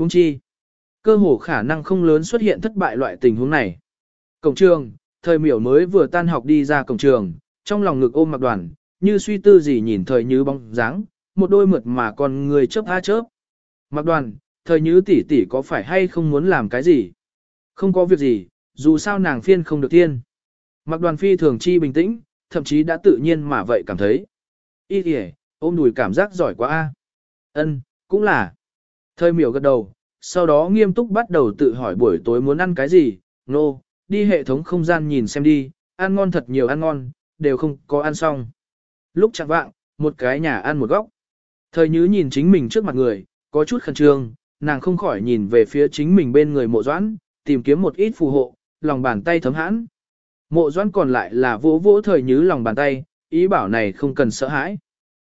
Huống chi, cơ hồ khả năng không lớn xuất hiện thất bại loại tình huống này. Cổng trường, thời miểu mới vừa tan học đi ra cổng trường, trong lòng ngực ôm mặc đoàn, như suy tư gì nhìn thời như bóng dáng, một đôi mượt mà còn người chớp a chớp. Mặc đoàn, thời như tỷ tỷ có phải hay không muốn làm cái gì? Không có việc gì, dù sao nàng phiên không được tiên. Mặc đoàn phi thường chi bình tĩnh, thậm chí đã tự nhiên mà vậy cảm thấy. Ý kìa, ôm đùi cảm giác giỏi quá a. Ân, cũng là. Thời miểu gật đầu, sau đó nghiêm túc bắt đầu tự hỏi buổi tối muốn ăn cái gì, nô, no, đi hệ thống không gian nhìn xem đi, ăn ngon thật nhiều ăn ngon, đều không có ăn xong. Lúc chẳng vạng, một cái nhà ăn một góc. Thời nhứ nhìn chính mình trước mặt người, có chút khẩn trương, nàng không khỏi nhìn về phía chính mình bên người mộ doãn, tìm kiếm một ít phù hộ, lòng bàn tay thấm hãn. Mộ doãn còn lại là vỗ vỗ thời nhứ lòng bàn tay, ý bảo này không cần sợ hãi.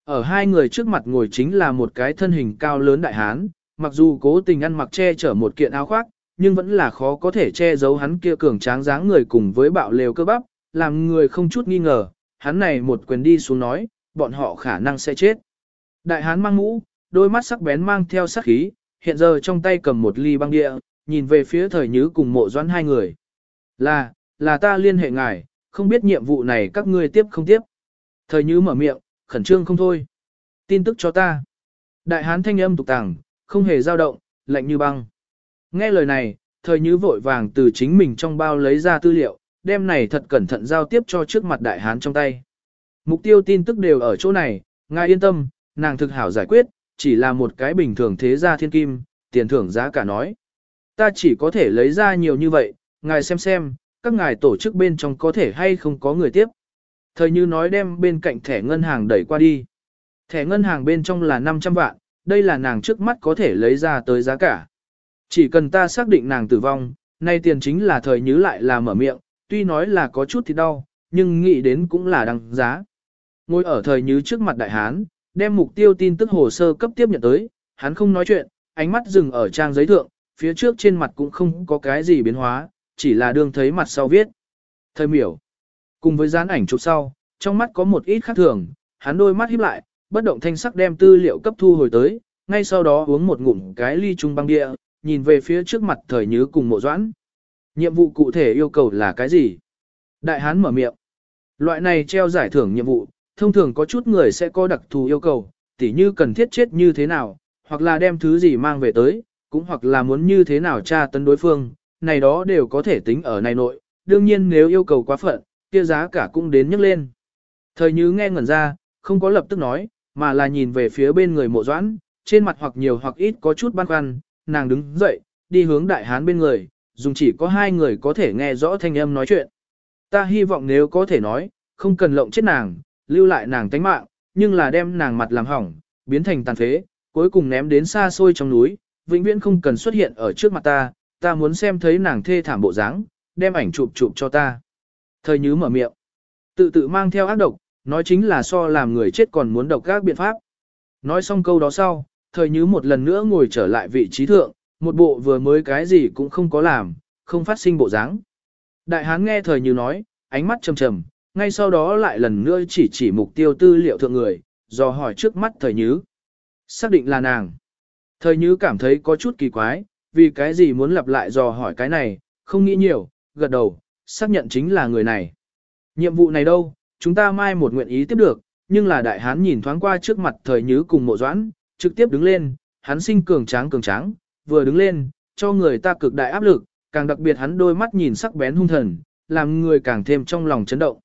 Ở hai người trước mặt ngồi chính là một cái thân hình cao lớn đại hán, mặc dù cố tình ăn mặc che chở một kiện áo khoác, nhưng vẫn là khó có thể che giấu hắn kia cường tráng dáng người cùng với bạo lều cơ bắp, làm người không chút nghi ngờ, hắn này một quyền đi xuống nói, bọn họ khả năng sẽ chết. Đại hán mang mũ, đôi mắt sắc bén mang theo sắc khí, hiện giờ trong tay cầm một ly băng địa, nhìn về phía thời nhứ cùng mộ doãn hai người. Là, là ta liên hệ ngài, không biết nhiệm vụ này các ngươi tiếp không tiếp. Thời nhứ mở miệng, khẩn trương không thôi. Tin tức cho ta. Đại hán thanh âm tục tàng, không hề dao động, lạnh như băng. Nghe lời này, thời như vội vàng từ chính mình trong bao lấy ra tư liệu, đem này thật cẩn thận giao tiếp cho trước mặt đại hán trong tay. Mục tiêu tin tức đều ở chỗ này, ngài yên tâm, nàng thực hảo giải quyết, chỉ là một cái bình thường thế gia thiên kim, tiền thưởng giá cả nói. Ta chỉ có thể lấy ra nhiều như vậy, ngài xem xem, các ngài tổ chức bên trong có thể hay không có người tiếp. Thời như nói đem bên cạnh thẻ ngân hàng đẩy qua đi. Thẻ ngân hàng bên trong là 500 vạn, đây là nàng trước mắt có thể lấy ra tới giá cả. Chỉ cần ta xác định nàng tử vong, nay tiền chính là thời nhứ lại là mở miệng, tuy nói là có chút thì đau, nhưng nghĩ đến cũng là đăng giá. Ngồi ở thời nhứ trước mặt đại hán, đem mục tiêu tin tức hồ sơ cấp tiếp nhận tới, hắn không nói chuyện, ánh mắt dừng ở trang giấy thượng, phía trước trên mặt cũng không có cái gì biến hóa, chỉ là đương thấy mặt sau viết. Thời miểu, cùng với dán ảnh chụp sau, trong mắt có một ít khác thường, hắn đôi mắt híp lại, bất động thanh sắc đem tư liệu cấp thu hồi tới, ngay sau đó uống một ngụm cái ly trung băng địa, nhìn về phía trước mặt thời nhứ cùng mộ doãn. Nhiệm vụ cụ thể yêu cầu là cái gì? Đại hán mở miệng. Loại này treo giải thưởng nhiệm vụ, thông thường có chút người sẽ có đặc thù yêu cầu, tỉ như cần thiết chết như thế nào, hoặc là đem thứ gì mang về tới, cũng hoặc là muốn như thế nào tra tấn đối phương, này đó đều có thể tính ở này nội, đương nhiên nếu yêu cầu quá phận, kia giá cả cũng đến nhấc lên. Thời như nghe ngẩn ra, không có lập tức nói, mà là nhìn về phía bên người mộ doãn, trên mặt hoặc nhiều hoặc ít có chút băn khoăn, nàng đứng dậy, đi hướng đại hán bên người, dùng chỉ có hai người có thể nghe rõ thanh âm nói chuyện. Ta hy vọng nếu có thể nói, không cần lộng chết nàng, lưu lại nàng tánh mạng, nhưng là đem nàng mặt làm hỏng, biến thành tàn phế, cuối cùng ném đến xa xôi trong núi, vĩnh viễn không cần xuất hiện ở trước mặt ta, ta muốn xem thấy nàng thê thảm bộ dáng, đem ảnh chụp chụp cho ta. Thời nhứ mở miệng, tự tự mang theo ác độc, nói chính là so làm người chết còn muốn độc các biện pháp. Nói xong câu đó sau, thời như một lần nữa ngồi trở lại vị trí thượng, một bộ vừa mới cái gì cũng không có làm, không phát sinh bộ dáng. Đại hán nghe thời như nói, ánh mắt trầm trầm, ngay sau đó lại lần nữa chỉ chỉ mục tiêu tư liệu thượng người, do hỏi trước mắt thời như. Xác định là nàng. Thời như cảm thấy có chút kỳ quái, vì cái gì muốn lặp lại dò hỏi cái này, không nghĩ nhiều, gật đầu, xác nhận chính là người này. Nhiệm vụ này đâu, chúng ta mai một nguyện ý tiếp được, nhưng là đại hán nhìn thoáng qua trước mặt thời nhứ cùng mộ doãn, trực tiếp đứng lên, hắn sinh cường tráng cường tráng, vừa đứng lên, cho người ta cực đại áp lực, càng đặc biệt hắn đôi mắt nhìn sắc bén hung thần, làm người càng thêm trong lòng chấn động.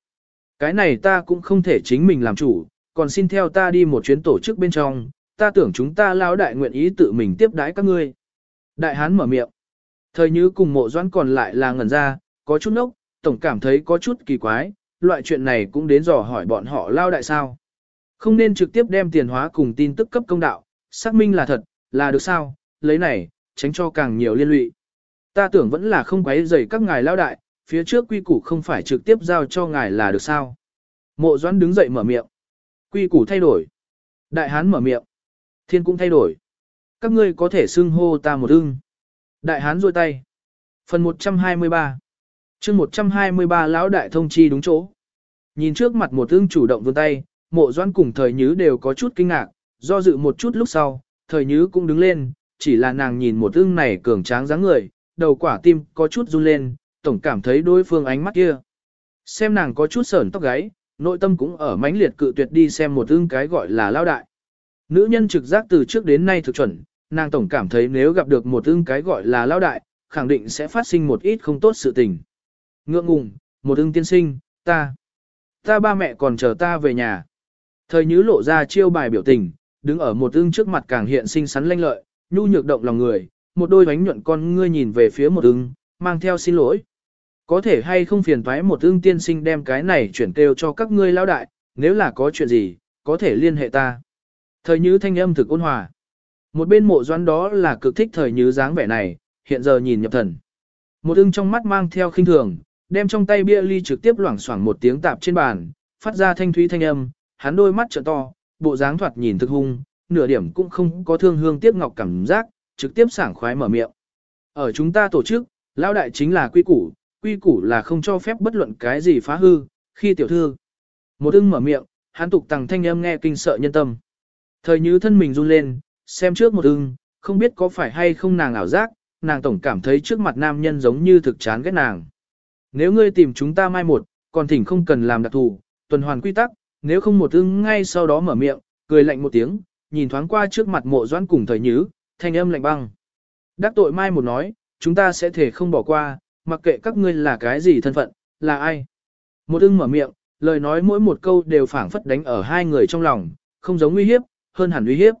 Cái này ta cũng không thể chính mình làm chủ, còn xin theo ta đi một chuyến tổ chức bên trong, ta tưởng chúng ta lao đại nguyện ý tự mình tiếp đái các ngươi. Đại hán mở miệng. Thời như cùng mộ doãn còn lại là ngẩn ra, có chút nốc, tổng cảm thấy có chút kỳ quái, loại chuyện này cũng đến dò hỏi bọn họ lao đại sao. Không nên trực tiếp đem tiền hóa cùng tin tức cấp công đạo, xác minh là thật, là được sao, lấy này, tránh cho càng nhiều liên lụy. Ta tưởng vẫn là không quấy rầy các ngài lao đại, phía trước quy củ không phải trực tiếp giao cho ngài là được sao. Mộ doãn đứng dậy mở miệng. Quy củ thay đổi. Đại hán mở miệng. Thiên cũng thay đổi. Các ngươi có thể xưng hô ta một ưng. Đại hán rôi tay. Phần 123 chương 123 lão đại thông chi đúng chỗ. Nhìn trước mặt một ưng chủ động vươn tay, mộ doãn cùng thời nhứ đều có chút kinh ngạc, do dự một chút lúc sau, thời nhứ cũng đứng lên, chỉ là nàng nhìn một ưng này cường tráng dáng người, đầu quả tim có chút run lên, tổng cảm thấy đối phương ánh mắt kia. Xem nàng có chút sởn tóc gáy, nội tâm cũng ở mãnh liệt cự tuyệt đi xem một ưng cái gọi là lao đại. Nữ nhân trực giác từ trước đến nay thực chuẩn, nàng tổng cảm thấy nếu gặp được một ưng cái gọi là lao đại, khẳng định sẽ phát sinh một ít không tốt sự tình. Ngượng ngùng, một ưng tiên sinh, ta, ta ba mẹ còn chờ ta về nhà. Thời nhứ lộ ra chiêu bài biểu tình, đứng ở một ưng trước mặt càng hiện xinh xắn lanh lợi, nhu nhược động lòng người, một đôi bánh nhuận con ngươi nhìn về phía một ưng, mang theo xin lỗi. Có thể hay không phiền thoái một ưng tiên sinh đem cái này chuyển kêu cho các ngươi lão đại, nếu là có chuyện gì, có thể liên hệ ta. Thời nhứ thanh âm thực ôn hòa. Một bên mộ doãn đó là cực thích thời nhứ dáng vẻ này, hiện giờ nhìn nhập thần. Một ưng trong mắt mang theo khinh thường, đem trong tay bia ly trực tiếp loảng xoảng một tiếng tạp trên bàn, phát ra thanh thúy thanh âm, hắn đôi mắt trợ to, bộ dáng thoạt nhìn thực hung, nửa điểm cũng không có thương hương tiếc ngọc cảm giác, trực tiếp sảng khoái mở miệng. Ở chúng ta tổ chức, lão đại chính là quy củ, quy củ là không cho phép bất luận cái gì phá hư, khi tiểu thư. Một ưng mở miệng, hắn tục tằng thanh âm nghe kinh sợ nhân tâm. Thời như thân mình run lên, xem trước một ưng, không biết có phải hay không nàng ảo giác, nàng tổng cảm thấy trước mặt nam nhân giống như thực chán ghét nàng. Nếu ngươi tìm chúng ta mai một, còn thỉnh không cần làm đặc thù, tuần hoàn quy tắc, nếu không một ưng ngay sau đó mở miệng, cười lạnh một tiếng, nhìn thoáng qua trước mặt mộ doãn cùng thời nhứ, thanh âm lạnh băng. Đắc tội mai một nói, chúng ta sẽ thể không bỏ qua, mặc kệ các ngươi là cái gì thân phận, là ai. Một ưng mở miệng, lời nói mỗi một câu đều phảng phất đánh ở hai người trong lòng, không giống uy hiếp, hơn hẳn uy hiếp.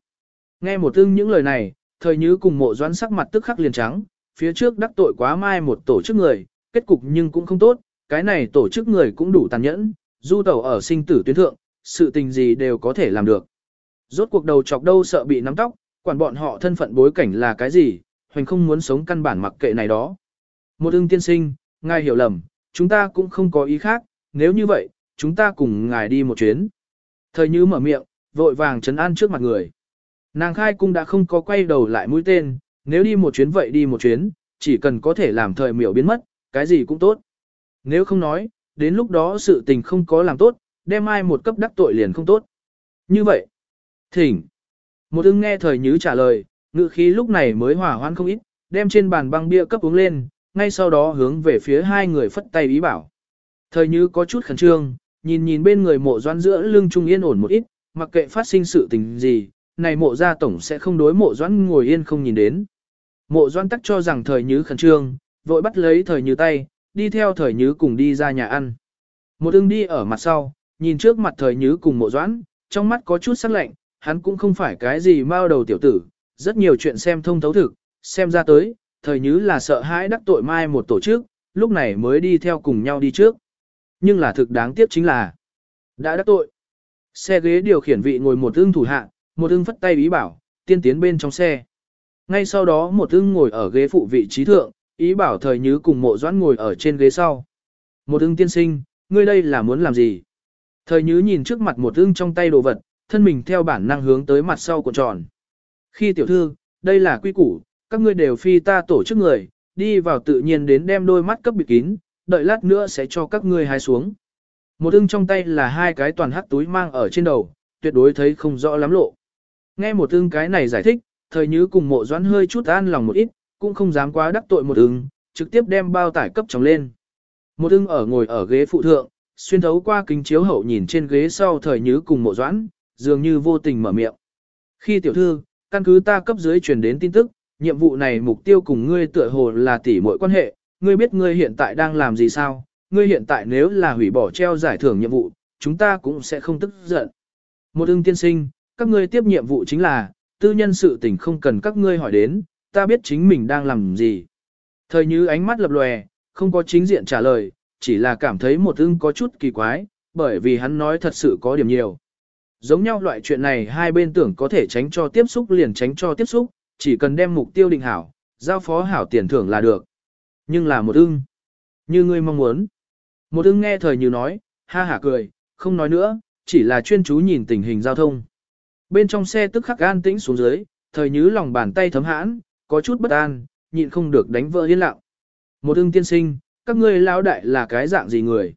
Nghe một ưng những lời này, thời nhứ cùng mộ doãn sắc mặt tức khắc liền trắng, phía trước đắc tội quá mai một tổ chức người, kết cục nhưng cũng không tốt, cái này tổ chức người cũng đủ tàn nhẫn, du tẩu ở sinh tử tuyến thượng, sự tình gì đều có thể làm được. Rốt cuộc đầu chọc đâu sợ bị nắm tóc, quản bọn họ thân phận bối cảnh là cái gì, hoành không muốn sống căn bản mặc kệ này đó. Một ưng tiên sinh, ngài hiểu lầm, chúng ta cũng không có ý khác, nếu như vậy, chúng ta cùng ngài đi một chuyến. Thời như mở miệng, vội vàng trấn an trước mặt người. Nàng khai cung đã không có quay đầu lại mũi tên, nếu đi một chuyến vậy đi một chuyến, chỉ cần có thể làm thời miểu biến mất, cái gì cũng tốt. Nếu không nói, đến lúc đó sự tình không có làm tốt, đem ai một cấp đắc tội liền không tốt. Như vậy, thỉnh. Một ưng nghe thời nhứ trả lời, ngự khí lúc này mới hỏa hoan không ít, đem trên bàn băng bia cấp uống lên, ngay sau đó hướng về phía hai người phất tay ý bảo. Thời nhứ có chút khẩn trương, nhìn nhìn bên người mộ doan giữa lưng trung yên ổn một ít, mặc kệ phát sinh sự tình gì, này mộ gia tổng sẽ không đối mộ doãn ngồi yên không nhìn đến. Mộ doãn tắc cho rằng thời nhứ khẩn trương, vội bắt lấy thời như tay, đi theo thời như cùng đi ra nhà ăn. Một ưng đi ở mặt sau, nhìn trước mặt thời như cùng mộ doãn, trong mắt có chút sắc lạnh, hắn cũng không phải cái gì mao đầu tiểu tử, rất nhiều chuyện xem thông thấu thực, xem ra tới, thời như là sợ hãi đắc tội mai một tổ chức, lúc này mới đi theo cùng nhau đi trước. Nhưng là thực đáng tiếc chính là, đã đắc tội. Xe ghế điều khiển vị ngồi một ưng thủ hạ, một ưng phất tay ý bảo, tiên tiến bên trong xe. Ngay sau đó một ưng ngồi ở ghế phụ vị trí thượng, ý bảo thời nhứ cùng mộ doãn ngồi ở trên ghế sau. Một ưng tiên sinh, ngươi đây là muốn làm gì? Thời nhứ nhìn trước mặt một ưng trong tay đồ vật, thân mình theo bản năng hướng tới mặt sau của tròn. Khi tiểu thư, đây là quy củ, các ngươi đều phi ta tổ chức người, đi vào tự nhiên đến đem đôi mắt cấp bịt kín, đợi lát nữa sẽ cho các ngươi hai xuống. Một ưng trong tay là hai cái toàn hắc túi mang ở trên đầu, tuyệt đối thấy không rõ lắm lộ. Nghe một ưng cái này giải thích, thời nhứ cùng mộ doãn hơi chút an lòng một ít, cũng không dám quá đắc tội một ưng, trực tiếp đem bao tải cấp trồng lên. Một ưng ở ngồi ở ghế phụ thượng, xuyên thấu qua kính chiếu hậu nhìn trên ghế sau thời nhứ cùng mộ doãn, dường như vô tình mở miệng. Khi tiểu thư, căn cứ ta cấp dưới truyền đến tin tức, nhiệm vụ này mục tiêu cùng ngươi tựa hồ là tỷ muội quan hệ, ngươi biết ngươi hiện tại đang làm gì sao? Ngươi hiện tại nếu là hủy bỏ treo giải thưởng nhiệm vụ, chúng ta cũng sẽ không tức giận. Một ưng tiên sinh, các ngươi tiếp nhiệm vụ chính là, tư nhân sự tình không cần các ngươi hỏi đến, ta biết chính mình đang làm gì. Thời như ánh mắt lập lòe, không có chính diện trả lời, chỉ là cảm thấy một ưng có chút kỳ quái, bởi vì hắn nói thật sự có điểm nhiều. Giống nhau loại chuyện này hai bên tưởng có thể tránh cho tiếp xúc liền tránh cho tiếp xúc, chỉ cần đem mục tiêu định hảo, giao phó hảo tiền thưởng là được. Nhưng là một ưng. Như ngươi mong muốn. Một ưng nghe thời như nói, ha hả cười, không nói nữa, chỉ là chuyên chú nhìn tình hình giao thông. Bên trong xe tức khắc an tĩnh xuống dưới, thời như lòng bàn tay thấm hãn, có chút bất an, nhịn không được đánh vỡ yên lặng. Một ưng tiên sinh, các ngươi lão đại là cái dạng gì người?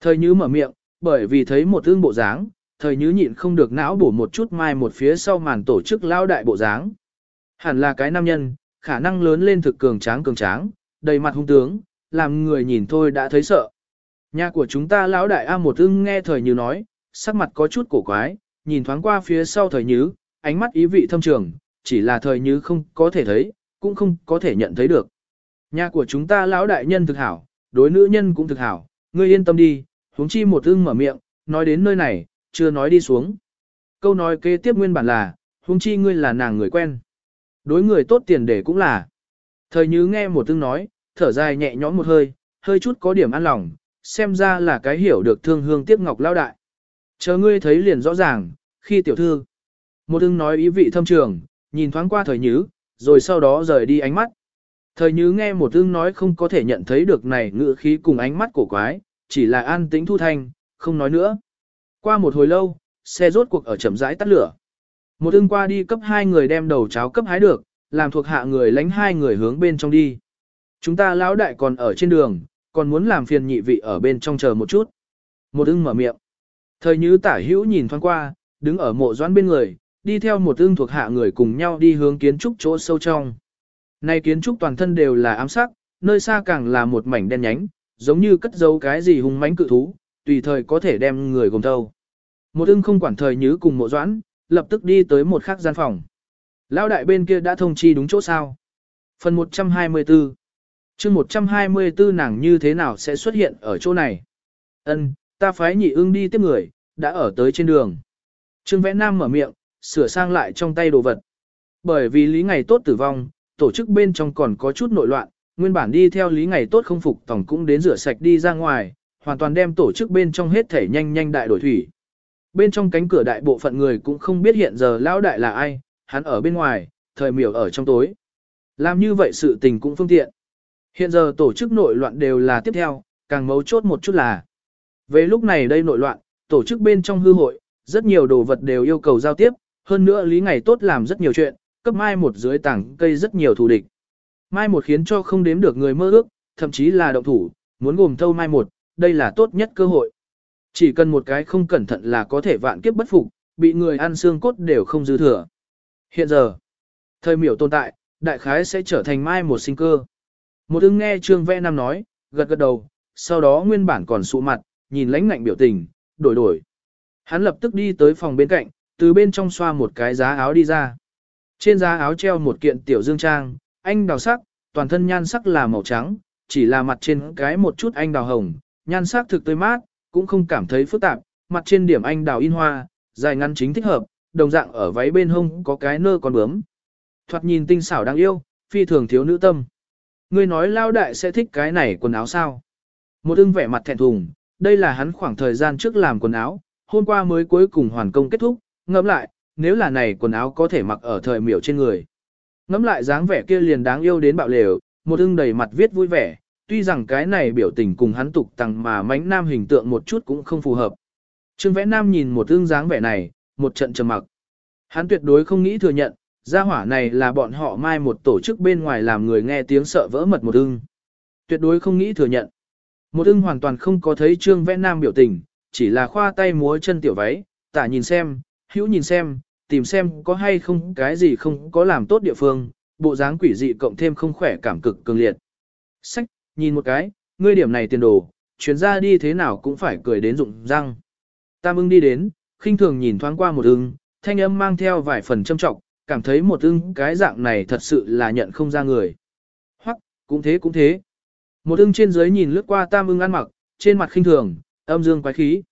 Thời nhứ mở miệng, bởi vì thấy một ưng bộ dáng, thời nhứ nhịn không được não bổ một chút mai một phía sau màn tổ chức lão đại bộ dáng. Hẳn là cái nam nhân, khả năng lớn lên thực cường tráng cường tráng, đầy mặt hung tướng, làm người nhìn thôi đã thấy sợ. Nhà của chúng ta lão đại A một ưng nghe thời như nói, sắc mặt có chút cổ quái, nhìn thoáng qua phía sau thời nhứ, ánh mắt ý vị thâm trường, chỉ là thời như không có thể thấy, cũng không có thể nhận thấy được. Nhà của chúng ta lão đại nhân thực hảo, đối nữ nhân cũng thực hảo, ngươi yên tâm đi, huống chi một ưng mở miệng, nói đến nơi này, chưa nói đi xuống. Câu nói kế tiếp nguyên bản là, huống chi ngươi là nàng người quen. Đối người tốt tiền để cũng là. Thời như nghe một ưng nói, thở dài nhẹ nhõm một hơi, hơi chút có điểm an lòng, xem ra là cái hiểu được thương hương tiếc ngọc lao đại. Chờ ngươi thấy liền rõ ràng, khi tiểu thư. Một ưng nói ý vị thâm trường, nhìn thoáng qua thời nhứ, rồi sau đó rời đi ánh mắt. Thời nhứ nghe một tương nói không có thể nhận thấy được này ngựa khí cùng ánh mắt cổ quái, chỉ là an tĩnh thu thanh, không nói nữa. Qua một hồi lâu, xe rốt cuộc ở chậm rãi tắt lửa. Một tương qua đi cấp hai người đem đầu cháo cấp hái được, làm thuộc hạ người lánh hai người hướng bên trong đi. Chúng ta lão đại còn ở trên đường, còn muốn làm phiền nhị vị ở bên trong chờ một chút. Một ưng mở miệng. Thời như tả hữu nhìn thoáng qua, đứng ở mộ doãn bên người, đi theo một ương thuộc hạ người cùng nhau đi hướng kiến trúc chỗ sâu trong. Nay kiến trúc toàn thân đều là ám sắc, nơi xa càng là một mảnh đen nhánh, giống như cất giấu cái gì hung mãnh cự thú, tùy thời có thể đem người gồm thâu. Một ưng không quản thời nhứ cùng mộ doãn, lập tức đi tới một khác gian phòng. Lão đại bên kia đã thông chi đúng chỗ sao. Phần 124 chương 124 nàng như thế nào sẽ xuất hiện ở chỗ này? Ân, ta phái nhị ưng đi tiếp người, đã ở tới trên đường. Trương Vẽ Nam mở miệng, sửa sang lại trong tay đồ vật. Bởi vì Lý Ngày Tốt tử vong, tổ chức bên trong còn có chút nội loạn, nguyên bản đi theo Lý Ngày Tốt không phục tổng cũng đến rửa sạch đi ra ngoài, hoàn toàn đem tổ chức bên trong hết thể nhanh nhanh đại đổi thủy. Bên trong cánh cửa đại bộ phận người cũng không biết hiện giờ lão đại là ai, hắn ở bên ngoài, thời miểu ở trong tối. Làm như vậy sự tình cũng phương tiện. Hiện giờ tổ chức nội loạn đều là tiếp theo, càng mấu chốt một chút là. Về lúc này đây nội loạn, tổ chức bên trong hư hội, rất nhiều đồ vật đều yêu cầu giao tiếp, hơn nữa lý ngày tốt làm rất nhiều chuyện, cấp mai một dưới tảng cây rất nhiều thù địch. Mai một khiến cho không đếm được người mơ ước, thậm chí là động thủ, muốn gồm thâu mai một, đây là tốt nhất cơ hội. Chỉ cần một cái không cẩn thận là có thể vạn kiếp bất phục, bị người ăn xương cốt đều không dư thừa. Hiện giờ, thời miểu tồn tại, đại khái sẽ trở thành mai một sinh cơ. Một ưng nghe Trương Vẽ Nam nói, gật gật đầu, sau đó nguyên bản còn sụ mặt, nhìn lãnh ngạnh biểu tình, đổi đổi. Hắn lập tức đi tới phòng bên cạnh, từ bên trong xoa một cái giá áo đi ra. Trên giá áo treo một kiện tiểu dương trang, anh đào sắc, toàn thân nhan sắc là màu trắng, chỉ là mặt trên cái một chút anh đào hồng, nhan sắc thực tươi mát, cũng không cảm thấy phức tạp, mặt trên điểm anh đào in hoa, dài ngắn chính thích hợp, đồng dạng ở váy bên hông có cái nơ con bướm. Thoạt nhìn tinh xảo đáng yêu, phi thường thiếu nữ tâm. Ngươi nói lao đại sẽ thích cái này quần áo sao? Một ưng vẻ mặt thẹn thùng, đây là hắn khoảng thời gian trước làm quần áo, hôm qua mới cuối cùng hoàn công kết thúc, ngẫm lại, nếu là này quần áo có thể mặc ở thời miểu trên người. Ngẫm lại dáng vẻ kia liền đáng yêu đến bạo lều, một ưng đầy mặt viết vui vẻ, tuy rằng cái này biểu tình cùng hắn tục tăng mà mánh nam hình tượng một chút cũng không phù hợp. Trương vẽ nam nhìn một ưng dáng vẻ này, một trận trầm mặc. Hắn tuyệt đối không nghĩ thừa nhận, gia hỏa này là bọn họ mai một tổ chức bên ngoài làm người nghe tiếng sợ vỡ mật một ưng. Tuyệt đối không nghĩ thừa nhận. Một ưng hoàn toàn không có thấy trương vẽ nam biểu tình, chỉ là khoa tay múa chân tiểu váy, tả nhìn xem, hữu nhìn xem, tìm xem có hay không cái gì không có làm tốt địa phương, bộ dáng quỷ dị cộng thêm không khỏe cảm cực cường liệt. Sách, nhìn một cái, ngươi điểm này tiền đồ, chuyến ra đi thế nào cũng phải cười đến rụng răng. Tam ưng đi đến, khinh thường nhìn thoáng qua một ưng, thanh âm mang theo vài phần châm trọng, cảm thấy một ưng cái dạng này thật sự là nhận không ra người. Hoặc, cũng thế cũng thế. Một ưng trên dưới nhìn lướt qua tam ưng ăn mặc, trên mặt khinh thường, âm dương quái khí.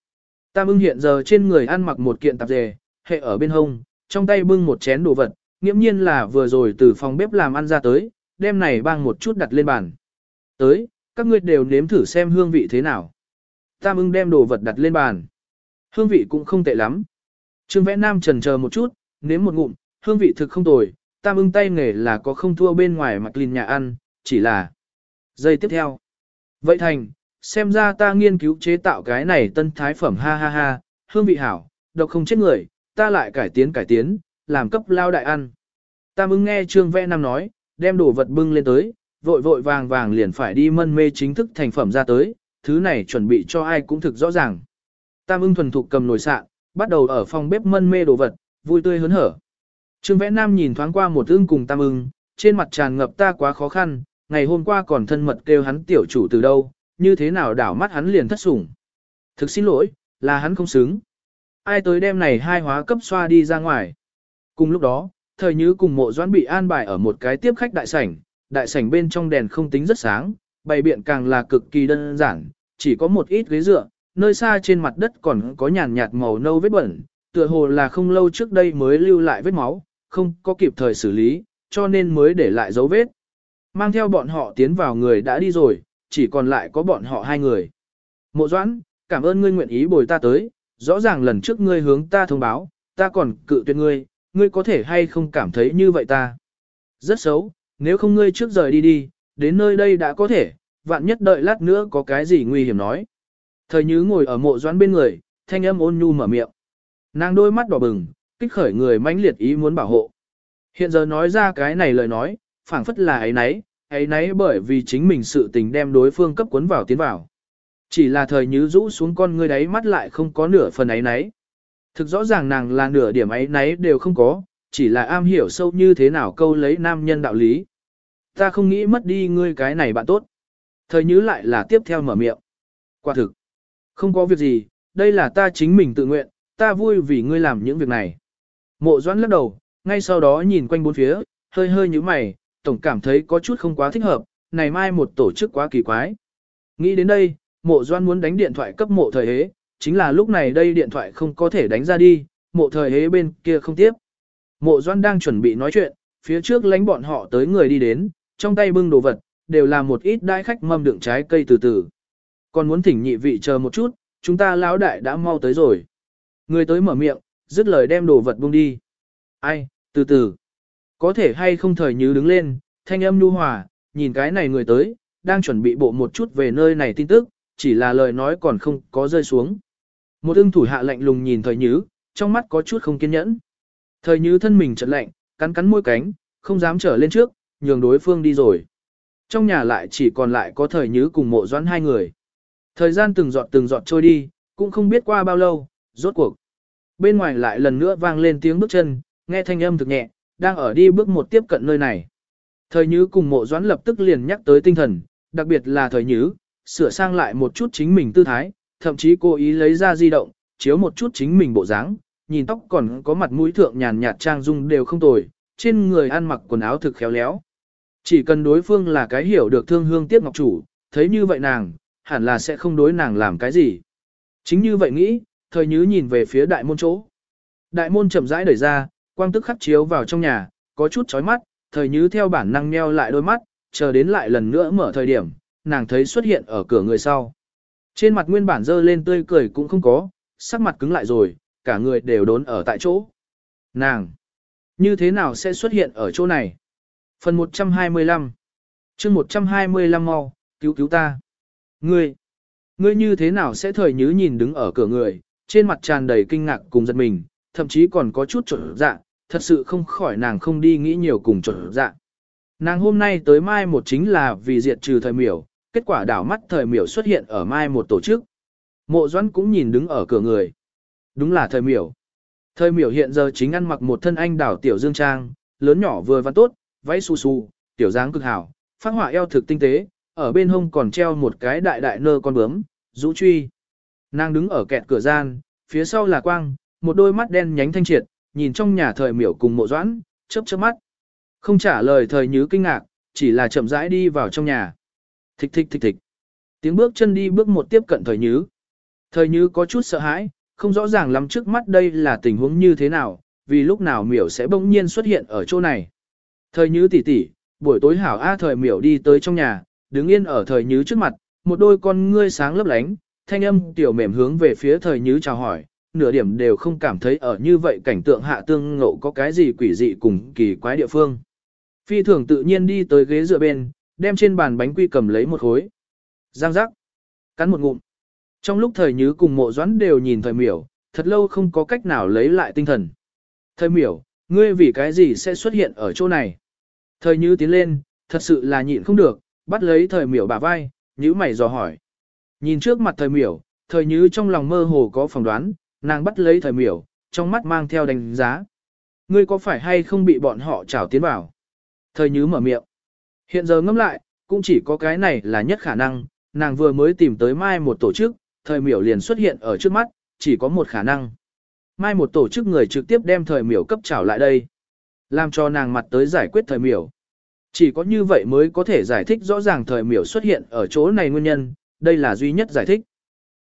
Tam ưng hiện giờ trên người ăn mặc một kiện tạp dề, hệ ở bên hông, trong tay bưng một chén đồ vật, nghiễm nhiên là vừa rồi từ phòng bếp làm ăn ra tới, đem này bang một chút đặt lên bàn. Tới, các ngươi đều nếm thử xem hương vị thế nào. Tam ưng đem đồ vật đặt lên bàn. Hương vị cũng không tệ lắm. Trương vẽ nam trần chờ một chút, nếm một ngụm, hương vị thực không tồi, tam ưng tay nghề là có không thua bên ngoài mặt lìn nhà ăn, chỉ là... Giây tiếp theo. Vậy thành, xem ra ta nghiên cứu chế tạo cái này tân thái phẩm ha ha ha, hương vị hảo, độc không chết người, ta lại cải tiến cải tiến, làm cấp lao đại ăn. Tam ưng nghe Trương Vẽ Nam nói, đem đồ vật bưng lên tới, vội vội vàng vàng liền phải đi mân mê chính thức thành phẩm ra tới, thứ này chuẩn bị cho ai cũng thực rõ ràng. Tam ưng thuần thục cầm nồi sạn, bắt đầu ở phòng bếp mân mê đồ vật, vui tươi hớn hở. Trương Vẽ Nam nhìn thoáng qua một ưng cùng tam ưng, trên mặt tràn ngập ta quá khó khăn, ngày hôm qua còn thân mật kêu hắn tiểu chủ từ đâu, như thế nào đảo mắt hắn liền thất sủng. Thực xin lỗi, là hắn không xứng. Ai tới đêm này hai hóa cấp xoa đi ra ngoài. Cùng lúc đó, thời nhứ cùng mộ doãn bị an bài ở một cái tiếp khách đại sảnh, đại sảnh bên trong đèn không tính rất sáng, bày biện càng là cực kỳ đơn giản, chỉ có một ít ghế dựa, nơi xa trên mặt đất còn có nhàn nhạt màu nâu vết bẩn, tựa hồ là không lâu trước đây mới lưu lại vết máu, không có kịp thời xử lý, cho nên mới để lại dấu vết. Mang theo bọn họ tiến vào người đã đi rồi, chỉ còn lại có bọn họ hai người. Mộ Doãn, cảm ơn ngươi nguyện ý bồi ta tới, rõ ràng lần trước ngươi hướng ta thông báo, ta còn cự tuyệt ngươi, ngươi có thể hay không cảm thấy như vậy ta. Rất xấu, nếu không ngươi trước rời đi đi, đến nơi đây đã có thể, vạn nhất đợi lát nữa có cái gì nguy hiểm nói. Thời Nhứ ngồi ở mộ doãn bên người, thanh âm ôn nhu mở miệng. Nàng đôi mắt đỏ bừng, kích khởi người mãnh liệt ý muốn bảo hộ. Hiện giờ nói ra cái này lời nói, phảng phất là ấy nấy, ấy nấy bởi vì chính mình sự tình đem đối phương cấp cuốn vào tiến vào. Chỉ là thời nhứ rũ xuống con ngươi đáy mắt lại không có nửa phần ấy nấy. Thực rõ ràng nàng là nửa điểm ấy nấy đều không có, chỉ là am hiểu sâu như thế nào câu lấy nam nhân đạo lý. Ta không nghĩ mất đi ngươi cái này bạn tốt. Thời nhứ lại là tiếp theo mở miệng. Quả thực. Không có việc gì, đây là ta chính mình tự nguyện, ta vui vì ngươi làm những việc này. Mộ doãn lắc đầu, ngay sau đó nhìn quanh bốn phía, hơi hơi như mày, tổng cảm thấy có chút không quá thích hợp, này mai một tổ chức quá kỳ quái. Nghĩ đến đây, mộ Doan muốn đánh điện thoại cấp mộ thời hế, chính là lúc này đây điện thoại không có thể đánh ra đi, mộ thời hế bên kia không tiếp. Mộ Doan đang chuẩn bị nói chuyện, phía trước lánh bọn họ tới người đi đến, trong tay bưng đồ vật, đều là một ít đai khách mâm đựng trái cây từ từ. Còn muốn thỉnh nhị vị chờ một chút, chúng ta lão đại đã mau tới rồi. Người tới mở miệng, dứt lời đem đồ vật buông đi. Ai, từ từ. Có thể hay không thời như đứng lên, thanh âm nhu hòa, nhìn cái này người tới, đang chuẩn bị bộ một chút về nơi này tin tức, chỉ là lời nói còn không có rơi xuống. Một ưng thủ hạ lạnh lùng nhìn thời nhứ, trong mắt có chút không kiên nhẫn. Thời nhứ thân mình chật lạnh, cắn cắn môi cánh, không dám trở lên trước, nhường đối phương đi rồi. Trong nhà lại chỉ còn lại có thời nhứ cùng mộ doãn hai người. Thời gian từng giọt từng giọt trôi đi, cũng không biết qua bao lâu, rốt cuộc. Bên ngoài lại lần nữa vang lên tiếng bước chân, nghe thanh âm thực nhẹ, đang ở đi bước một tiếp cận nơi này. Thời Nhứ cùng mộ doãn lập tức liền nhắc tới tinh thần, đặc biệt là thời Nhứ, sửa sang lại một chút chính mình tư thái, thậm chí cố ý lấy ra di động, chiếu một chút chính mình bộ dáng, nhìn tóc còn có mặt mũi thượng nhàn nhạt trang dung đều không tồi, trên người ăn mặc quần áo thực khéo léo. Chỉ cần đối phương là cái hiểu được thương hương tiếc ngọc chủ, thấy như vậy nàng, hẳn là sẽ không đối nàng làm cái gì. Chính như vậy nghĩ, thời nhứ nhìn về phía đại môn chỗ. Đại môn chậm rãi đẩy ra, quang tức khắc chiếu vào trong nhà, có chút chói mắt, thời nhứ theo bản năng meo lại đôi mắt, chờ đến lại lần nữa mở thời điểm, nàng thấy xuất hiện ở cửa người sau. Trên mặt nguyên bản dơ lên tươi cười cũng không có, sắc mặt cứng lại rồi, cả người đều đốn ở tại chỗ. Nàng, như thế nào sẽ xuất hiện ở chỗ này? Phần 125 chương 125 mau, cứu cứu ta. Ngươi, ngươi như thế nào sẽ thời nhứ nhìn đứng ở cửa người, trên mặt tràn đầy kinh ngạc cùng giật mình, thậm chí còn có chút trở dạ, thật sự không khỏi nàng không đi nghĩ nhiều cùng trở dạ. Nàng hôm nay tới mai một chính là vì diệt trừ thời miểu, kết quả đảo mắt thời miểu xuất hiện ở mai một tổ chức. Mộ doãn cũng nhìn đứng ở cửa người. Đúng là thời miểu. Thời miểu hiện giờ chính ăn mặc một thân anh đảo tiểu dương trang, lớn nhỏ vừa văn tốt, váy su su, tiểu dáng cực hảo, phát họa eo thực tinh tế, ở bên hông còn treo một cái đại đại nơ con bướm, rũ truy. Nàng đứng ở kẹt cửa gian, phía sau là quang, một đôi mắt đen nhánh thanh triệt, nhìn trong nhà thời miểu cùng mộ doãn, chớp chớp mắt. Không trả lời thời nhứ kinh ngạc, chỉ là chậm rãi đi vào trong nhà. Thịch thịch thịch thịch. Tiếng bước chân đi bước một tiếp cận thời nhứ. Thời nhứ có chút sợ hãi, không rõ ràng lắm trước mắt đây là tình huống như thế nào, vì lúc nào miểu sẽ bỗng nhiên xuất hiện ở chỗ này. Thời nhứ tỉ tỉ, buổi tối hảo A thời miểu đi tới trong nhà, đứng yên ở thời nhứ trước mặt, một đôi con ngươi sáng lấp lánh, thanh âm tiểu mềm hướng về phía thời nhứ chào hỏi, nửa điểm đều không cảm thấy ở như vậy cảnh tượng hạ tương ngộ có cái gì quỷ dị cùng kỳ quái địa phương. Phi thường tự nhiên đi tới ghế dựa bên, đem trên bàn bánh quy cầm lấy một khối. Giang giác. Cắn một ngụm. Trong lúc thời nhứ cùng mộ doãn đều nhìn thời miểu, thật lâu không có cách nào lấy lại tinh thần. Thời miểu, ngươi vì cái gì sẽ xuất hiện ở chỗ này? Thời nhứ tiến lên, thật sự là nhịn không được, bắt lấy thời miểu bả vai, nhữ mày dò hỏi. Nhìn trước mặt thời miểu, thời nhứ trong lòng mơ hồ có phỏng đoán, nàng bắt lấy thời miểu, trong mắt mang theo đánh giá. Ngươi có phải hay không bị bọn họ trảo tiến vào? Thời Nhứ mở miệng. Hiện giờ ngẫm lại, cũng chỉ có cái này là nhất khả năng, nàng vừa mới tìm tới mai một tổ chức, thời miểu liền xuất hiện ở trước mắt, chỉ có một khả năng. Mai một tổ chức người trực tiếp đem thời miểu cấp trảo lại đây. Làm cho nàng mặt tới giải quyết thời miểu. Chỉ có như vậy mới có thể giải thích rõ ràng thời miểu xuất hiện ở chỗ này nguyên nhân, đây là duy nhất giải thích.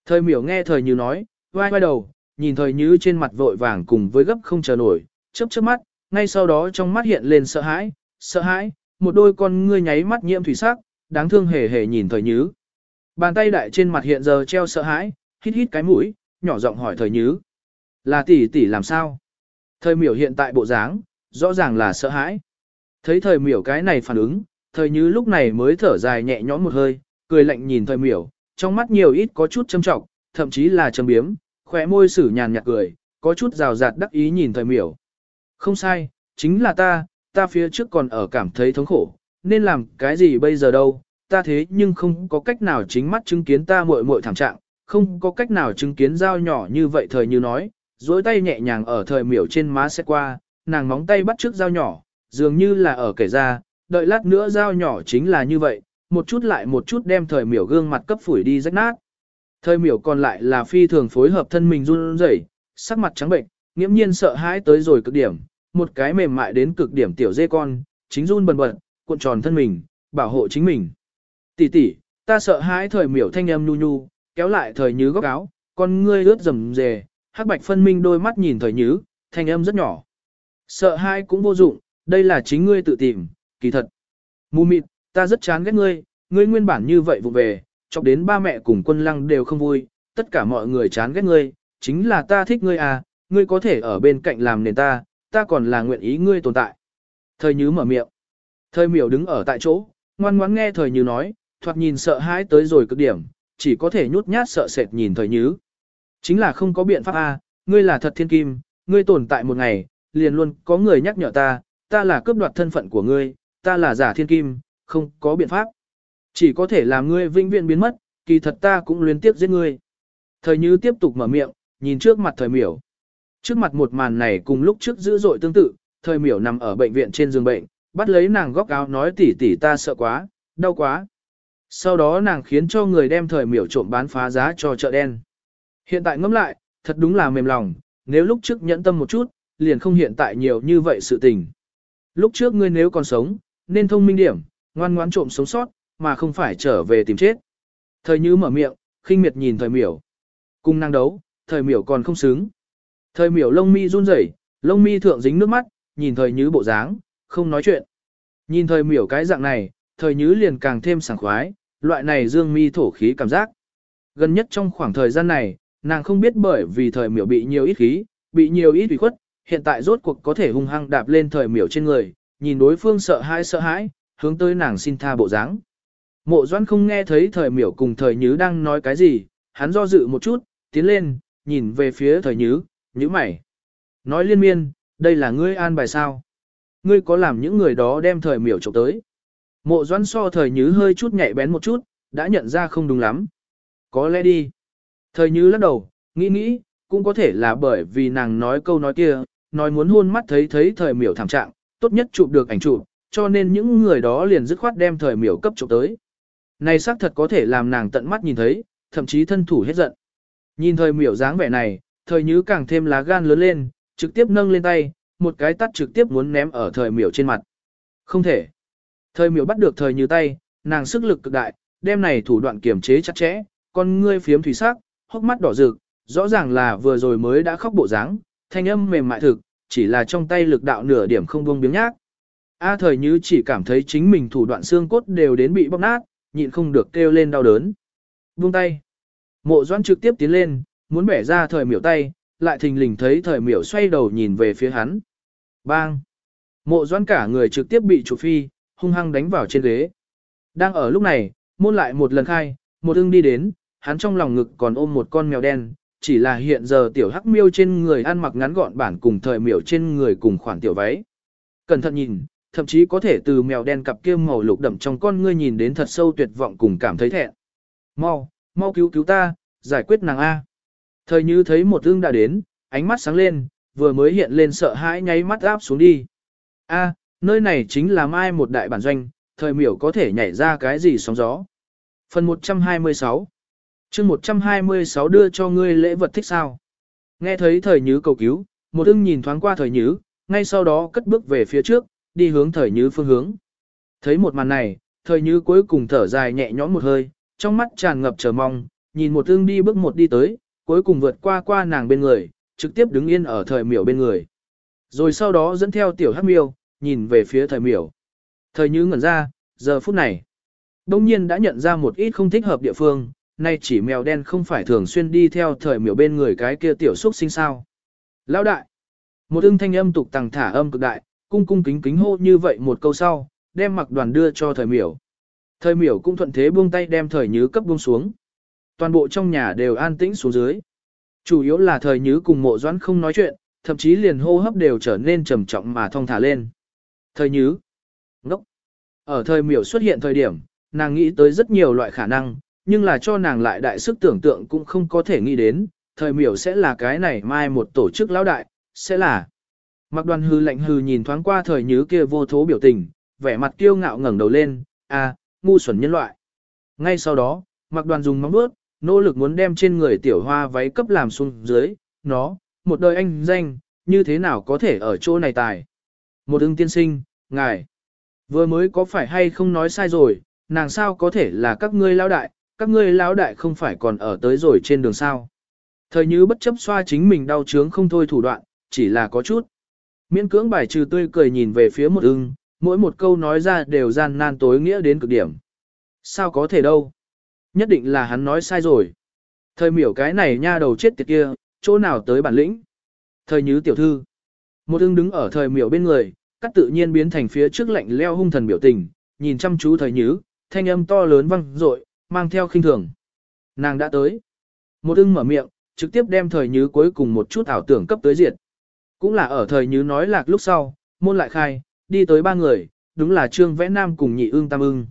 Thời miểu nghe thời như nói, vai vai đầu, nhìn thời như trên mặt vội vàng cùng với gấp không chờ nổi, chớp chớp mắt, ngay sau đó trong mắt hiện lên sợ hãi, sợ hãi, một đôi con ngươi nháy mắt nhiễm thủy sắc, đáng thương hề hề nhìn thời nhứ. Bàn tay đại trên mặt hiện giờ treo sợ hãi, hít hít cái mũi, nhỏ giọng hỏi thời nhứ. Là tỷ tỷ làm sao? Thời miểu hiện tại bộ dáng, rõ ràng là sợ hãi. Thấy thời miểu cái này phản ứng, thời nhứ lúc này mới thở dài nhẹ nhõm một hơi, cười lạnh nhìn thời miểu, trong mắt nhiều ít có chút châm trọng, thậm chí là châm biếm, khỏe môi sử nhàn nhạt cười, có chút rào rạt đắc ý nhìn thời miểu. Không sai, chính là ta, ta phía trước còn ở cảm thấy thống khổ, nên làm cái gì bây giờ đâu, ta thế nhưng không có cách nào chính mắt chứng kiến ta muội muội thảm trạng, không có cách nào chứng kiến dao nhỏ như vậy thời như nói, duỗi tay nhẹ nhàng ở thời miểu trên má sẽ qua, nàng móng tay bắt trước dao nhỏ, dường như là ở kể ra, đợi lát nữa dao nhỏ chính là như vậy, một chút lại một chút đem thời miểu gương mặt cấp phủi đi rách nát. Thời miểu còn lại là phi thường phối hợp thân mình run rẩy, sắc mặt trắng bệnh, nghiễm nhiên sợ hãi tới rồi cực điểm, một cái mềm mại đến cực điểm tiểu dê con, chính run bần bật, cuộn tròn thân mình, bảo hộ chính mình. Tỷ tỷ, ta sợ hãi thời miểu thanh âm nhu nhu, kéo lại thời nhứ góc áo, con ngươi ướt rầm rề, hắc bạch phân minh đôi mắt nhìn thời nhứ, thanh âm rất nhỏ. Sợ hãi cũng vô dụng, đây là chính ngươi tự tìm, kỳ thật. Mù mịt, ta rất chán ghét ngươi, ngươi nguyên bản như vậy vụ về, chọc đến ba mẹ cùng quân lăng đều không vui, tất cả mọi người chán ghét ngươi, chính là ta thích ngươi à, ngươi có thể ở bên cạnh làm nền ta, ta còn là nguyện ý ngươi tồn tại. Thời Nhứ mở miệng. Thời miểu đứng ở tại chỗ, ngoan ngoãn nghe thời Nhứ nói, thoạt nhìn sợ hãi tới rồi cực điểm, chỉ có thể nhút nhát sợ sệt nhìn thời Nhứ. Chính là không có biện pháp a, ngươi là thật thiên kim, ngươi tồn tại một ngày, liền luôn có người nhắc nhở ta, ta là cướp đoạt thân phận của ngươi, ta là giả thiên kim, không có biện pháp. Chỉ có thể làm ngươi vĩnh viễn biến mất, kỳ thật ta cũng liên tiếp giết ngươi. Thời Như tiếp tục mở miệng, nhìn trước mặt thời miểu. Trước mặt một màn này cùng lúc trước dữ dội tương tự, thời miểu nằm ở bệnh viện trên giường bệnh, bắt lấy nàng góc áo nói tỉ tỉ ta sợ quá, đau quá. Sau đó nàng khiến cho người đem thời miểu trộm bán phá giá cho chợ đen. Hiện tại ngẫm lại, thật đúng là mềm lòng, nếu lúc trước nhẫn tâm một chút, liền không hiện tại nhiều như vậy sự tình. Lúc trước ngươi nếu còn sống, nên thông minh điểm, ngoan ngoãn trộm sống sót, mà không phải trở về tìm chết. Thời như mở miệng, khinh miệt nhìn thời miểu. Cùng năng đấu, thời miểu còn không xứng. Thời miểu lông mi run rẩy, lông mi thượng dính nước mắt, nhìn thời nhứ bộ dáng, không nói chuyện. Nhìn thời miểu cái dạng này, thời nhứ liền càng thêm sảng khoái, loại này dương mi thổ khí cảm giác. Gần nhất trong khoảng thời gian này, nàng không biết bởi vì thời miểu bị nhiều ít khí, bị nhiều ít ủy khuất, hiện tại rốt cuộc có thể hung hăng đạp lên thời miểu trên người, nhìn đối phương sợ hãi sợ hãi, hướng tới nàng xin tha bộ dáng. Mộ Doãn không nghe thấy thời miểu cùng thời nhứ đang nói cái gì, hắn do dự một chút, tiến lên, nhìn về phía thời nhứ, nhứ mày. Nói liên miên, đây là ngươi an bài sao? Ngươi có làm những người đó đem thời miểu trộm tới? Mộ Doan so thời nhứ hơi chút nhạy bén một chút, đã nhận ra không đúng lắm. Có lẽ đi. Thời nhứ lắc đầu, nghĩ nghĩ, cũng có thể là bởi vì nàng nói câu nói kia, nói muốn hôn mắt thấy thấy thời miểu thảm trạng, tốt nhất chụp được ảnh chụp, cho nên những người đó liền dứt khoát đem thời miểu cấp chụp tới. Này xác thật có thể làm nàng tận mắt nhìn thấy, thậm chí thân thủ hết giận. Nhìn thời miểu dáng vẻ này, thời nhứ càng thêm lá gan lớn lên, trực tiếp nâng lên tay, một cái tắt trực tiếp muốn ném ở thời miểu trên mặt. Không thể. Thời miểu bắt được thời như tay, nàng sức lực cực đại, đem này thủ đoạn kiểm chế chặt chẽ, con ngươi phiếm thủy sắc, hốc mắt đỏ rực, rõ ràng là vừa rồi mới đã khóc bộ dáng, thanh âm mềm mại thực, chỉ là trong tay lực đạo nửa điểm không buông biếng nhác. A thời như chỉ cảm thấy chính mình thủ đoạn xương cốt đều đến bị bóc nát, nhịn không được kêu lên đau đớn. Buông tay. Mộ doan trực tiếp tiến lên, muốn bẻ ra thời miểu tay, lại thình lình thấy thời miểu xoay đầu nhìn về phía hắn. Bang! Mộ doan cả người trực tiếp bị chủ phi, hung hăng đánh vào trên ghế. Đang ở lúc này, môn lại một lần khai, một ưng đi đến, hắn trong lòng ngực còn ôm một con mèo đen, chỉ là hiện giờ tiểu hắc miêu trên người ăn mặc ngắn gọn bản cùng thời miểu trên người cùng khoản tiểu váy. Cẩn thận nhìn, thậm chí có thể từ mèo đen cặp kia màu lục đậm trong con ngươi nhìn đến thật sâu tuyệt vọng cùng cảm thấy thẹn. Mau, mau cứu cứu ta, giải quyết nàng A. Thời như thấy một ưng đã đến, ánh mắt sáng lên, vừa mới hiện lên sợ hãi nháy mắt áp xuống đi. A, nơi này chính là mai một đại bản doanh, thời miểu có thể nhảy ra cái gì sóng gió. Phần 126 chương 126 đưa cho ngươi lễ vật thích sao. Nghe thấy thời nhứ cầu cứu, một ưng nhìn thoáng qua thời nhứ, ngay sau đó cất bước về phía trước, đi hướng thời nhứ phương hướng. Thấy một màn này, thời nhứ cuối cùng thở dài nhẹ nhõm một hơi, trong mắt tràn ngập chờ mong, nhìn một ưng đi bước một đi tới, cuối cùng vượt qua qua nàng bên người, trực tiếp đứng yên ở thời miểu bên người. Rồi sau đó dẫn theo tiểu hắc miêu, nhìn về phía thời miểu. Thời như ngẩn ra, giờ phút này. Đông nhiên đã nhận ra một ít không thích hợp địa phương, nay chỉ mèo đen không phải thường xuyên đi theo thời miểu bên người cái kia tiểu xúc sinh sao. Lão đại. Một ưng thanh âm tục tàng thả âm cực đại, cung cung kính kính hô như vậy một câu sau, đem mặc đoàn đưa cho thời miểu. Thời miểu cũng thuận thế buông tay đem thời nhứ cấp buông xuống. Toàn bộ trong nhà đều an tĩnh xuống dưới. Chủ yếu là thời nhứ cùng mộ doãn không nói chuyện, thậm chí liền hô hấp đều trở nên trầm trọng mà thong thả lên. Thời nhứ. Ngốc. Ở thời miểu xuất hiện thời điểm, nàng nghĩ tới rất nhiều loại khả năng, nhưng là cho nàng lại đại sức tưởng tượng cũng không có thể nghĩ đến, thời miểu sẽ là cái này mai một tổ chức lão đại, sẽ là. Mặc đoàn hư lạnh hư nhìn thoáng qua thời nhứ kia vô thố biểu tình, vẻ mặt kiêu ngạo ngẩng đầu lên, a, ngu xuẩn nhân loại. Ngay sau đó, mặc đoàn dùng móng bước, nỗ lực muốn đem trên người tiểu hoa váy cấp làm xuống dưới, nó, một đời anh danh, như thế nào có thể ở chỗ này tài. Một ưng tiên sinh, ngài, vừa mới có phải hay không nói sai rồi, nàng sao có thể là các ngươi lão đại, các ngươi lão đại không phải còn ở tới rồi trên đường sao. Thời như bất chấp xoa chính mình đau chướng không thôi thủ đoạn, chỉ là có chút. Miễn cưỡng bài trừ tươi cười nhìn về phía một ưng, mỗi một câu nói ra đều gian nan tối nghĩa đến cực điểm. Sao có thể đâu? Nhất định là hắn nói sai rồi. Thời miểu cái này nha đầu chết tiệt kia, chỗ nào tới bản lĩnh? Thời nhứ tiểu thư. Một ưng đứng ở thời miểu bên người, cắt tự nhiên biến thành phía trước lạnh leo hung thần biểu tình, nhìn chăm chú thời nhứ, thanh âm to lớn vang dội, mang theo khinh thường. Nàng đã tới. Một ưng mở miệng, trực tiếp đem thời nhứ cuối cùng một chút ảo tưởng cấp tới diệt. Cũng là ở thời nhứ nói lạc lúc sau, môn lại khai, đi tới ba người, đúng là Trương Vẽ Nam cùng nhị ưng tam ưng.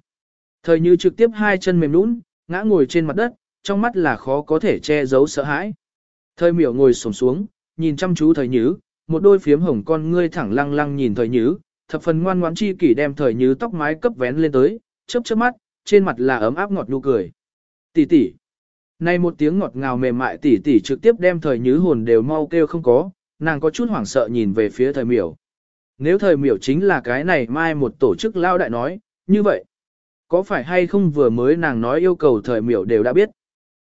Thời nhứ trực tiếp hai chân mềm nũng, ngã ngồi trên mặt đất, trong mắt là khó có thể che giấu sợ hãi. Thời miểu ngồi xổm xuống, nhìn chăm chú thời nhứ, một đôi phiếm hồng con ngươi thẳng lăng lăng nhìn thời nhứ, thập phần ngoan ngoãn chi kỷ đem thời nhứ tóc mái cấp vén lên tới, chớp chớp mắt, trên mặt là ấm áp ngọt nụ cười. Tỷ tỷ. Này một tiếng ngọt ngào mềm mại tỷ tỷ trực tiếp đem thời nhứ hồn đều mau kêu không có, nàng có chút hoảng sợ nhìn về phía thời miểu. Nếu thời miểu chính là cái này mai một tổ chức lao đại nói, như vậy. Có phải hay không vừa mới nàng nói yêu cầu thời miểu đều đã biết.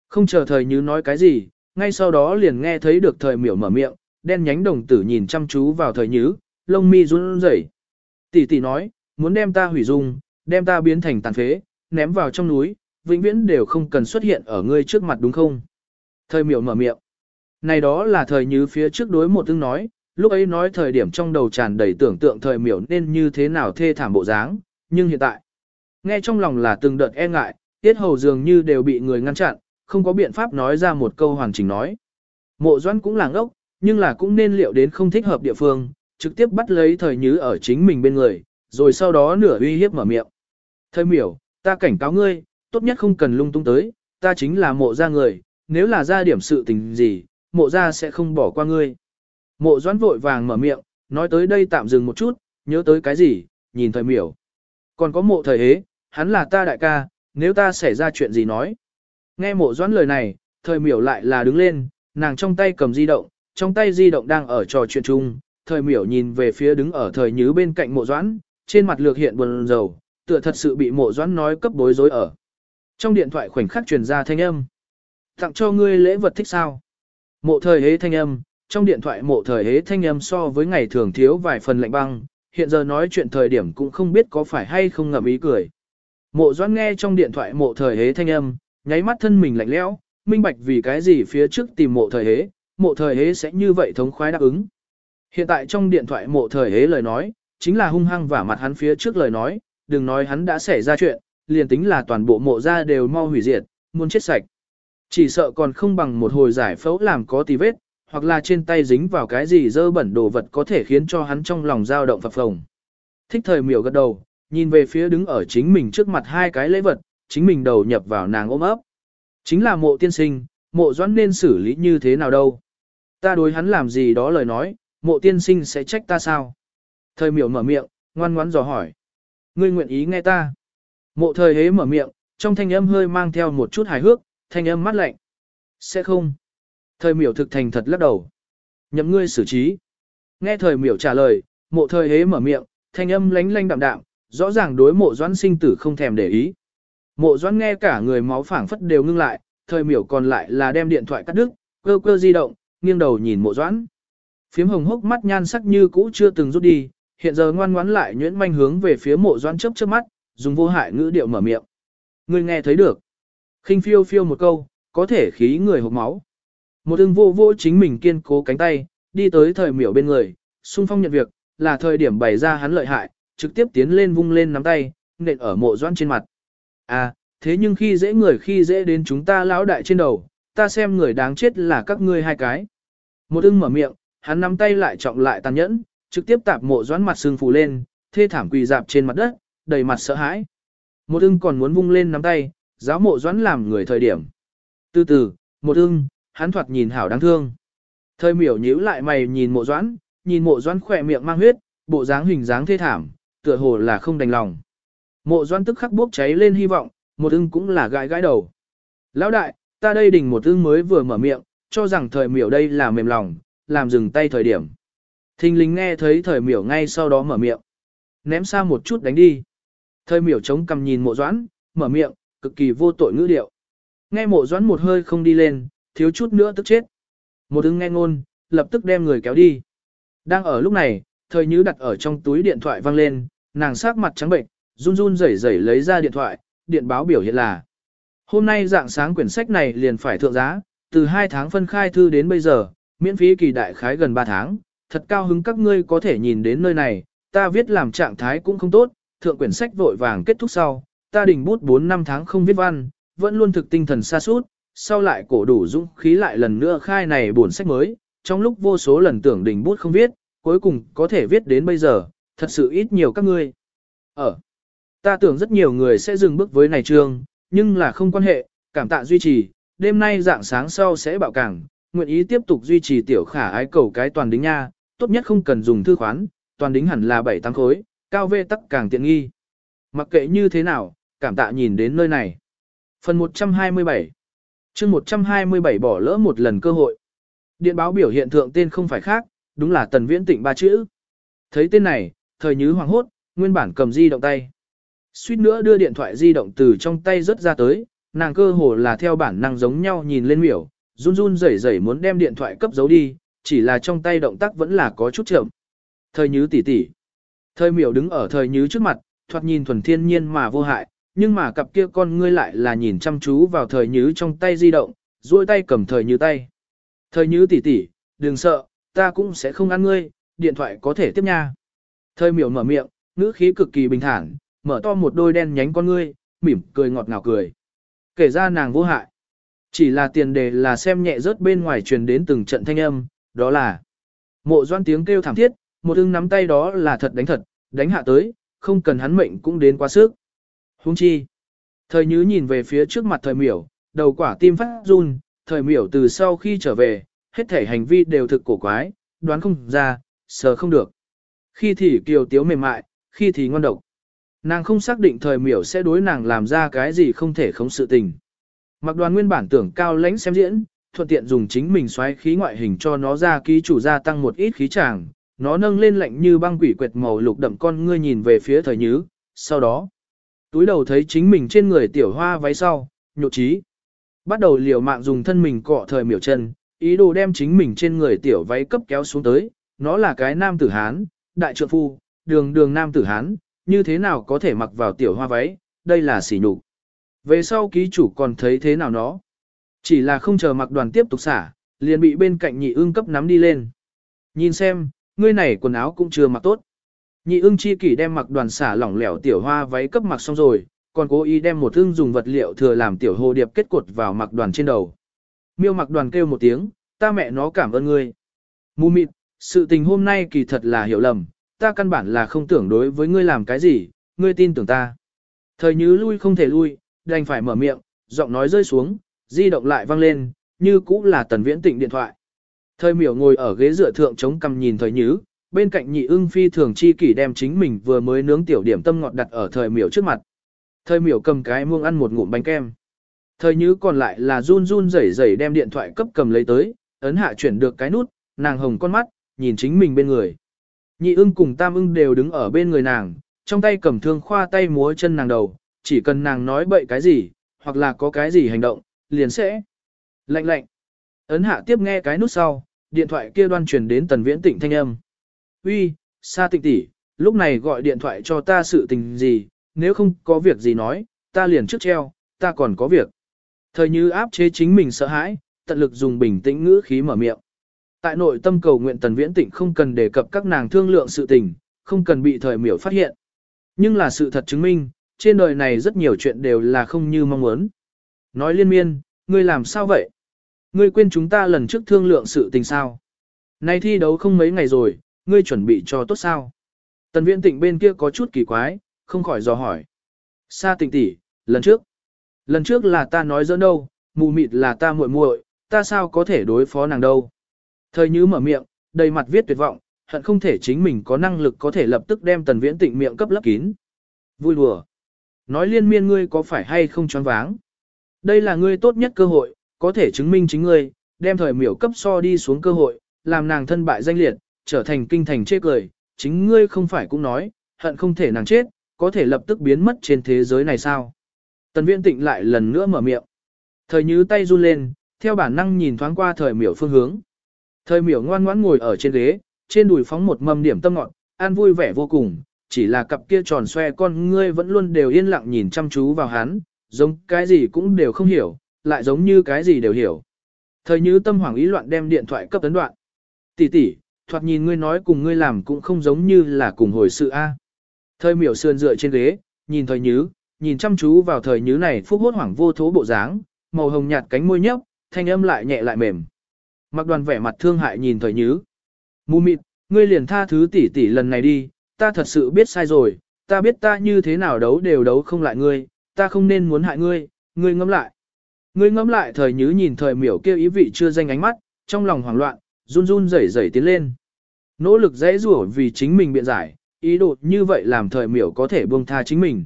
Không chờ thời như nói cái gì, ngay sau đó liền nghe thấy được thời miểu mở miệng, đen nhánh đồng tử nhìn chăm chú vào thời như lông mi run rẩy. Tỷ tỷ nói, muốn đem ta hủy dung, đem ta biến thành tàn phế, ném vào trong núi, vĩnh viễn đều không cần xuất hiện ở ngươi trước mặt đúng không? Thời miểu mở miệng. Này đó là thời như phía trước đối một tương nói, lúc ấy nói thời điểm trong đầu tràn đầy tưởng tượng thời miểu nên như thế nào thê thảm bộ dáng, nhưng hiện tại, nghe trong lòng là từng đợt e ngại, tiết hầu dường như đều bị người ngăn chặn, không có biện pháp nói ra một câu hoàn chỉnh nói. Mộ doãn cũng là ngốc, nhưng là cũng nên liệu đến không thích hợp địa phương, trực tiếp bắt lấy thời nhứ ở chính mình bên người, rồi sau đó nửa uy hiếp mở miệng. Thời miểu, ta cảnh cáo ngươi, tốt nhất không cần lung tung tới, ta chính là mộ gia người, nếu là ra điểm sự tình gì, mộ gia sẽ không bỏ qua ngươi. Mộ doãn vội vàng mở miệng, nói tới đây tạm dừng một chút, nhớ tới cái gì, nhìn thời miểu. Còn có mộ thời hế, hắn là ta đại ca, nếu ta xảy ra chuyện gì nói. Nghe mộ doãn lời này, thời miểu lại là đứng lên, nàng trong tay cầm di động, trong tay di động đang ở trò chuyện chung, thời miểu nhìn về phía đứng ở thời nhứ bên cạnh mộ doãn, trên mặt lược hiện buồn rầu, tựa thật sự bị mộ doãn nói cấp bối rối ở. Trong điện thoại khoảnh khắc truyền ra thanh âm. Tặng cho ngươi lễ vật thích sao? Mộ thời hế thanh âm, trong điện thoại mộ thời hế thanh âm so với ngày thường thiếu vài phần lạnh băng, hiện giờ nói chuyện thời điểm cũng không biết có phải hay không ngậm ý cười. Mộ doãn nghe trong điện thoại mộ thời hế thanh âm, nháy mắt thân mình lạnh lẽo, minh bạch vì cái gì phía trước tìm mộ thời hế, mộ thời hế sẽ như vậy thống khoái đáp ứng. Hiện tại trong điện thoại mộ thời hế lời nói, chính là hung hăng vả mặt hắn phía trước lời nói, đừng nói hắn đã xảy ra chuyện, liền tính là toàn bộ mộ ra đều mau hủy diệt, muốn chết sạch. Chỉ sợ còn không bằng một hồi giải phẫu làm có tì vết, hoặc là trên tay dính vào cái gì dơ bẩn đồ vật có thể khiến cho hắn trong lòng dao động phập phồng. Thích thời miểu gật đầu, nhìn về phía đứng ở chính mình trước mặt hai cái lễ vật, chính mình đầu nhập vào nàng ôm ấp. Chính là mộ tiên sinh, mộ doãn nên xử lý như thế nào đâu. Ta đối hắn làm gì đó lời nói, mộ tiên sinh sẽ trách ta sao? Thời miểu mở miệng, ngoan ngoãn dò hỏi. Ngươi nguyện ý nghe ta. Mộ thời hế mở miệng, trong thanh âm hơi mang theo một chút hài hước, thanh âm mắt lạnh. Sẽ không. Thời miểu thực thành thật lắc đầu. Nhậm ngươi xử trí. Nghe thời miểu trả lời, mộ thời hế mở miệng, thanh âm lánh lánh đạm đạm, rõ ràng đối mộ doãn sinh tử không thèm để ý. Mộ doãn nghe cả người máu phảng phất đều ngưng lại, thời miểu còn lại là đem điện thoại cắt đứt, cơ cơ di động, nghiêng đầu nhìn mộ doãn. Phiếm hồng hốc mắt nhan sắc như cũ chưa từng rút đi, hiện giờ ngoan ngoãn lại nhuyễn manh hướng về phía mộ doãn chớp chớp mắt, dùng vô hại ngữ điệu mở miệng. người nghe thấy được. khinh phiêu phiêu một câu, có thể khí người hộp máu. Một ưng vô vô chính mình kiên cố cánh tay, đi tới thời miểu bên người, xung phong nhận việc, là thời điểm bày ra hắn lợi hại, trực tiếp tiến lên vung lên nắm tay, nện ở mộ doãn trên mặt. À, thế nhưng khi dễ người khi dễ đến chúng ta lão đại trên đầu, ta xem người đáng chết là các ngươi hai cái. Một ưng mở miệng, hắn nắm tay lại trọng lại tàn nhẫn, trực tiếp tạp mộ doãn mặt sưng phù lên, thê thảm quỳ dạp trên mặt đất, đầy mặt sợ hãi. Một ưng còn muốn vung lên nắm tay, giáo mộ doãn làm người thời điểm. Từ từ, một ưng, hắn thoạt nhìn hảo đáng thương. Thời miểu nhíu lại mày nhìn mộ doãn, nhìn mộ doãn khỏe miệng mang huyết, bộ dáng hình dáng thê thảm, tựa hồ là không đành lòng. Mộ Doan tức khắc bốc cháy lên hy vọng, một ưng cũng là gãi gãi đầu. Lão đại, ta đây đỉnh một ưng mới vừa mở miệng, cho rằng thời miểu đây là mềm lòng, làm dừng tay thời điểm. Thình lính nghe thấy thời miểu ngay sau đó mở miệng. Ném xa một chút đánh đi. Thời miểu chống cầm nhìn mộ doãn, mở miệng, cực kỳ vô tội ngữ điệu. Nghe mộ doãn một hơi không đi lên, thiếu chút nữa tức chết. Một ưng nghe ngôn, lập tức đem người kéo đi. Đang ở lúc này, thời nhứ đặt ở trong túi điện thoại vang lên, nàng sắc mặt trắng bệnh, run run rẩy rẩy lấy ra điện thoại, điện báo biểu hiện là. Hôm nay dạng sáng quyển sách này liền phải thượng giá, từ 2 tháng phân khai thư đến bây giờ, miễn phí kỳ đại khái gần 3 tháng, thật cao hứng các ngươi có thể nhìn đến nơi này, ta viết làm trạng thái cũng không tốt, thượng quyển sách vội vàng kết thúc sau, ta đình bút 4 năm tháng không viết văn, vẫn luôn thực tinh thần xa suốt, sau lại cổ đủ dũng khí lại lần nữa khai này buồn sách mới, trong lúc vô số lần tưởng đình bút không viết, cuối cùng có thể viết đến bây giờ, thật sự ít nhiều các ngươi. Ở, ta tưởng rất nhiều người sẽ dừng bước với này trường nhưng là không quan hệ, cảm tạ duy trì, đêm nay dạng sáng sau sẽ bạo cảng, nguyện ý tiếp tục duy trì tiểu khả ái cầu cái toàn đính nha, tốt nhất không cần dùng thư khoán, toàn đính hẳn là 7 tăng khối, cao vê tắc càng tiện nghi. Mặc kệ như thế nào, cảm tạ nhìn đến nơi này. Phần 127 chương 127 bỏ lỡ một lần cơ hội. Điện báo biểu hiện thượng tên không phải khác, đúng là tần viễn tịnh ba chữ. Thấy tên này, thời nhứ hoàng hốt, nguyên bản cầm di động tay. Suýt nữa đưa điện thoại di động từ trong tay rớt ra tới, nàng cơ hồ là theo bản năng giống nhau nhìn lên miểu, run run rẩy rẩy muốn đem điện thoại cấp giấu đi, chỉ là trong tay động tác vẫn là có chút chậm. Thời nhứ tỉ tỉ. Thời miểu đứng ở thời nhứ trước mặt, thoạt nhìn thuần thiên nhiên mà vô hại, nhưng mà cặp kia con ngươi lại là nhìn chăm chú vào thời nhứ trong tay di động, duỗi tay cầm thời nhứ tay. Thời nhứ tỉ tỉ, đừng sợ, ta cũng sẽ không ăn ngươi, điện thoại có thể tiếp nha. Thời miểu mở miệng, ngữ khí cực kỳ bình thản, mở to một đôi đen nhánh con ngươi, mỉm cười ngọt ngào cười. Kể ra nàng vô hại. Chỉ là tiền đề là xem nhẹ rớt bên ngoài truyền đến từng trận thanh âm, đó là mộ doan tiếng kêu thảm thiết, một ưng nắm tay đó là thật đánh thật, đánh hạ tới, không cần hắn mệnh cũng đến quá sức. Hung chi. Thời nhứ nhìn về phía trước mặt thời miểu, đầu quả tim phát run, thời miểu từ sau khi trở về, hết thể hành vi đều thực cổ quái, đoán không ra, sờ không được. Khi thì kiều tiếu mềm mại, khi thì ngon độc. Nàng không xác định thời miểu sẽ đối nàng làm ra cái gì không thể không sự tình. Mặc đoàn nguyên bản tưởng cao lãnh xem diễn, thuận tiện dùng chính mình xoáy khí ngoại hình cho nó ra ký chủ gia tăng một ít khí tràng, nó nâng lên lạnh như băng quỷ quệt màu lục đậm con ngươi nhìn về phía thời nhứ, sau đó, túi đầu thấy chính mình trên người tiểu hoa váy sau, nhột trí. Bắt đầu liều mạng dùng thân mình cọ thời miểu chân, ý đồ đem chính mình trên người tiểu váy cấp kéo xuống tới, nó là cái nam tử Hán, đại trượng phu, đường đường nam tử Hán, như thế nào có thể mặc vào tiểu hoa váy, đây là sỉ nhục. Về sau ký chủ còn thấy thế nào nó? Chỉ là không chờ mặc đoàn tiếp tục xả, liền bị bên cạnh nhị ưng cấp nắm đi lên. Nhìn xem, ngươi này quần áo cũng chưa mặc tốt. Nhị ưng chi kỷ đem mặc đoàn xả lỏng lẻo tiểu hoa váy cấp mặc xong rồi, còn cố ý đem một thương dùng vật liệu thừa làm tiểu hồ điệp kết cột vào mặc đoàn trên đầu. Miêu mặc đoàn kêu một tiếng, ta mẹ nó cảm ơn ngươi. Mù mịt, sự tình hôm nay kỳ thật là hiểu lầm, ta căn bản là không tưởng đối với ngươi làm cái gì, ngươi tin tưởng ta. Thời nhứ lui không thể lui, đành phải mở miệng, giọng nói rơi xuống, di động lại vang lên, như cũ là tần viễn tịnh điện thoại. Thời miểu ngồi ở ghế dựa thượng chống cằm nhìn thời nhứ, bên cạnh nhị ưng phi thường chi kỷ đem chính mình vừa mới nướng tiểu điểm tâm ngọt đặt ở thời miểu trước mặt. Thời miểu cầm cái muông ăn một ngụm bánh kem. Thời nhứ còn lại là run run rẩy rẩy đem điện thoại cấp cầm lấy tới, ấn hạ chuyển được cái nút, nàng hồng con mắt, nhìn chính mình bên người. Nhị ưng cùng tam ưng đều đứng ở bên người nàng, trong tay cầm thương khoa tay múa chân nàng đầu, chỉ cần nàng nói bậy cái gì, hoặc là có cái gì hành động, liền sẽ. Lạnh lạnh. Ấn hạ tiếp nghe cái nút sau, điện thoại kia đoan truyền đến tần viễn tịnh thanh âm. Uy, xa tịnh tỷ, lúc này gọi điện thoại cho ta sự tình gì, nếu không có việc gì nói, ta liền trước treo, ta còn có việc. Thời như áp chế chính mình sợ hãi, tận lực dùng bình tĩnh ngữ khí mở miệng. Tại nội tâm cầu nguyện tần viễn tịnh không cần đề cập các nàng thương lượng sự tình, không cần bị thời miểu phát hiện. Nhưng là sự thật chứng minh, trên đời này rất nhiều chuyện đều là không như mong muốn. Nói liên miên, ngươi làm sao vậy? Ngươi quên chúng ta lần trước thương lượng sự tình sao? Nay thi đấu không mấy ngày rồi, ngươi chuẩn bị cho tốt sao? Tần viễn tịnh bên kia có chút kỳ quái, không khỏi dò hỏi. Sa tịnh tỷ, lần trước. Lần trước là ta nói dỡ đâu, mù mịt là ta muội muội, ta sao có thể đối phó nàng đâu. Thời như mở miệng, đầy mặt viết tuyệt vọng, hận không thể chính mình có năng lực có thể lập tức đem tần viễn tịnh miệng cấp lấp kín. Vui đùa. Nói liên miên ngươi có phải hay không choáng váng. Đây là ngươi tốt nhất cơ hội, có thể chứng minh chính ngươi, đem thời miểu cấp so đi xuống cơ hội, làm nàng thân bại danh liệt, trở thành kinh thành chê cười, chính ngươi không phải cũng nói, hận không thể nàng chết, có thể lập tức biến mất trên thế giới này sao. Tần viễn tịnh lại lần nữa mở miệng. Thời như tay run lên, theo bản năng nhìn thoáng qua thời miểu phương hướng. Thời miểu ngoan ngoãn ngồi ở trên ghế, trên đùi phóng một mâm điểm tâm ngọt, an vui vẻ vô cùng, chỉ là cặp kia tròn xoe con ngươi vẫn luôn đều yên lặng nhìn chăm chú vào hắn, giống cái gì cũng đều không hiểu, lại giống như cái gì đều hiểu. Thời như tâm hoảng ý loạn đem điện thoại cấp tấn đoạn. Tỷ tỷ, thoạt nhìn ngươi nói cùng ngươi làm cũng không giống như là cùng hồi sự A. Thời miểu sườn dựa trên ghế, nhìn thời nhứ, nhìn chăm chú vào thời nhứ này phúc hốt hoảng vô thố bộ dáng, màu hồng nhạt cánh môi nhấp, thanh âm lại nhẹ lại mềm. Mặc đoàn vẻ mặt thương hại nhìn thời nhứ. Mù mịt, ngươi liền tha thứ tỷ tỷ lần này đi, ta thật sự biết sai rồi, ta biết ta như thế nào đấu đều đấu không lại ngươi, ta không nên muốn hại ngươi, ngươi ngẫm lại. Ngươi ngẫm lại thời nhứ nhìn thời miểu kêu ý vị chưa danh ánh mắt, trong lòng hoảng loạn, run run rẩy rẩy tiến lên. Nỗ lực dễ rủa vì chính mình biện giải, ý đồ như vậy làm thời miểu có thể buông tha chính mình.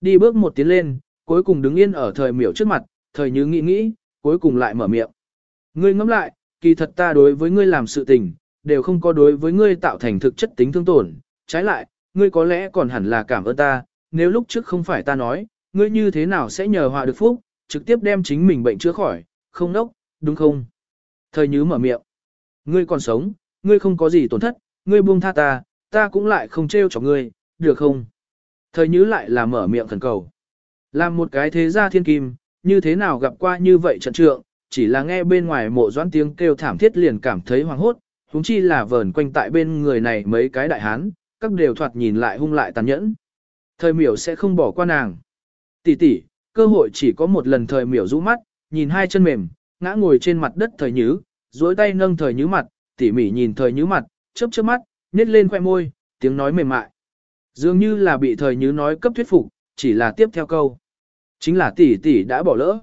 Đi bước một tiến lên, cuối cùng đứng yên ở thời miểu trước mặt, thời nhứ nghĩ nghĩ, cuối cùng lại mở miệng. Ngươi ngẫm lại, kỳ thật ta đối với ngươi làm sự tình, đều không có đối với ngươi tạo thành thực chất tính thương tổn, trái lại, ngươi có lẽ còn hẳn là cảm ơn ta, nếu lúc trước không phải ta nói, ngươi như thế nào sẽ nhờ họa được phúc, trực tiếp đem chính mình bệnh chữa khỏi, không nốc, đúng không? Thời nhứ mở miệng. Ngươi còn sống, ngươi không có gì tổn thất, ngươi buông tha ta, ta cũng lại không trêu cho ngươi, được không? Thời nhứ lại là mở miệng khẩn cầu. Làm một cái thế gia thiên kim, như thế nào gặp qua như vậy trận trượng, chỉ là nghe bên ngoài mộ doãn tiếng kêu thảm thiết liền cảm thấy hoảng hốt, huống chi là vờn quanh tại bên người này mấy cái đại hán, các đều thoạt nhìn lại hung lại tàn nhẫn. Thời miểu sẽ không bỏ qua nàng. Tỷ tỷ, cơ hội chỉ có một lần thời miểu rũ mắt, nhìn hai chân mềm, ngã ngồi trên mặt đất thời nhứ, duỗi tay nâng thời nhứ mặt, tỉ mỉ nhìn thời nhứ mặt, chớp chớp mắt, nhếch lên khoe môi, tiếng nói mềm mại. Dường như là bị thời nhứ nói cấp thuyết phục, chỉ là tiếp theo câu. Chính là tỷ tỷ đã bỏ lỡ.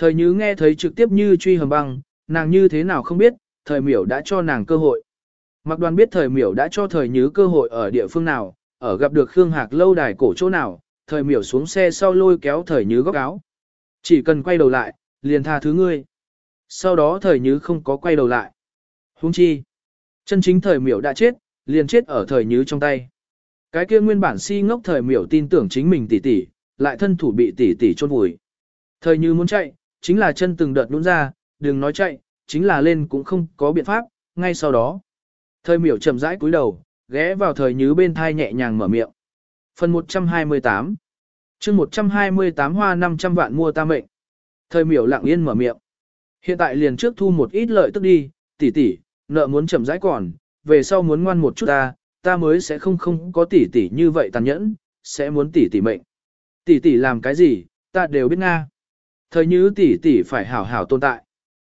Thời nhứ nghe thấy trực tiếp như truy hầm băng, nàng như thế nào không biết, thời miểu đã cho nàng cơ hội. Mặc đoàn biết thời miểu đã cho thời nhứ cơ hội ở địa phương nào, ở gặp được Khương Hạc lâu đài cổ chỗ nào, thời miểu xuống xe sau lôi kéo thời nhứ góc áo. Chỉ cần quay đầu lại, liền tha thứ ngươi. Sau đó thời nhứ không có quay đầu lại. Hung chi. Chân chính thời miểu đã chết, liền chết ở thời nhứ trong tay. Cái kia nguyên bản si ngốc thời miểu tin tưởng chính mình tỷ tỷ, lại thân thủ bị tỷ tỷ chôn vùi. Thời nhứ muốn chạy, chính là chân từng đợt nhũn ra, đừng nói chạy, chính là lên cũng không có biện pháp, ngay sau đó. Thời miểu chậm rãi cúi đầu, ghé vào thời nhứ bên thai nhẹ nhàng mở miệng. Phần 128 chương 128 hoa 500 vạn mua ta mệnh. Thời miểu lặng yên mở miệng. Hiện tại liền trước thu một ít lợi tức đi, tỷ tỷ, nợ muốn chậm rãi còn, về sau muốn ngoan một chút ta, ta mới sẽ không không có tỷ tỷ như vậy tàn nhẫn, sẽ muốn tỷ tỷ mệnh. Tỷ tỷ làm cái gì, ta đều biết nga. Thời như tỷ tỷ phải hảo hảo tồn tại.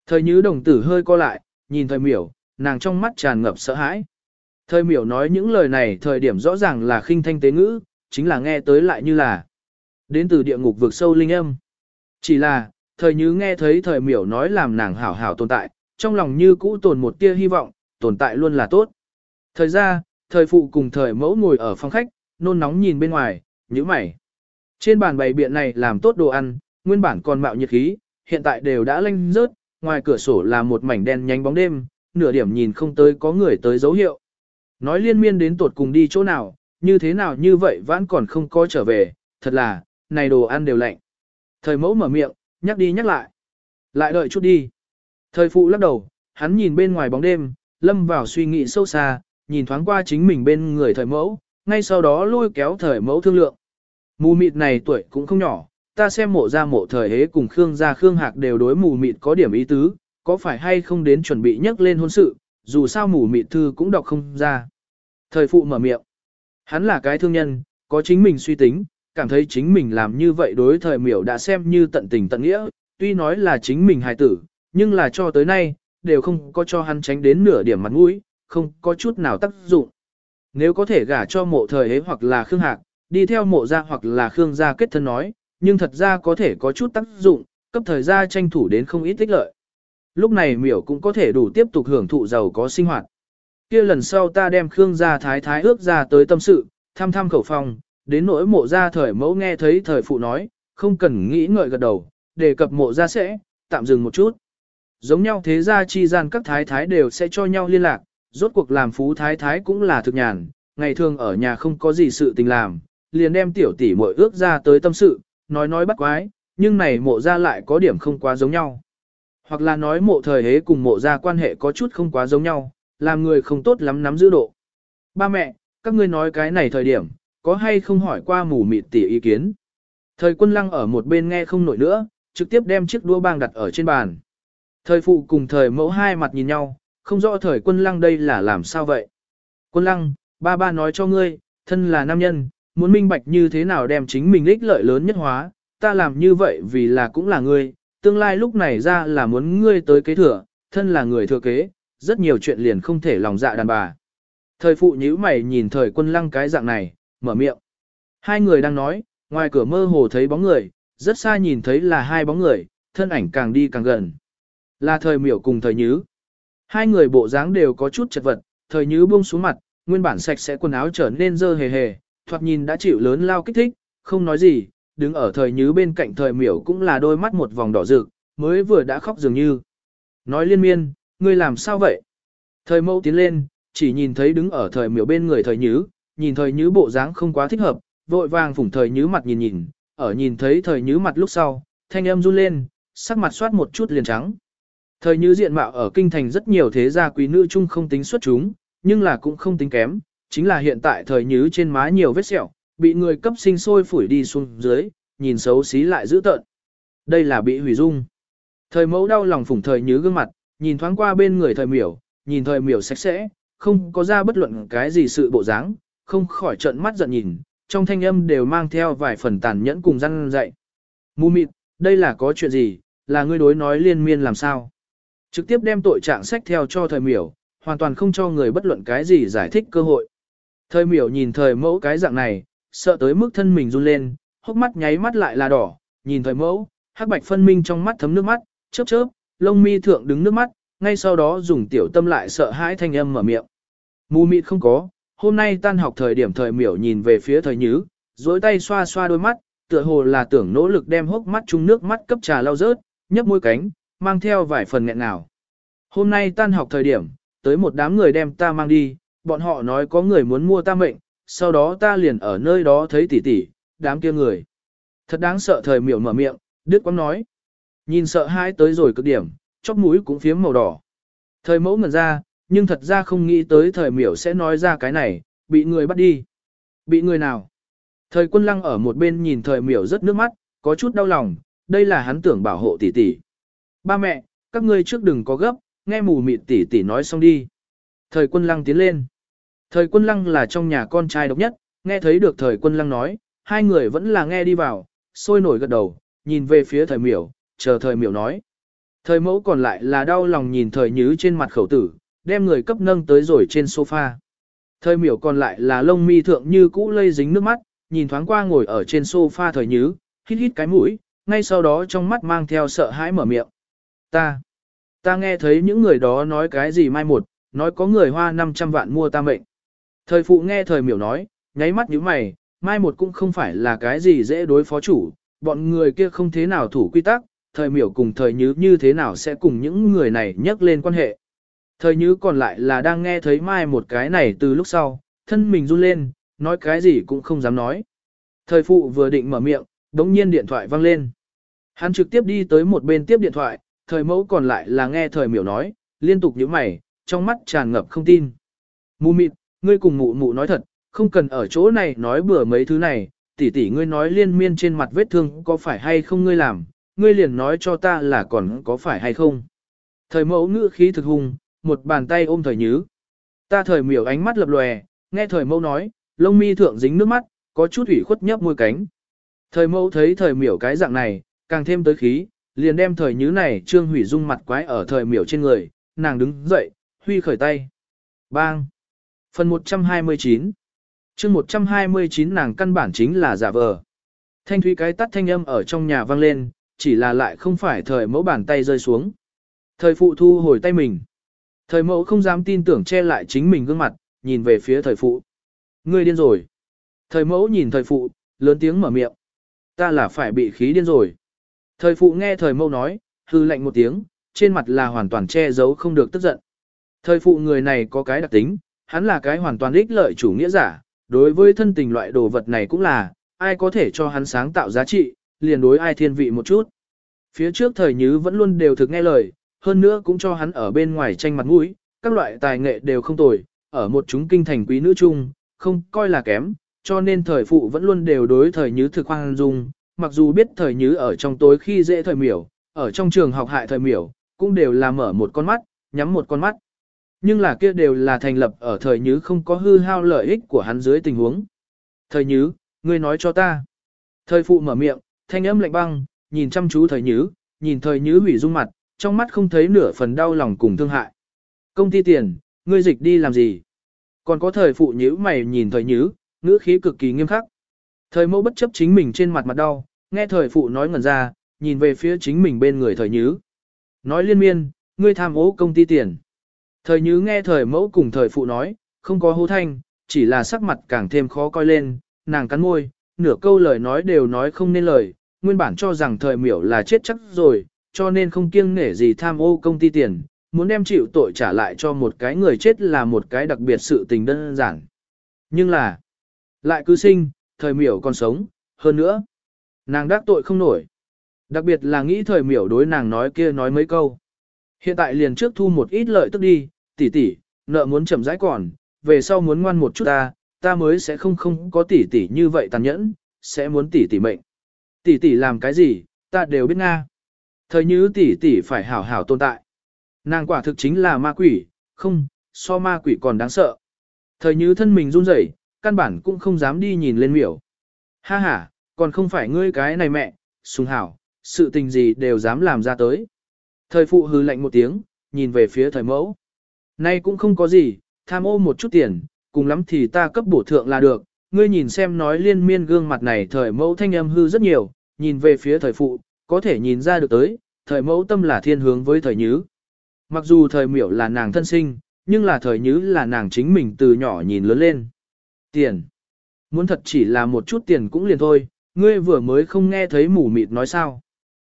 Thời như đồng tử hơi co lại, nhìn thời miểu, nàng trong mắt tràn ngập sợ hãi. Thời miểu nói những lời này thời điểm rõ ràng là khinh thanh tế ngữ, chính là nghe tới lại như là đến từ địa ngục vực sâu linh âm. Chỉ là, thời như nghe thấy thời miểu nói làm nàng hảo hảo tồn tại, trong lòng như cũ tồn một tia hy vọng, tồn tại luôn là tốt. Thời ra, thời phụ cùng thời mẫu ngồi ở phòng khách, nôn nóng nhìn bên ngoài, nhíu mày. Trên bàn bày biện này làm tốt đồ ăn, nguyên bản còn mạo nhiệt khí, hiện tại đều đã lanh rớt, ngoài cửa sổ là một mảnh đen nhánh bóng đêm, nửa điểm nhìn không tới có người tới dấu hiệu. Nói liên miên đến tột cùng đi chỗ nào, như thế nào như vậy vẫn còn không có trở về, thật là, này đồ ăn đều lạnh. Thời mẫu mở miệng, nhắc đi nhắc lại. Lại đợi chút đi. Thời phụ lắc đầu, hắn nhìn bên ngoài bóng đêm, lâm vào suy nghĩ sâu xa, nhìn thoáng qua chính mình bên người thời mẫu, ngay sau đó lôi kéo thời mẫu thương lượng. Mù mịt này tuổi cũng không nhỏ, ta xem mộ ra mộ thời hế cùng Khương gia Khương Hạc đều đối mù mịt có điểm ý tứ, có phải hay không đến chuẩn bị nhắc lên hôn sự, dù sao mù mịt thư cũng đọc không ra. Thời phụ mở miệng. Hắn là cái thương nhân, có chính mình suy tính, cảm thấy chính mình làm như vậy đối thời miểu đã xem như tận tình tận nghĩa, tuy nói là chính mình hài tử, nhưng là cho tới nay, đều không có cho hắn tránh đến nửa điểm mặt mũi, không có chút nào tác dụng. Nếu có thể gả cho mộ thời ấy hoặc là Khương Hạc, đi theo mộ gia hoặc là Khương gia kết thân nói, nhưng thật ra có thể có chút tác dụng, cấp thời gia tranh thủ đến không ít tích lợi. Lúc này miểu cũng có thể đủ tiếp tục hưởng thụ giàu có sinh hoạt. kia lần sau ta đem Khương gia thái thái ước ra tới tâm sự, thăm thăm khẩu phòng, đến nỗi mộ gia thời mẫu nghe thấy thời phụ nói, không cần nghĩ ngợi gật đầu, đề cập mộ gia sẽ, tạm dừng một chút. Giống nhau thế gia chi gian các thái thái đều sẽ cho nhau liên lạc, rốt cuộc làm phú thái thái cũng là thực nhàn, ngày thường ở nhà không có gì sự tình làm, liền đem tiểu tỷ muội ước ra tới tâm sự, nói nói bắt quái, nhưng này mộ gia lại có điểm không quá giống nhau. Hoặc là nói mộ thời hế cùng mộ gia quan hệ có chút không quá giống nhau, làm người không tốt lắm nắm giữ độ. Ba mẹ, các ngươi nói cái này thời điểm, có hay không hỏi qua mù mịt tỉ ý kiến. Thời quân lăng ở một bên nghe không nổi nữa, trực tiếp đem chiếc đũa bang đặt ở trên bàn. Thời phụ cùng thời mẫu hai mặt nhìn nhau, không rõ thời quân lăng đây là làm sao vậy. Quân lăng, ba ba nói cho ngươi, thân là nam nhân, muốn minh bạch như thế nào đem chính mình ích lợi lớn nhất hóa, ta làm như vậy vì là cũng là ngươi, tương lai lúc này ra là muốn ngươi tới kế thừa, thân là người thừa kế, rất nhiều chuyện liền không thể lòng dạ đàn bà. Thời phụ nhíu mày nhìn thời quân lăng cái dạng này, mở miệng. Hai người đang nói, ngoài cửa mơ hồ thấy bóng người, rất xa nhìn thấy là hai bóng người, thân ảnh càng đi càng gần. Là thời miểu cùng thời nhứ. Hai người bộ dáng đều có chút chật vật, thời nhứ buông xuống mặt, nguyên bản sạch sẽ quần áo trở nên dơ hề hề, thoạt nhìn đã chịu lớn lao kích thích, không nói gì, đứng ở thời nhứ bên cạnh thời miểu cũng là đôi mắt một vòng đỏ rực, mới vừa đã khóc dường như. Nói liên miên, ngươi làm sao vậy? Thời mẫu tiến lên, chỉ nhìn thấy đứng ở thời miểu bên người thời nhứ, nhìn thời nhứ bộ dáng không quá thích hợp, vội vàng phủng thời nhứ mặt nhìn nhìn, ở nhìn thấy thời nhứ mặt lúc sau, thanh âm run lên, sắc mặt soát một chút liền trắng. Thời nhứ diện mạo ở kinh thành rất nhiều thế gia quý nữ chung không tính xuất chúng, nhưng là cũng không tính kém, chính là hiện tại thời nhứ trên má nhiều vết sẹo, bị người cấp sinh sôi phủi đi xuống dưới, nhìn xấu xí lại dữ tợn. Đây là bị hủy dung. Thời mẫu đau lòng phủng thời nhứ gương mặt, nhìn thoáng qua bên người thời miểu, nhìn thời miểu sạch sẽ, không có ra bất luận cái gì sự bộ dáng, không khỏi trợn mắt giận nhìn, trong thanh âm đều mang theo vài phần tàn nhẫn cùng răn dạy. Mù mịt, đây là có chuyện gì, là ngươi đối nói liên miên làm sao? Trực tiếp đem tội trạng sách theo cho thời miểu, hoàn toàn không cho người bất luận cái gì giải thích cơ hội. Thời miểu nhìn thời mẫu cái dạng này, sợ tới mức thân mình run lên, hốc mắt nháy mắt lại là đỏ, nhìn thời mẫu, hắc bạch phân minh trong mắt thấm nước mắt, chớp chớp, lông mi thượng đứng nước mắt, ngay sau đó dùng tiểu tâm lại sợ hãi thanh âm mở miệng. Mù mịt không có, hôm nay tan học thời điểm thời miểu nhìn về phía thời nhứ, dối tay xoa xoa đôi mắt, tựa hồ là tưởng nỗ lực đem hốc mắt chung nước mắt cấp trà lau rớt, nhấp môi cánh, mang theo vài phần nghẹn nào. Hôm nay tan học thời điểm, tới một đám người đem ta mang đi, bọn họ nói có người muốn mua ta mệnh, sau đó ta liền ở nơi đó thấy tỷ tỷ, đám kia người. Thật đáng sợ thời miểu mở miệng, Đức Quang nói. Nhìn sợ hãi tới rồi cực điểm, chóp mũi cũng phiếm màu đỏ. Thời mẫu ngẩn ra, nhưng thật ra không nghĩ tới thời miểu sẽ nói ra cái này, bị người bắt đi. Bị người nào? Thời quân lăng ở một bên nhìn thời miểu rất nước mắt, có chút đau lòng, đây là hắn tưởng bảo hộ tỷ tỷ. Ba mẹ, các ngươi trước đừng có gấp, nghe mù mịt tỷ tỷ nói xong đi. Thời quân lăng tiến lên. Thời quân lăng là trong nhà con trai độc nhất, nghe thấy được thời quân lăng nói, hai người vẫn là nghe đi vào, sôi nổi gật đầu, nhìn về phía thời miểu, chờ thời miểu nói. Thời mẫu còn lại là đau lòng nhìn thời nhứ trên mặt khẩu tử, đem người cấp nâng tới rồi trên sofa. Thời miểu còn lại là lông mi thượng như cũ lây dính nước mắt, nhìn thoáng qua ngồi ở trên sofa thời nhứ, hít hít cái mũi, ngay sau đó trong mắt mang theo sợ hãi mở miệng. Ta, Ta nghe thấy những người đó nói cái gì mai một, nói có người hoa 500 vạn mua ta mệnh. Thời phụ nghe thời miểu nói, nháy mắt nhíu mày, mai một cũng không phải là cái gì dễ đối phó chủ, bọn người kia không thế nào thủ quy tắc, thời miểu cùng thời nhứ như thế nào sẽ cùng những người này nhắc lên quan hệ. Thời nhứ còn lại là đang nghe thấy mai một cái này từ lúc sau, thân mình run lên, nói cái gì cũng không dám nói. Thời phụ vừa định mở miệng, đống nhiên điện thoại vang lên. Hắn trực tiếp đi tới một bên tiếp điện thoại, thời mẫu còn lại là nghe thời miểu nói, liên tục nhíu mày, trong mắt tràn ngập không tin. Mù mịt, ngươi cùng mụ mụ nói thật, không cần ở chỗ này nói bừa mấy thứ này, tỷ tỷ ngươi nói liên miên trên mặt vết thương có phải hay không ngươi làm, ngươi liền nói cho ta là còn có phải hay không. Thời mẫu ngữ khí thực hung, một bàn tay ôm thời nhứ. Ta thời miểu ánh mắt lập lòe, nghe thời mẫu nói, lông mi thượng dính nước mắt, có chút ủy khuất nhấp môi cánh. Thời mẫu thấy thời miểu cái dạng này, càng thêm tới khí, liền đem thời nhứ này trương hủy dung mặt quái ở thời miểu trên người, nàng đứng dậy, huy khởi tay. Bang! Phần 129 chương 129 nàng căn bản chính là giả vờ. Thanh thúy cái tắt thanh âm ở trong nhà vang lên, chỉ là lại không phải thời mẫu bàn tay rơi xuống. Thời phụ thu hồi tay mình. Thời mẫu không dám tin tưởng che lại chính mình gương mặt, nhìn về phía thời phụ. Ngươi điên rồi. Thời mẫu nhìn thời phụ, lớn tiếng mở miệng. Ta là phải bị khí điên rồi. Thời phụ nghe thời mẫu nói, hư lạnh một tiếng, trên mặt là hoàn toàn che giấu không được tức giận. Thời phụ người này có cái đặc tính, hắn là cái hoàn toàn ích lợi chủ nghĩa giả, đối với thân tình loại đồ vật này cũng là, ai có thể cho hắn sáng tạo giá trị, liền đối ai thiên vị một chút. Phía trước thời nhứ vẫn luôn đều thực nghe lời, hơn nữa cũng cho hắn ở bên ngoài tranh mặt mũi, các loại tài nghệ đều không tồi, ở một chúng kinh thành quý nữ chung, không coi là kém, cho nên thời phụ vẫn luôn đều đối thời nhứ thực hoang dung, mặc dù biết thời nhứ ở trong tối khi dễ thời miểu, ở trong trường học hại thời miểu, cũng đều là mở một con mắt, nhắm một con mắt. Nhưng là kia đều là thành lập ở thời nhứ không có hư hao lợi ích của hắn dưới tình huống. Thời nhứ, ngươi nói cho ta. Thời phụ mở miệng, thanh âm lạnh băng, nhìn chăm chú thời nhứ, nhìn thời nhứ hủy dung mặt, trong mắt không thấy nửa phần đau lòng cùng thương hại. Công ty tiền, ngươi dịch đi làm gì? Còn có thời phụ nhữ mày nhìn thời nhứ, ngữ khí cực kỳ nghiêm khắc. Thời mẫu bất chấp chính mình trên mặt mặt đau, nghe thời phụ nói ngẩn ra, nhìn về phía chính mình bên người thời nhứ. Nói liên miên, ngươi tham ô công ty tiền. Thời nhứ nghe thời mẫu cùng thời phụ nói, không có hô thanh, chỉ là sắc mặt càng thêm khó coi lên, nàng cắn môi, nửa câu lời nói đều nói không nên lời, nguyên bản cho rằng thời miểu là chết chắc rồi, cho nên không kiêng nể gì tham ô công ty tiền, muốn đem chịu tội trả lại cho một cái người chết là một cái đặc biệt sự tình đơn giản. Nhưng là, lại cứ sinh, thời miểu còn sống, hơn nữa, nàng đắc tội không nổi. Đặc biệt là nghĩ thời miểu đối nàng nói kia nói mấy câu. Hiện tại liền trước thu một ít lợi tức đi, tỷ tỷ, nợ muốn chậm rãi còn, về sau muốn ngoan một chút ta, ta mới sẽ không không có tỷ tỷ như vậy tàn nhẫn, sẽ muốn tỷ tỷ mệnh. Tỷ tỷ làm cái gì, ta đều biết nga. Thời như tỷ tỷ phải hảo hảo tồn tại. Nàng quả thực chính là ma quỷ, không, so ma quỷ còn đáng sợ. Thời như thân mình run rẩy, căn bản cũng không dám đi nhìn lên miểu. Ha ha, còn không phải ngươi cái này mẹ, sùng hảo, sự tình gì đều dám làm ra tới. Thời phụ hư lạnh một tiếng, nhìn về phía thời mẫu. Nay cũng không có gì, tham ô một chút tiền, cùng lắm thì ta cấp bổ thượng là được. Ngươi nhìn xem nói liên miên gương mặt này thời mẫu thanh âm hư rất nhiều, nhìn về phía thời phụ, có thể nhìn ra được tới, thời mẫu tâm là thiên hướng với thời nhứ. Mặc dù thời miểu là nàng thân sinh, nhưng là thời nhứ là nàng chính mình từ nhỏ nhìn lớn lên. Tiền. Muốn thật chỉ là một chút tiền cũng liền thôi, ngươi vừa mới không nghe thấy mủ mịt nói sao.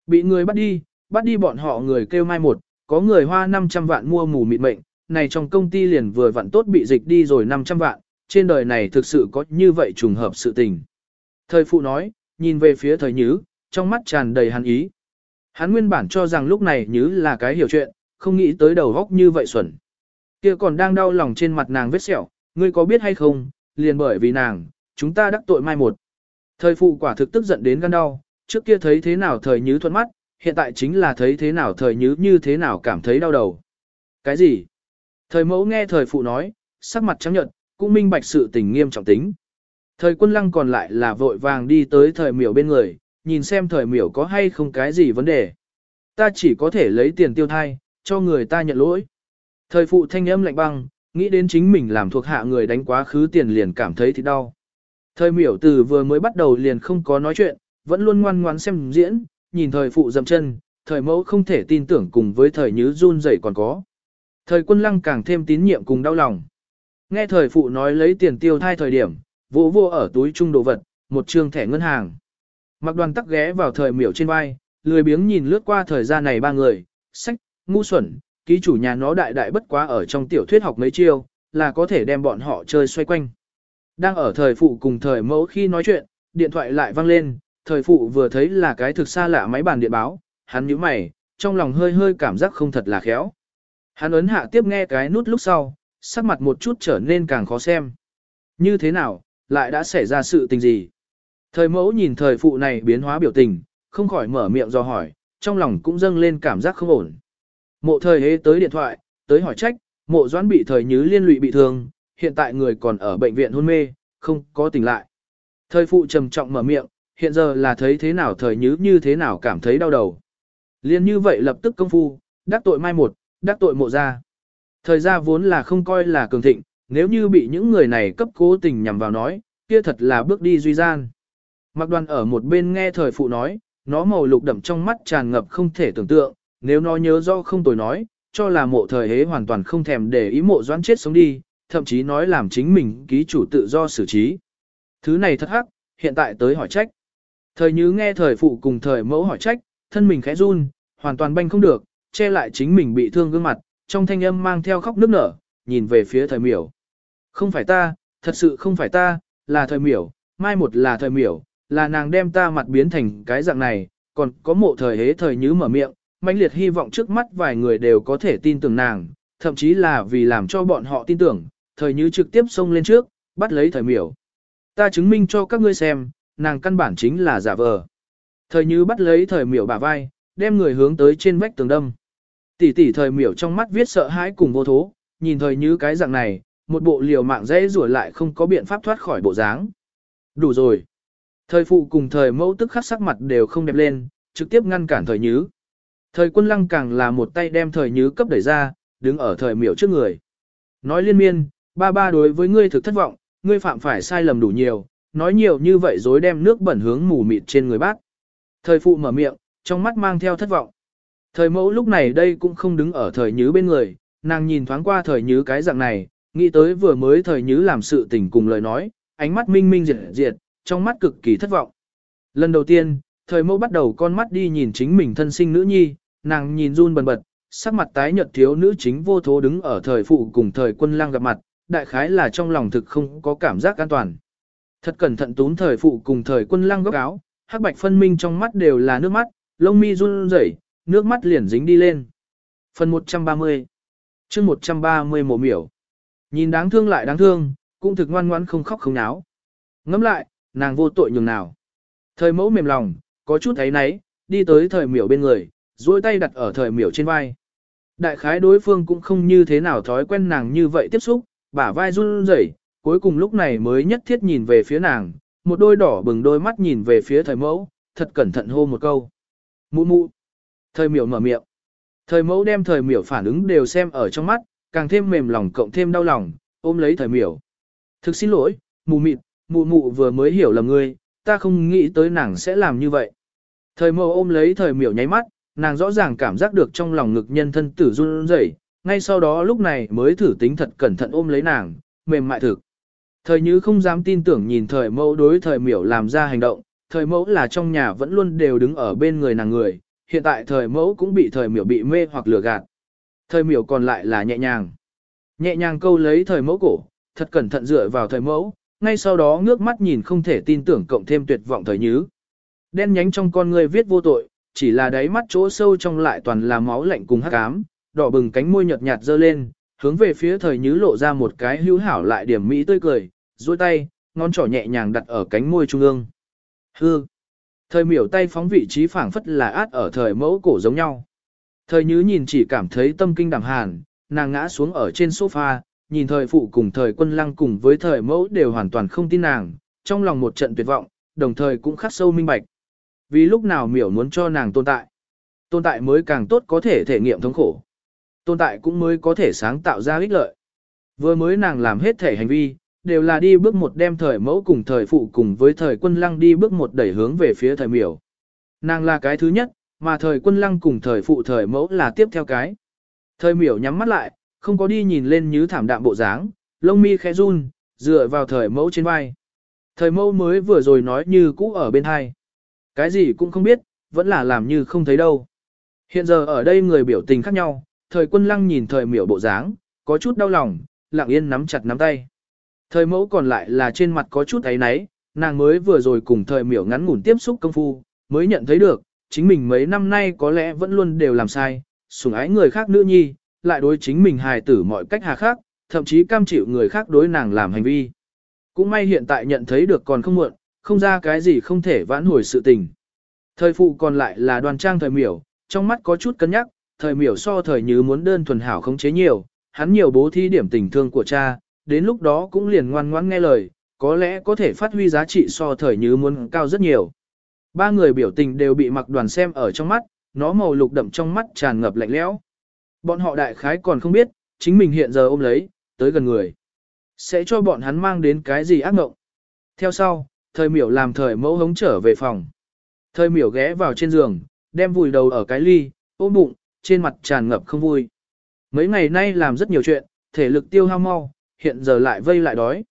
Bị người bắt đi, bắt đi bọn họ người kêu mai một, có người hoa 500 vạn mua mù mịt mệnh, này trong công ty liền vừa vặn tốt bị dịch đi rồi 500 vạn, trên đời này thực sự có như vậy trùng hợp sự tình. Thời phụ nói, nhìn về phía thời nhứ, trong mắt tràn đầy hắn ý. Hắn nguyên bản cho rằng lúc này nhứ là cái hiểu chuyện, không nghĩ tới đầu góc như vậy xuẩn. kia còn đang đau lòng trên mặt nàng vết sẹo, ngươi có biết hay không, liền bởi vì nàng, chúng ta đắc tội mai một. Thời phụ quả thực tức giận đến gan đau, trước kia thấy thế nào thời nhứ thuận mắt, hiện tại chính là thấy thế nào thời nhứ như thế nào cảm thấy đau đầu. Cái gì? Thời mẫu nghe thời phụ nói, sắc mặt trắng nhợt, cũng minh bạch sự tình nghiêm trọng tính. Thời quân lăng còn lại là vội vàng đi tới thời miểu bên người, nhìn xem thời miểu có hay không cái gì vấn đề. Ta chỉ có thể lấy tiền tiêu thai, cho người ta nhận lỗi. Thời phụ thanh âm lạnh băng, nghĩ đến chính mình làm thuộc hạ người đánh quá khứ tiền liền cảm thấy thì đau. Thời miểu từ vừa mới bắt đầu liền không có nói chuyện, vẫn luôn ngoan ngoãn xem diễn, nhìn thời phụ dậm chân, thời mẫu không thể tin tưởng cùng với thời nhứ run rẩy còn có. Thời quân lăng càng thêm tín nhiệm cùng đau lòng. Nghe thời phụ nói lấy tiền tiêu thai thời điểm, vô vô ở túi trung đồ vật, một trương thẻ ngân hàng. Mặc đoàn tắc ghé vào thời miểu trên vai, lười biếng nhìn lướt qua thời gian này ba người, sách, ngu xuẩn, ký chủ nhà nó đại đại bất quá ở trong tiểu thuyết học mấy chiêu, là có thể đem bọn họ chơi xoay quanh. Đang ở thời phụ cùng thời mẫu khi nói chuyện, điện thoại lại vang lên, thời phụ vừa thấy là cái thực xa lạ máy bàn điện báo, hắn nhíu mày, trong lòng hơi hơi cảm giác không thật là khéo. Hắn ấn hạ tiếp nghe cái nút lúc sau, sắc mặt một chút trở nên càng khó xem. Như thế nào, lại đã xảy ra sự tình gì? Thời mẫu nhìn thời phụ này biến hóa biểu tình, không khỏi mở miệng do hỏi, trong lòng cũng dâng lên cảm giác không ổn. Mộ thời hế tới điện thoại, tới hỏi trách, mộ doãn bị thời nhứ liên lụy bị thương, hiện tại người còn ở bệnh viện hôn mê, không có tỉnh lại. Thời phụ trầm trọng mở miệng, hiện giờ là thấy thế nào thời nhứ như thế nào cảm thấy đau đầu. Liên như vậy lập tức công phu, đắc tội mai một, đắc tội mộ ra. Thời gia vốn là không coi là cường thịnh, nếu như bị những người này cấp cố tình nhằm vào nói, kia thật là bước đi duy gian. Mặc đoàn ở một bên nghe thời phụ nói, nó màu lục đậm trong mắt tràn ngập không thể tưởng tượng, nếu nó nhớ do không tồi nói, cho là mộ thời hế hoàn toàn không thèm để ý mộ doãn chết sống đi, thậm chí nói làm chính mình ký chủ tự do xử trí. Thứ này thật hắc, hiện tại tới hỏi trách. Thời như nghe thời phụ cùng thời mẫu hỏi trách, thân mình khẽ run, hoàn toàn banh không được, che lại chính mình bị thương gương mặt, trong thanh âm mang theo khóc nức nở, nhìn về phía thời miểu. Không phải ta, thật sự không phải ta, là thời miểu, mai một là thời miểu, là nàng đem ta mặt biến thành cái dạng này, còn có mộ thời hế thời nhứ mở miệng, mãnh liệt hy vọng trước mắt vài người đều có thể tin tưởng nàng, thậm chí là vì làm cho bọn họ tin tưởng, thời nhứ trực tiếp xông lên trước, bắt lấy thời miểu. Ta chứng minh cho các ngươi xem, nàng căn bản chính là giả vờ. Thời Như bắt lấy thời miểu bả vai, đem người hướng tới trên vách tường đâm. Tỷ tỷ thời miểu trong mắt viết sợ hãi cùng vô thố, nhìn thời như cái dạng này, một bộ liều mạng dễ rủa lại không có biện pháp thoát khỏi bộ dáng. Đủ rồi. Thời phụ cùng thời mẫu tức khắc sắc mặt đều không đẹp lên, trực tiếp ngăn cản thời nhứ. Thời quân lăng càng là một tay đem thời nhứ cấp đẩy ra, đứng ở thời miểu trước người. Nói liên miên, ba ba đối với ngươi thực thất vọng, ngươi phạm phải sai lầm đủ nhiều, nói nhiều như vậy dối đem nước bẩn hướng mù mịt trên người bác. Thời phụ mở miệng, trong mắt mang theo thất vọng. Thời mẫu lúc này đây cũng không đứng ở thời nhứ bên người, nàng nhìn thoáng qua thời nhứ cái dạng này, nghĩ tới vừa mới thời nhứ làm sự tình cùng lời nói, ánh mắt minh minh diệt diệt, trong mắt cực kỳ thất vọng. Lần đầu tiên, thời mẫu bắt đầu con mắt đi nhìn chính mình thân sinh nữ nhi, nàng nhìn run bần bật, sắc mặt tái nhợt thiếu nữ chính vô thố đứng ở thời phụ cùng thời quân lang gặp mặt, đại khái là trong lòng thực không có cảm giác an toàn. Thật cẩn thận tún thời phụ cùng thời quân lăng góc áo, hắc bạch phân minh trong mắt đều là nước mắt, lông mi run rẩy, nước mắt liền dính đi lên. Phần 130 chương 130 mộ miểu. Nhìn đáng thương lại đáng thương, cũng thực ngoan ngoãn không khóc không náo. Ngẫm lại, nàng vô tội nhường nào. Thời mẫu mềm lòng, có chút thấy náy, đi tới thời miểu bên người, duỗi tay đặt ở thời miểu trên vai. Đại khái đối phương cũng không như thế nào thói quen nàng như vậy tiếp xúc, bả vai run rẩy, cuối cùng lúc này mới nhất thiết nhìn về phía nàng, một đôi đỏ bừng đôi mắt nhìn về phía thời mẫu, thật cẩn thận hô một câu. Mụ mụ. Thời miểu mở miệng. Thời mẫu đem thời miểu phản ứng đều xem ở trong mắt, càng thêm mềm lòng cộng thêm đau lòng, ôm lấy thời miểu. Thực xin lỗi, mụ mịt, mụ mụ vừa mới hiểu lầm ngươi, ta không nghĩ tới nàng sẽ làm như vậy. Thời mẫu ôm lấy thời miểu nháy mắt, nàng rõ ràng cảm giác được trong lòng ngực nhân thân tử run rẩy, ngay sau đó lúc này mới thử tính thật cẩn thận ôm lấy nàng, mềm mại thực. Thời như không dám tin tưởng nhìn thời mẫu đối thời miểu làm ra hành động, thời mẫu là trong nhà vẫn luôn đều đứng ở bên người nàng người, hiện tại thời mẫu cũng bị thời miểu bị mê hoặc lừa gạt. Thời miểu còn lại là nhẹ nhàng. Nhẹ nhàng câu lấy thời mẫu cổ, thật cẩn thận dựa vào thời mẫu, ngay sau đó ngước mắt nhìn không thể tin tưởng cộng thêm tuyệt vọng thời nhứ. Đen nhánh trong con người viết vô tội, chỉ là đáy mắt chỗ sâu trong lại toàn là máu lạnh cùng hắc ám, đỏ bừng cánh môi nhợt nhạt dơ lên, hướng về phía thời nhứ lộ ra một cái hữu hảo lại điểm mỹ tươi cười, duỗi tay, ngón trỏ nhẹ nhàng đặt ở cánh môi trung ương. Hư. Thời miểu tay phóng vị trí phảng phất là át ở thời mẫu cổ giống nhau. Thời nhứ nhìn chỉ cảm thấy tâm kinh đảm hàn, nàng ngã xuống ở trên sofa, nhìn thời phụ cùng thời quân lăng cùng với thời mẫu đều hoàn toàn không tin nàng, trong lòng một trận tuyệt vọng, đồng thời cũng khắc sâu minh bạch. Vì lúc nào miểu muốn cho nàng tồn tại. Tồn tại mới càng tốt có thể thể nghiệm thống khổ. Tồn tại cũng mới có thể sáng tạo ra ích lợi. Vừa mới nàng làm hết thể hành vi, đều là đi bước một đem thời mẫu cùng thời phụ cùng với thời quân lăng đi bước một đẩy hướng về phía thời miểu. Nàng là cái thứ nhất, mà thời quân lăng cùng thời phụ thời mẫu là tiếp theo cái. Thời miểu nhắm mắt lại, không có đi nhìn lên như thảm đạm bộ dáng, lông mi khẽ run, dựa vào thời mẫu trên vai. Thời mẫu mới vừa rồi nói như cũ ở bên hai. Cái gì cũng không biết, vẫn là làm như không thấy đâu. Hiện giờ ở đây người biểu tình khác nhau, thời quân lăng nhìn thời miểu bộ dáng, có chút đau lòng, lặng yên nắm chặt nắm tay. Thời mẫu còn lại là trên mặt có chút ấy náy, nàng mới vừa rồi cùng thời miểu ngắn ngủn tiếp xúc công phu, mới nhận thấy được, chính mình mấy năm nay có lẽ vẫn luôn đều làm sai, sủng ái người khác nữ nhi, lại đối chính mình hài tử mọi cách hà khác, thậm chí cam chịu người khác đối nàng làm hành vi. Cũng may hiện tại nhận thấy được còn không muộn, không ra cái gì không thể vãn hồi sự tình. Thời phụ còn lại là đoàn trang thời miểu, trong mắt có chút cân nhắc, thời miểu so thời như muốn đơn thuần hảo khống chế nhiều, hắn nhiều bố thi điểm tình thương của cha, đến lúc đó cũng liền ngoan ngoãn nghe lời, có lẽ có thể phát huy giá trị so thời như muốn cao rất nhiều. Ba người biểu tình đều bị mặc đoàn xem ở trong mắt, nó màu lục đậm trong mắt tràn ngập lạnh lẽo. Bọn họ đại khái còn không biết, chính mình hiện giờ ôm lấy, tới gần người. Sẽ cho bọn hắn mang đến cái gì ác mộng. Theo sau, thời miểu làm thời mẫu hống trở về phòng. Thời miểu ghé vào trên giường, đem vùi đầu ở cái ly, ôm bụng, trên mặt tràn ngập không vui. Mấy ngày nay làm rất nhiều chuyện, thể lực tiêu hao mau, hiện giờ lại vây lại đói.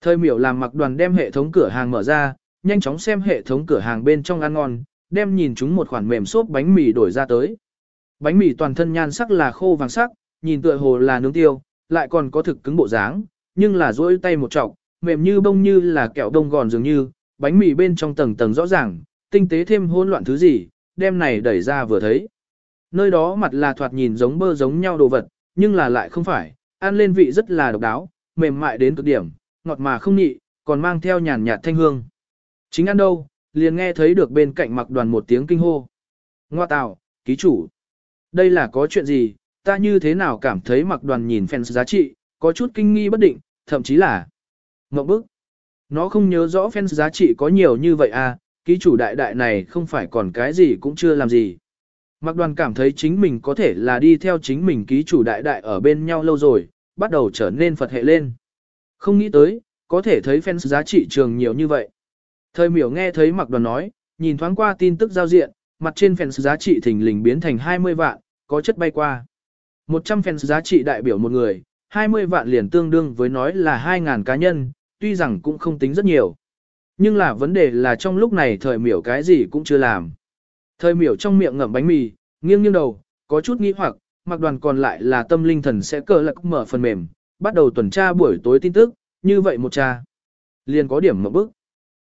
Thời miểu làm mặc đoàn đem hệ thống cửa hàng mở ra, nhanh chóng xem hệ thống cửa hàng bên trong ăn ngon, đem nhìn chúng một khoản mềm xốp bánh mì đổi ra tới. Bánh mì toàn thân nhan sắc là khô vàng sắc, nhìn tựa hồ là nướng tiêu, lại còn có thực cứng bộ dáng, nhưng là duỗi tay một trọc, mềm như bông như là kẹo đông gòn dường như, bánh mì bên trong tầng tầng rõ ràng, tinh tế thêm hỗn loạn thứ gì, đem này đẩy ra vừa thấy. Nơi đó mặt là thoạt nhìn giống bơ giống nhau đồ vật, nhưng là lại không phải, ăn lên vị rất là độc đáo, mềm mại đến cực điểm, ngọt mà không nhị, còn mang theo nhàn nhạt thanh hương. Chính ăn đâu, liền nghe thấy được bên cạnh mặc đoàn một tiếng kinh hô. Ngoa tào, ký chủ. Đây là có chuyện gì, ta như thế nào cảm thấy mặc đoàn nhìn fans giá trị, có chút kinh nghi bất định, thậm chí là ngậm bức. Nó không nhớ rõ fans giá trị có nhiều như vậy à, ký chủ đại đại này không phải còn cái gì cũng chưa làm gì. Mạc đoàn cảm thấy chính mình có thể là đi theo chính mình ký chủ đại đại ở bên nhau lâu rồi, bắt đầu trở nên Phật hệ lên. Không nghĩ tới, có thể thấy fans giá trị trường nhiều như vậy. Thời miểu nghe thấy Mạc đoàn nói, nhìn thoáng qua tin tức giao diện, mặt trên fans giá trị thình lình biến thành 20 vạn, có chất bay qua. 100 fans giá trị đại biểu một người, 20 vạn liền tương đương với nói là 2.000 cá nhân, tuy rằng cũng không tính rất nhiều. Nhưng là vấn đề là trong lúc này thời miểu cái gì cũng chưa làm. Thời miểu trong miệng ngậm bánh mì, nghiêng nghiêng đầu, có chút nghĩ hoặc, mặc đoàn còn lại là tâm linh thần sẽ cờ lạc mở phần mềm, bắt đầu tuần tra buổi tối tin tức, như vậy một tra. Liền có điểm một bức.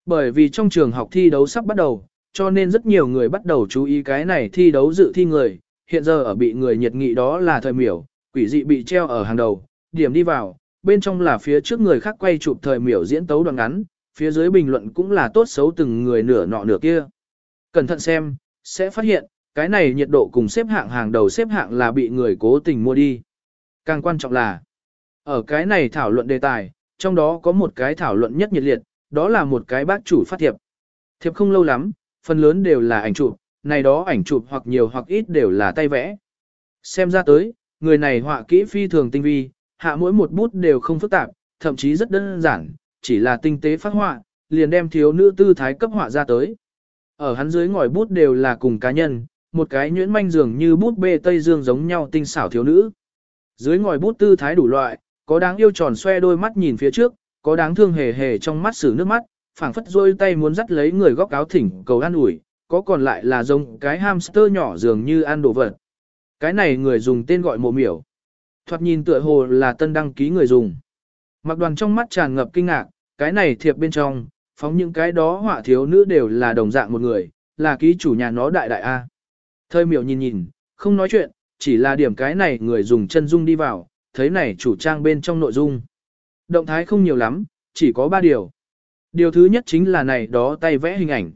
Bởi vì trong trường học thi đấu sắp bắt đầu, cho nên rất nhiều người bắt đầu chú ý cái này thi đấu dự thi người, hiện giờ ở bị người nhiệt nghị đó là thời miểu, quỷ dị bị treo ở hàng đầu, điểm đi vào, bên trong là phía trước người khác quay chụp thời miểu diễn tấu đoạn ngắn, phía dưới bình luận cũng là tốt xấu từng người nửa nọ nửa kia. Cẩn thận xem, sẽ phát hiện, cái này nhiệt độ cùng xếp hạng hàng đầu xếp hạng là bị người cố tình mua đi. Càng quan trọng là, ở cái này thảo luận đề tài, trong đó có một cái thảo luận nhất nhiệt liệt, đó là một cái bác chủ phát thiệp. Thiệp không lâu lắm, phần lớn đều là ảnh chụp, này đó ảnh chụp hoặc nhiều hoặc ít đều là tay vẽ. Xem ra tới, người này họa kỹ phi thường tinh vi, hạ mỗi một bút đều không phức tạp, thậm chí rất đơn giản, chỉ là tinh tế phát họa, liền đem thiếu nữ tư thái cấp họa ra tới. Ở hắn dưới ngòi bút đều là cùng cá nhân, một cái nhuyễn manh dường như bút bê Tây Dương giống nhau tinh xảo thiếu nữ. Dưới ngòi bút tư thái đủ loại, có đáng yêu tròn xoe đôi mắt nhìn phía trước, có đáng thương hề hề trong mắt xử nước mắt, phảng phất rôi tay muốn dắt lấy người góc áo thỉnh cầu an ủi, có còn lại là giống cái hamster nhỏ dường như ăn đồ vật. Cái này người dùng tên gọi mộ miểu. Thoạt nhìn tựa hồ là tân đăng ký người dùng. Mặc đoàn trong mắt tràn ngập kinh ngạc, cái này thiệp bên trong, phóng những cái đó họa thiếu nữ đều là đồng dạng một người, là ký chủ nhà nó đại đại A. Thời miểu nhìn nhìn, không nói chuyện, chỉ là điểm cái này người dùng chân dung đi vào, thấy này chủ trang bên trong nội dung. Động thái không nhiều lắm, chỉ có ba điều. Điều thứ nhất chính là này đó tay vẽ hình ảnh.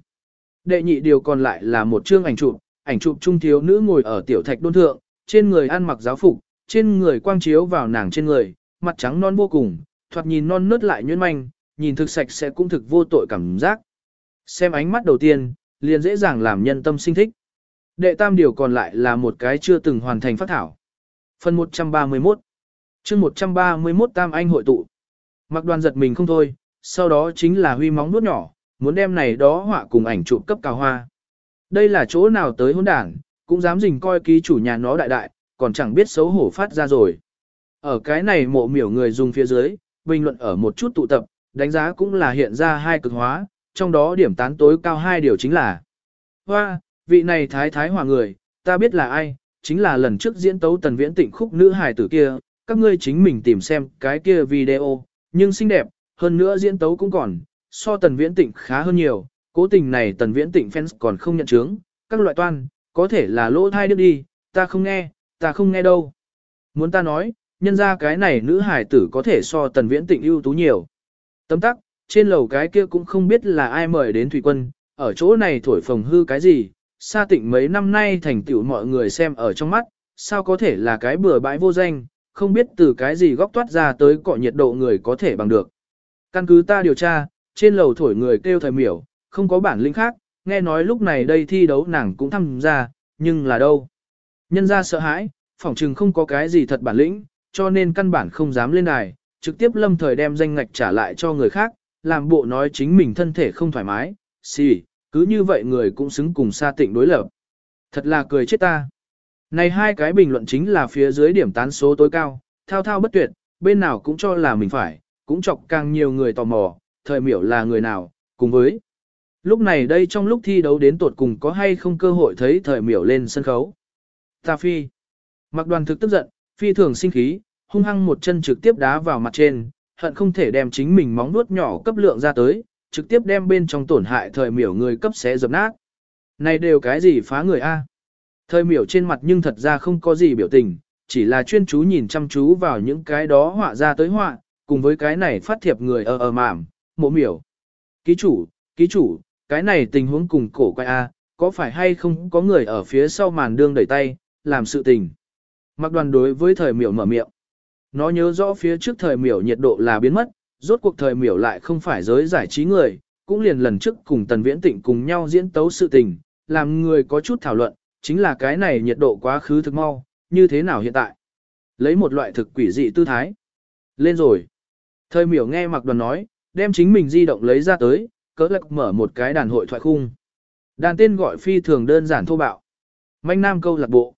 Đệ nhị điều còn lại là một chương ảnh chụp, ảnh chụp trung thiếu nữ ngồi ở tiểu thạch đôn thượng, trên người ăn mặc giáo phục, trên người quang chiếu vào nàng trên người, mặt trắng non vô cùng, thoạt nhìn non nớt lại nhuyễn manh, nhìn thực sạch sẽ cũng thực vô tội cảm giác. Xem ánh mắt đầu tiên, liền dễ dàng làm nhân tâm sinh thích. Đệ tam điều còn lại là một cái chưa từng hoàn thành phát thảo. Phần 131 chương 131 Tam Anh hội tụ. Mặc đoàn giật mình không thôi, sau đó chính là huy móng nuốt nhỏ, muốn đem này đó họa cùng ảnh chụp cấp cào hoa. Đây là chỗ nào tới hôn đảng, cũng dám dình coi ký chủ nhà nó đại đại, còn chẳng biết xấu hổ phát ra rồi. Ở cái này mộ miểu người dùng phía dưới, bình luận ở một chút tụ tập, đánh giá cũng là hiện ra hai cực hóa, trong đó điểm tán tối cao hai điều chính là Hoa, vị này thái thái hòa người, ta biết là ai, chính là lần trước diễn tấu tần viễn tịnh khúc nữ hài tử kia, các ngươi chính mình tìm xem cái kia video, nhưng xinh đẹp, hơn nữa diễn tấu cũng còn, so tần viễn tịnh khá hơn nhiều, cố tình này tần viễn tịnh fans còn không nhận chứng, các loại toan, có thể là lỗ thai được đi, ta không nghe, ta không nghe đâu. Muốn ta nói, nhân ra cái này nữ hài tử có thể so tần viễn tịnh ưu tú nhiều. Tấm tắc, trên lầu cái kia cũng không biết là ai mời đến thủy quân, ở chỗ này thổi phồng hư cái gì, xa tịnh mấy năm nay thành tựu mọi người xem ở trong mắt, sao có thể là cái bừa bãi vô danh, không biết từ cái gì góc toát ra tới cọ nhiệt độ người có thể bằng được. Căn cứ ta điều tra, trên lầu thổi người kêu thời miểu, không có bản lĩnh khác, nghe nói lúc này đây thi đấu nàng cũng tham gia, nhưng là đâu. Nhân ra sợ hãi, phỏng chừng không có cái gì thật bản lĩnh, cho nên căn bản không dám lên đài, trực tiếp lâm thời đem danh ngạch trả lại cho người khác, làm bộ nói chính mình thân thể không thoải mái, xì, cứ như vậy người cũng xứng cùng xa tịnh đối lập. Thật là cười chết ta. Này hai cái bình luận chính là phía dưới điểm tán số tối cao, thao thao bất tuyệt, bên nào cũng cho là mình phải, cũng chọc càng nhiều người tò mò, thời miểu là người nào, cùng với. Lúc này đây trong lúc thi đấu đến tột cùng có hay không cơ hội thấy thời miểu lên sân khấu. Ta phi. Mặc đoàn thực tức giận, phi thường sinh khí, hung hăng một chân trực tiếp đá vào mặt trên, hận không thể đem chính mình móng nuốt nhỏ cấp lượng ra tới, trực tiếp đem bên trong tổn hại thời miểu người cấp xé dập nát. Này đều cái gì phá người a? Thời miểu trên mặt nhưng thật ra không có gì biểu tình, chỉ là chuyên chú nhìn chăm chú vào những cái đó họa ra tới họa, cùng với cái này phát thiệp người ờ ờ ở ở mảm, mộ miểu. Ký chủ, ký chủ, cái này tình huống cùng cổ quay A, có phải hay không có người ở phía sau màn đương đẩy tay, làm sự tình. Mặc đoàn đối với thời miểu mở miệng. Nó nhớ rõ phía trước thời miểu nhiệt độ là biến mất, rốt cuộc thời miểu lại không phải giới giải trí người, cũng liền lần trước cùng Tần Viễn Tịnh cùng nhau diễn tấu sự tình, làm người có chút thảo luận, chính là cái này nhiệt độ quá khứ thực mau, như thế nào hiện tại. Lấy một loại thực quỷ dị tư thái. Lên rồi. Thời miểu nghe mặc đoàn nói, đem chính mình di động lấy ra tới, cỡ lạc mở một cái đàn hội thoại khung. Đàn tên gọi phi thường đơn giản thô bạo. Manh nam câu lạc bộ.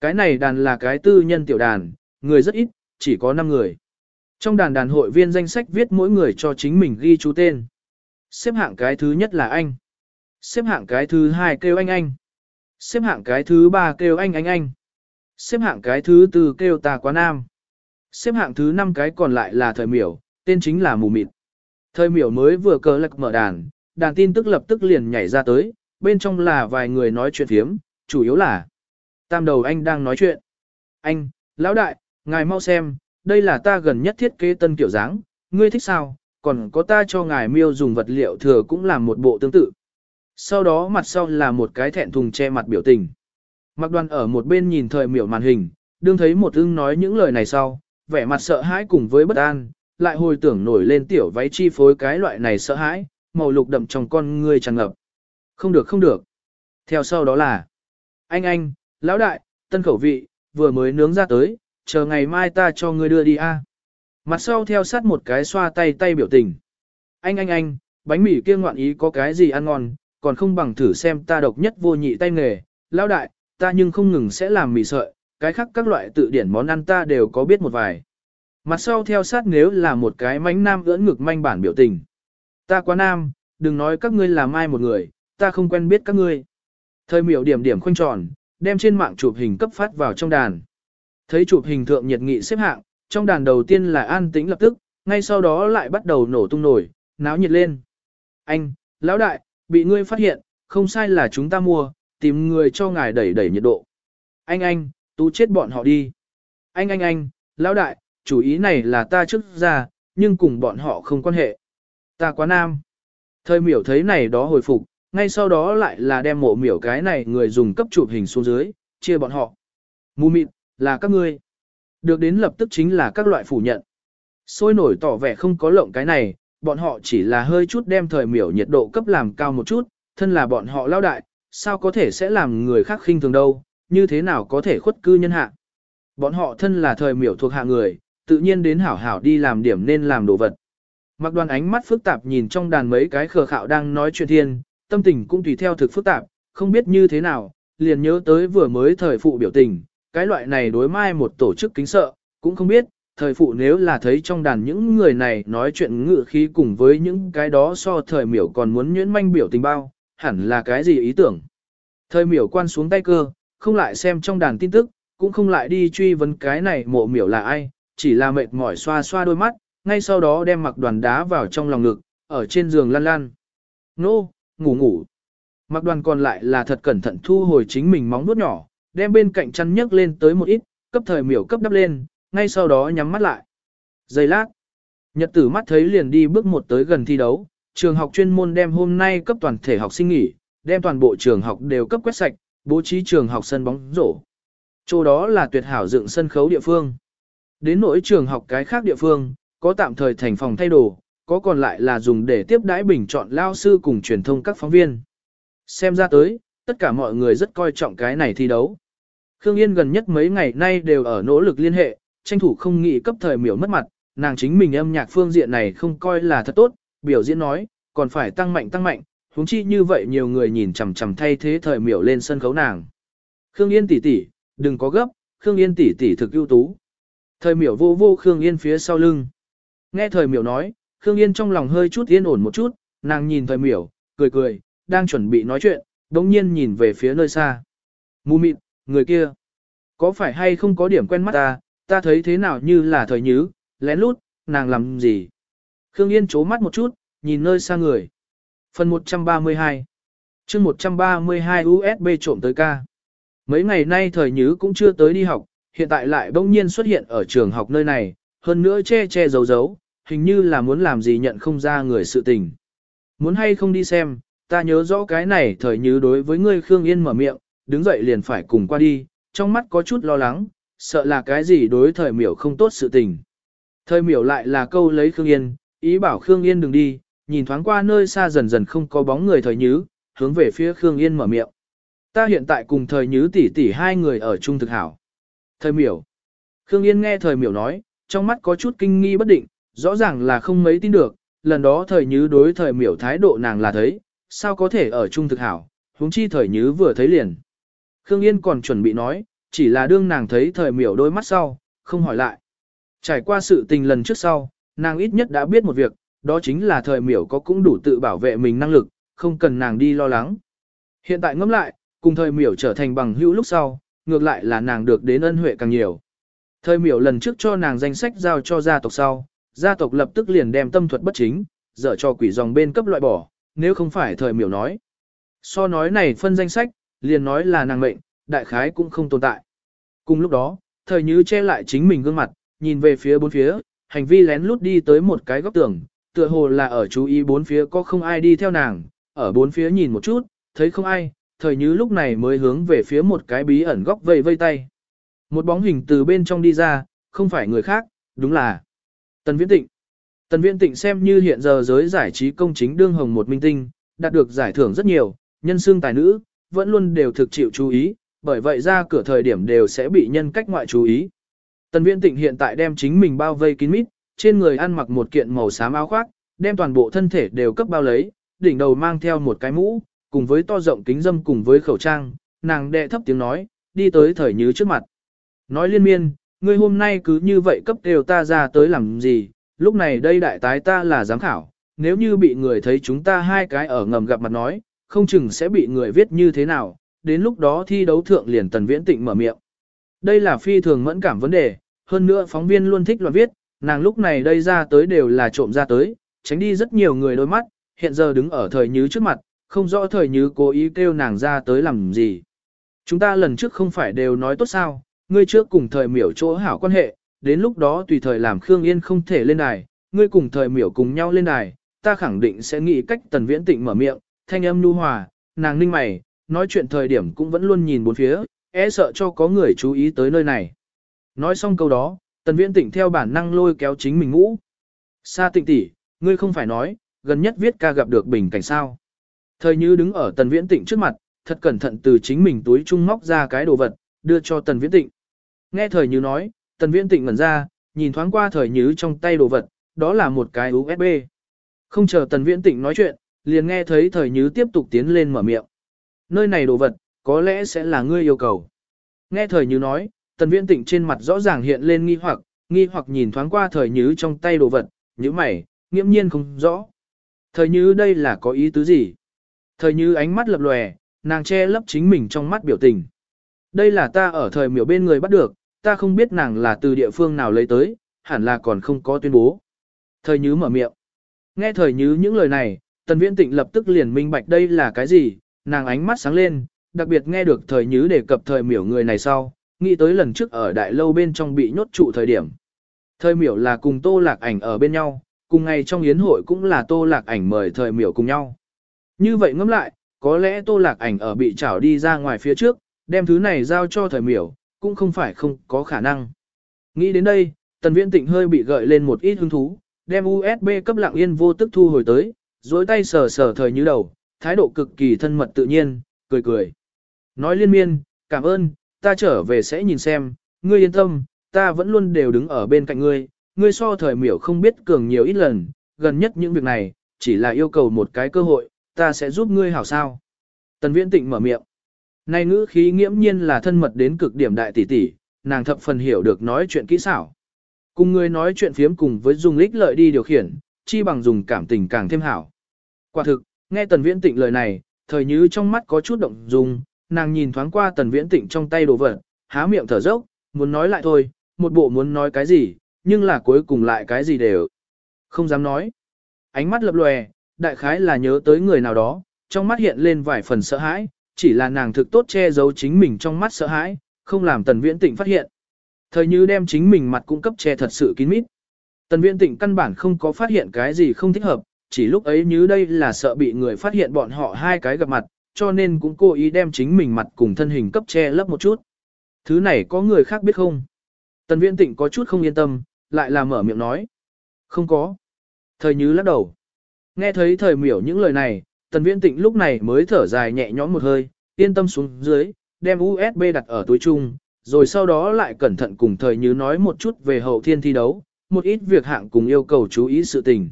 Cái này đàn là cái tư nhân tiểu đàn, người rất ít, chỉ có 5 người. Trong đàn đàn hội viên danh sách viết mỗi người cho chính mình ghi chú tên. Xếp hạng cái thứ nhất là anh. Xếp hạng cái thứ hai kêu anh anh. Xếp hạng cái thứ ba kêu anh anh anh. Xếp hạng cái thứ tư kêu ta quá nam. Xếp hạng thứ năm cái còn lại là thời miểu, tên chính là mù mịt. Thời miểu mới vừa cờ lạc mở đàn, đàn tin tức lập tức liền nhảy ra tới, bên trong là vài người nói chuyện thiếm, chủ yếu là tam đầu anh đang nói chuyện. Anh, lão đại, ngài mau xem, đây là ta gần nhất thiết kế tân kiểu dáng, ngươi thích sao, còn có ta cho ngài miêu dùng vật liệu thừa cũng làm một bộ tương tự. Sau đó mặt sau là một cái thẹn thùng che mặt biểu tình. Mặc đoàn ở một bên nhìn thời miểu màn hình, đương thấy một ưng nói những lời này sau, vẻ mặt sợ hãi cùng với bất an, lại hồi tưởng nổi lên tiểu váy chi phối cái loại này sợ hãi, màu lục đậm trong con ngươi tràn ngập. Không được không được. Theo sau đó là, anh anh, lão đại, tân khẩu vị, vừa mới nướng ra tới, chờ ngày mai ta cho ngươi đưa đi a. Mặt sau theo sát một cái xoa tay tay biểu tình. Anh anh anh, bánh mì kia ngoạn ý có cái gì ăn ngon, còn không bằng thử xem ta độc nhất vô nhị tay nghề. Lão đại, ta nhưng không ngừng sẽ làm mì sợi, cái khác các loại tự điển món ăn ta đều có biết một vài. Mặt sau theo sát nếu là một cái mánh nam ưỡn ngực manh bản biểu tình. Ta quá nam, đừng nói các ngươi là mai một người, ta không quen biết các ngươi. Thời miểu điểm điểm khoanh tròn, đem trên mạng chụp hình cấp phát vào trong đàn. Thấy chụp hình thượng nhiệt nghị xếp hạng, trong đàn đầu tiên là an tĩnh lập tức, ngay sau đó lại bắt đầu nổ tung nổi, náo nhiệt lên. Anh, lão đại, bị ngươi phát hiện, không sai là chúng ta mua, tìm người cho ngài đẩy đẩy nhiệt độ. Anh anh, tú chết bọn họ đi. Anh anh anh, lão đại, chủ ý này là ta trước ra, nhưng cùng bọn họ không quan hệ. Ta quá nam. Thời miểu thấy này đó hồi phục, ngay sau đó lại là đem mộ miểu cái này người dùng cấp chụp hình xuống dưới, chia bọn họ. Mù mịt, là các ngươi. Được đến lập tức chính là các loại phủ nhận. Sôi nổi tỏ vẻ không có lộng cái này, bọn họ chỉ là hơi chút đem thời miểu nhiệt độ cấp làm cao một chút, thân là bọn họ lao đại, sao có thể sẽ làm người khác khinh thường đâu, như thế nào có thể khuất cư nhân hạ. Bọn họ thân là thời miểu thuộc hạ người, tự nhiên đến hảo hảo đi làm điểm nên làm đồ vật. Mặc đoàn ánh mắt phức tạp nhìn trong đàn mấy cái khờ khạo đang nói chuyện thiên, tâm tình cũng tùy theo thực phức tạp, không biết như thế nào, liền nhớ tới vừa mới thời phụ biểu tình, cái loại này đối mai một tổ chức kính sợ, cũng không biết, thời phụ nếu là thấy trong đàn những người này nói chuyện ngự khí cùng với những cái đó so thời miểu còn muốn nhuyễn manh biểu tình bao, hẳn là cái gì ý tưởng. Thời miểu quan xuống tay cơ, không lại xem trong đàn tin tức, cũng không lại đi truy vấn cái này mộ miểu là ai, chỉ là mệt mỏi xoa xoa đôi mắt, ngay sau đó đem mặc đoàn đá vào trong lòng ngực, ở trên giường lăn lăn. Nô, ngủ ngủ. Mặc đoàn còn lại là thật cẩn thận thu hồi chính mình móng nuốt nhỏ, đem bên cạnh chăn nhấc lên tới một ít, cấp thời miểu cấp đắp lên, ngay sau đó nhắm mắt lại. Giây lát, nhật tử mắt thấy liền đi bước một tới gần thi đấu, trường học chuyên môn đem hôm nay cấp toàn thể học sinh nghỉ, đem toàn bộ trường học đều cấp quét sạch, bố trí trường học sân bóng rổ. Chỗ đó là tuyệt hảo dựng sân khấu địa phương. Đến nỗi trường học cái khác địa phương, có tạm thời thành phòng thay đồ, có còn lại là dùng để tiếp đãi bình chọn lao sư cùng truyền thông các phóng viên. Xem ra tới, tất cả mọi người rất coi trọng cái này thi đấu. Khương Yên gần nhất mấy ngày nay đều ở nỗ lực liên hệ, tranh thủ không nghĩ cấp thời miểu mất mặt, nàng chính mình âm nhạc phương diện này không coi là thật tốt, biểu diễn nói, còn phải tăng mạnh tăng mạnh, huống chi như vậy nhiều người nhìn chằm chằm thay thế thời miểu lên sân khấu nàng. Khương Yên tỷ tỷ, đừng có gấp, Khương Yên tỷ tỷ thực ưu tú. Thời miểu vô vô Khương Yên phía sau lưng. Nghe thời miểu nói, Khương Yên trong lòng hơi chút yên ổn một chút, nàng nhìn thời miểu, cười cười, đang chuẩn bị nói chuyện, đống nhiên nhìn về phía nơi xa. Mù mịt, người kia, có phải hay không có điểm quen mắt ta, ta thấy thế nào như là thời nhứ, lén lút, nàng làm gì? Khương Yên chố mắt một chút, nhìn nơi xa người. Phần 132 chương 132 USB trộm tới ca. Mấy ngày nay thời nhứ cũng chưa tới đi học, hiện tại lại bỗng nhiên xuất hiện ở trường học nơi này, hơn nữa che che giấu giấu, hình như là muốn làm gì nhận không ra người sự tình. Muốn hay không đi xem, ta nhớ rõ cái này thời nhứ đối với ngươi Khương Yên mở miệng, đứng dậy liền phải cùng qua đi, trong mắt có chút lo lắng, sợ là cái gì đối thời miểu không tốt sự tình. Thời miểu lại là câu lấy Khương Yên, ý bảo Khương Yên đừng đi, nhìn thoáng qua nơi xa dần dần không có bóng người thời nhứ, hướng về phía Khương Yên mở miệng. Ta hiện tại cùng thời nhứ tỷ tỷ hai người ở chung thực hảo. Thời miểu. Khương Yên nghe thời miểu nói, trong mắt có chút kinh nghi bất định, rõ ràng là không mấy tin được, lần đó thời nhứ đối thời miểu thái độ nàng là thấy, sao có thể ở chung thực hảo, huống chi thời nhứ vừa thấy liền. Khương Yên còn chuẩn bị nói, chỉ là đương nàng thấy thời miểu đôi mắt sau, không hỏi lại. Trải qua sự tình lần trước sau, nàng ít nhất đã biết một việc, đó chính là thời miểu có cũng đủ tự bảo vệ mình năng lực, không cần nàng đi lo lắng. Hiện tại ngẫm lại, cùng thời miểu trở thành bằng hữu lúc sau, ngược lại là nàng được đến ân huệ càng nhiều. Thời miểu lần trước cho nàng danh sách giao cho gia tộc sau, gia tộc lập tức liền đem tâm thuật bất chính, dở cho quỷ dòng bên cấp loại bỏ, nếu không phải thời miểu nói. So nói này phân danh sách, liền nói là nàng mệnh, đại khái cũng không tồn tại. Cùng lúc đó, thời như che lại chính mình gương mặt, nhìn về phía bốn phía, hành vi lén lút đi tới một cái góc tường, tựa hồ là ở chú ý bốn phía có không ai đi theo nàng, ở bốn phía nhìn một chút, thấy không ai, thời như lúc này mới hướng về phía một cái bí ẩn góc vây vây tay. Một bóng hình từ bên trong đi ra, không phải người khác, đúng là Tần Viễn Tịnh. Tần Viễn Tịnh xem như hiện giờ giới giải trí công chính đương hồng một minh tinh, đạt được giải thưởng rất nhiều, nhân xương tài nữ, vẫn luôn đều thực chịu chú ý, bởi vậy ra cửa thời điểm đều sẽ bị nhân cách ngoại chú ý. Tần Viễn Tịnh hiện tại đem chính mình bao vây kín mít, trên người ăn mặc một kiện màu xám áo khoác, đem toàn bộ thân thể đều cấp bao lấy, đỉnh đầu mang theo một cái mũ, cùng với to rộng kính dâm cùng với khẩu trang, nàng đệ thấp tiếng nói, đi tới thời nhứ trước mặt. Nói liên miên, ngươi hôm nay cứ như vậy cấp đều ta ra tới làm gì, lúc này đây đại tái ta là giám khảo, nếu như bị người thấy chúng ta hai cái ở ngầm gặp mặt nói, không chừng sẽ bị người viết như thế nào, đến lúc đó thi đấu thượng liền tần viễn tịnh mở miệng. Đây là phi thường mẫn cảm vấn đề, hơn nữa phóng viên luôn thích loạn viết, nàng lúc này đây ra tới đều là trộm ra tới, tránh đi rất nhiều người đôi mắt, hiện giờ đứng ở thời nhứ trước mặt, không rõ thời nhứ cố ý kêu nàng ra tới làm gì. Chúng ta lần trước không phải đều nói tốt sao, ngươi trước cùng thời miểu chỗ hảo quan hệ, đến lúc đó tùy thời làm Khương Yên không thể lên đài, ngươi cùng thời miểu cùng nhau lên đài, ta khẳng định sẽ nghĩ cách tần viễn tịnh mở miệng, thanh âm nhu hòa, nàng ninh mày, nói chuyện thời điểm cũng vẫn luôn nhìn bốn phía, e sợ cho có người chú ý tới nơi này. Nói xong câu đó, tần viễn tịnh theo bản năng lôi kéo chính mình ngũ. Sa tịnh tỷ, ngươi không phải nói, gần nhất viết ca gặp được bình cảnh sao. Thời như đứng ở tần viễn tịnh trước mặt, thật cẩn thận từ chính mình túi trung móc ra cái đồ vật, đưa cho tần viễn tịnh. Nghe thời như nói, tần viễn tịnh ngẩn ra, nhìn thoáng qua thời như trong tay đồ vật, đó là một cái USB. Không chờ tần viễn tịnh nói chuyện, liền nghe thấy thời nhứ tiếp tục tiến lên mở miệng. Nơi này đồ vật, có lẽ sẽ là ngươi yêu cầu. Nghe thời nhứ nói, tần viễn tịnh trên mặt rõ ràng hiện lên nghi hoặc, nghi hoặc nhìn thoáng qua thời nhứ trong tay đồ vật, như mày, nghiễm nhiên không rõ. Thời nhứ đây là có ý tứ gì? Thời nhứ ánh mắt lập lòe, nàng che lấp chính mình trong mắt biểu tình. Đây là ta ở thời miểu bên người bắt được, ta không biết nàng là từ địa phương nào lấy tới, hẳn là còn không có tuyên bố. Thời Nhứ mở miệng. Nghe thời Nhứ những lời này, Tần Viễn Tịnh lập tức liền minh bạch đây là cái gì, nàng ánh mắt sáng lên, đặc biệt nghe được thời Nhứ đề cập thời miểu người này sau, nghĩ tới lần trước ở đại lâu bên trong bị nhốt trụ thời điểm. Thời miểu là cùng tô lạc ảnh ở bên nhau, cùng ngày trong yến hội cũng là tô lạc ảnh mời thời miểu cùng nhau. Như vậy ngẫm lại, có lẽ tô lạc ảnh ở bị trảo đi ra ngoài phía trước, đem thứ này giao cho thời miểu, cũng không phải không có khả năng. Nghĩ đến đây, tần viễn tịnh hơi bị gợi lên một ít hứng thú, đem USB cấp lặng yên vô tức thu hồi tới, dối tay sờ sờ thời như đầu, thái độ cực kỳ thân mật tự nhiên, cười cười. Nói liên miên, cảm ơn, ta trở về sẽ nhìn xem, ngươi yên tâm, ta vẫn luôn đều đứng ở bên cạnh ngươi, ngươi so thời miểu không biết cường nhiều ít lần, gần nhất những việc này, chỉ là yêu cầu một cái cơ hội, ta sẽ giúp ngươi hảo sao. Tần viễn tịnh mở miệng. Này ngữ khí nghiễm nhiên là thân mật đến cực điểm đại tỷ tỷ, nàng thập phần hiểu được nói chuyện kỹ xảo. Cùng người nói chuyện phiếm cùng với dùng lích lợi đi điều khiển, chi bằng dùng cảm tình càng thêm hảo. Quả thực, nghe tần viễn tịnh lời này, thời như trong mắt có chút động dung, nàng nhìn thoáng qua tần viễn tịnh trong tay đồ vật, há miệng thở dốc, muốn nói lại thôi, một bộ muốn nói cái gì, nhưng là cuối cùng lại cái gì đều không dám nói. Ánh mắt lập lòe, đại khái là nhớ tới người nào đó, trong mắt hiện lên vài phần sợ hãi, chỉ là nàng thực tốt che giấu chính mình trong mắt sợ hãi, không làm tần viễn tịnh phát hiện. Thời như đem chính mình mặt cung cấp che thật sự kín mít. Tần viễn tịnh căn bản không có phát hiện cái gì không thích hợp, chỉ lúc ấy như đây là sợ bị người phát hiện bọn họ hai cái gặp mặt, cho nên cũng cố ý đem chính mình mặt cùng thân hình cấp che lấp một chút. Thứ này có người khác biết không? Tần viễn tịnh có chút không yên tâm, lại là mở miệng nói. Không có. Thời như lắc đầu. Nghe thấy thời miểu những lời này, tần viễn tịnh lúc này mới thở dài nhẹ nhõm một hơi, yên tâm xuống dưới, đem USB đặt ở túi chung, rồi sau đó lại cẩn thận cùng thời như nói một chút về hậu thiên thi đấu, một ít việc hạng cùng yêu cầu chú ý sự tình.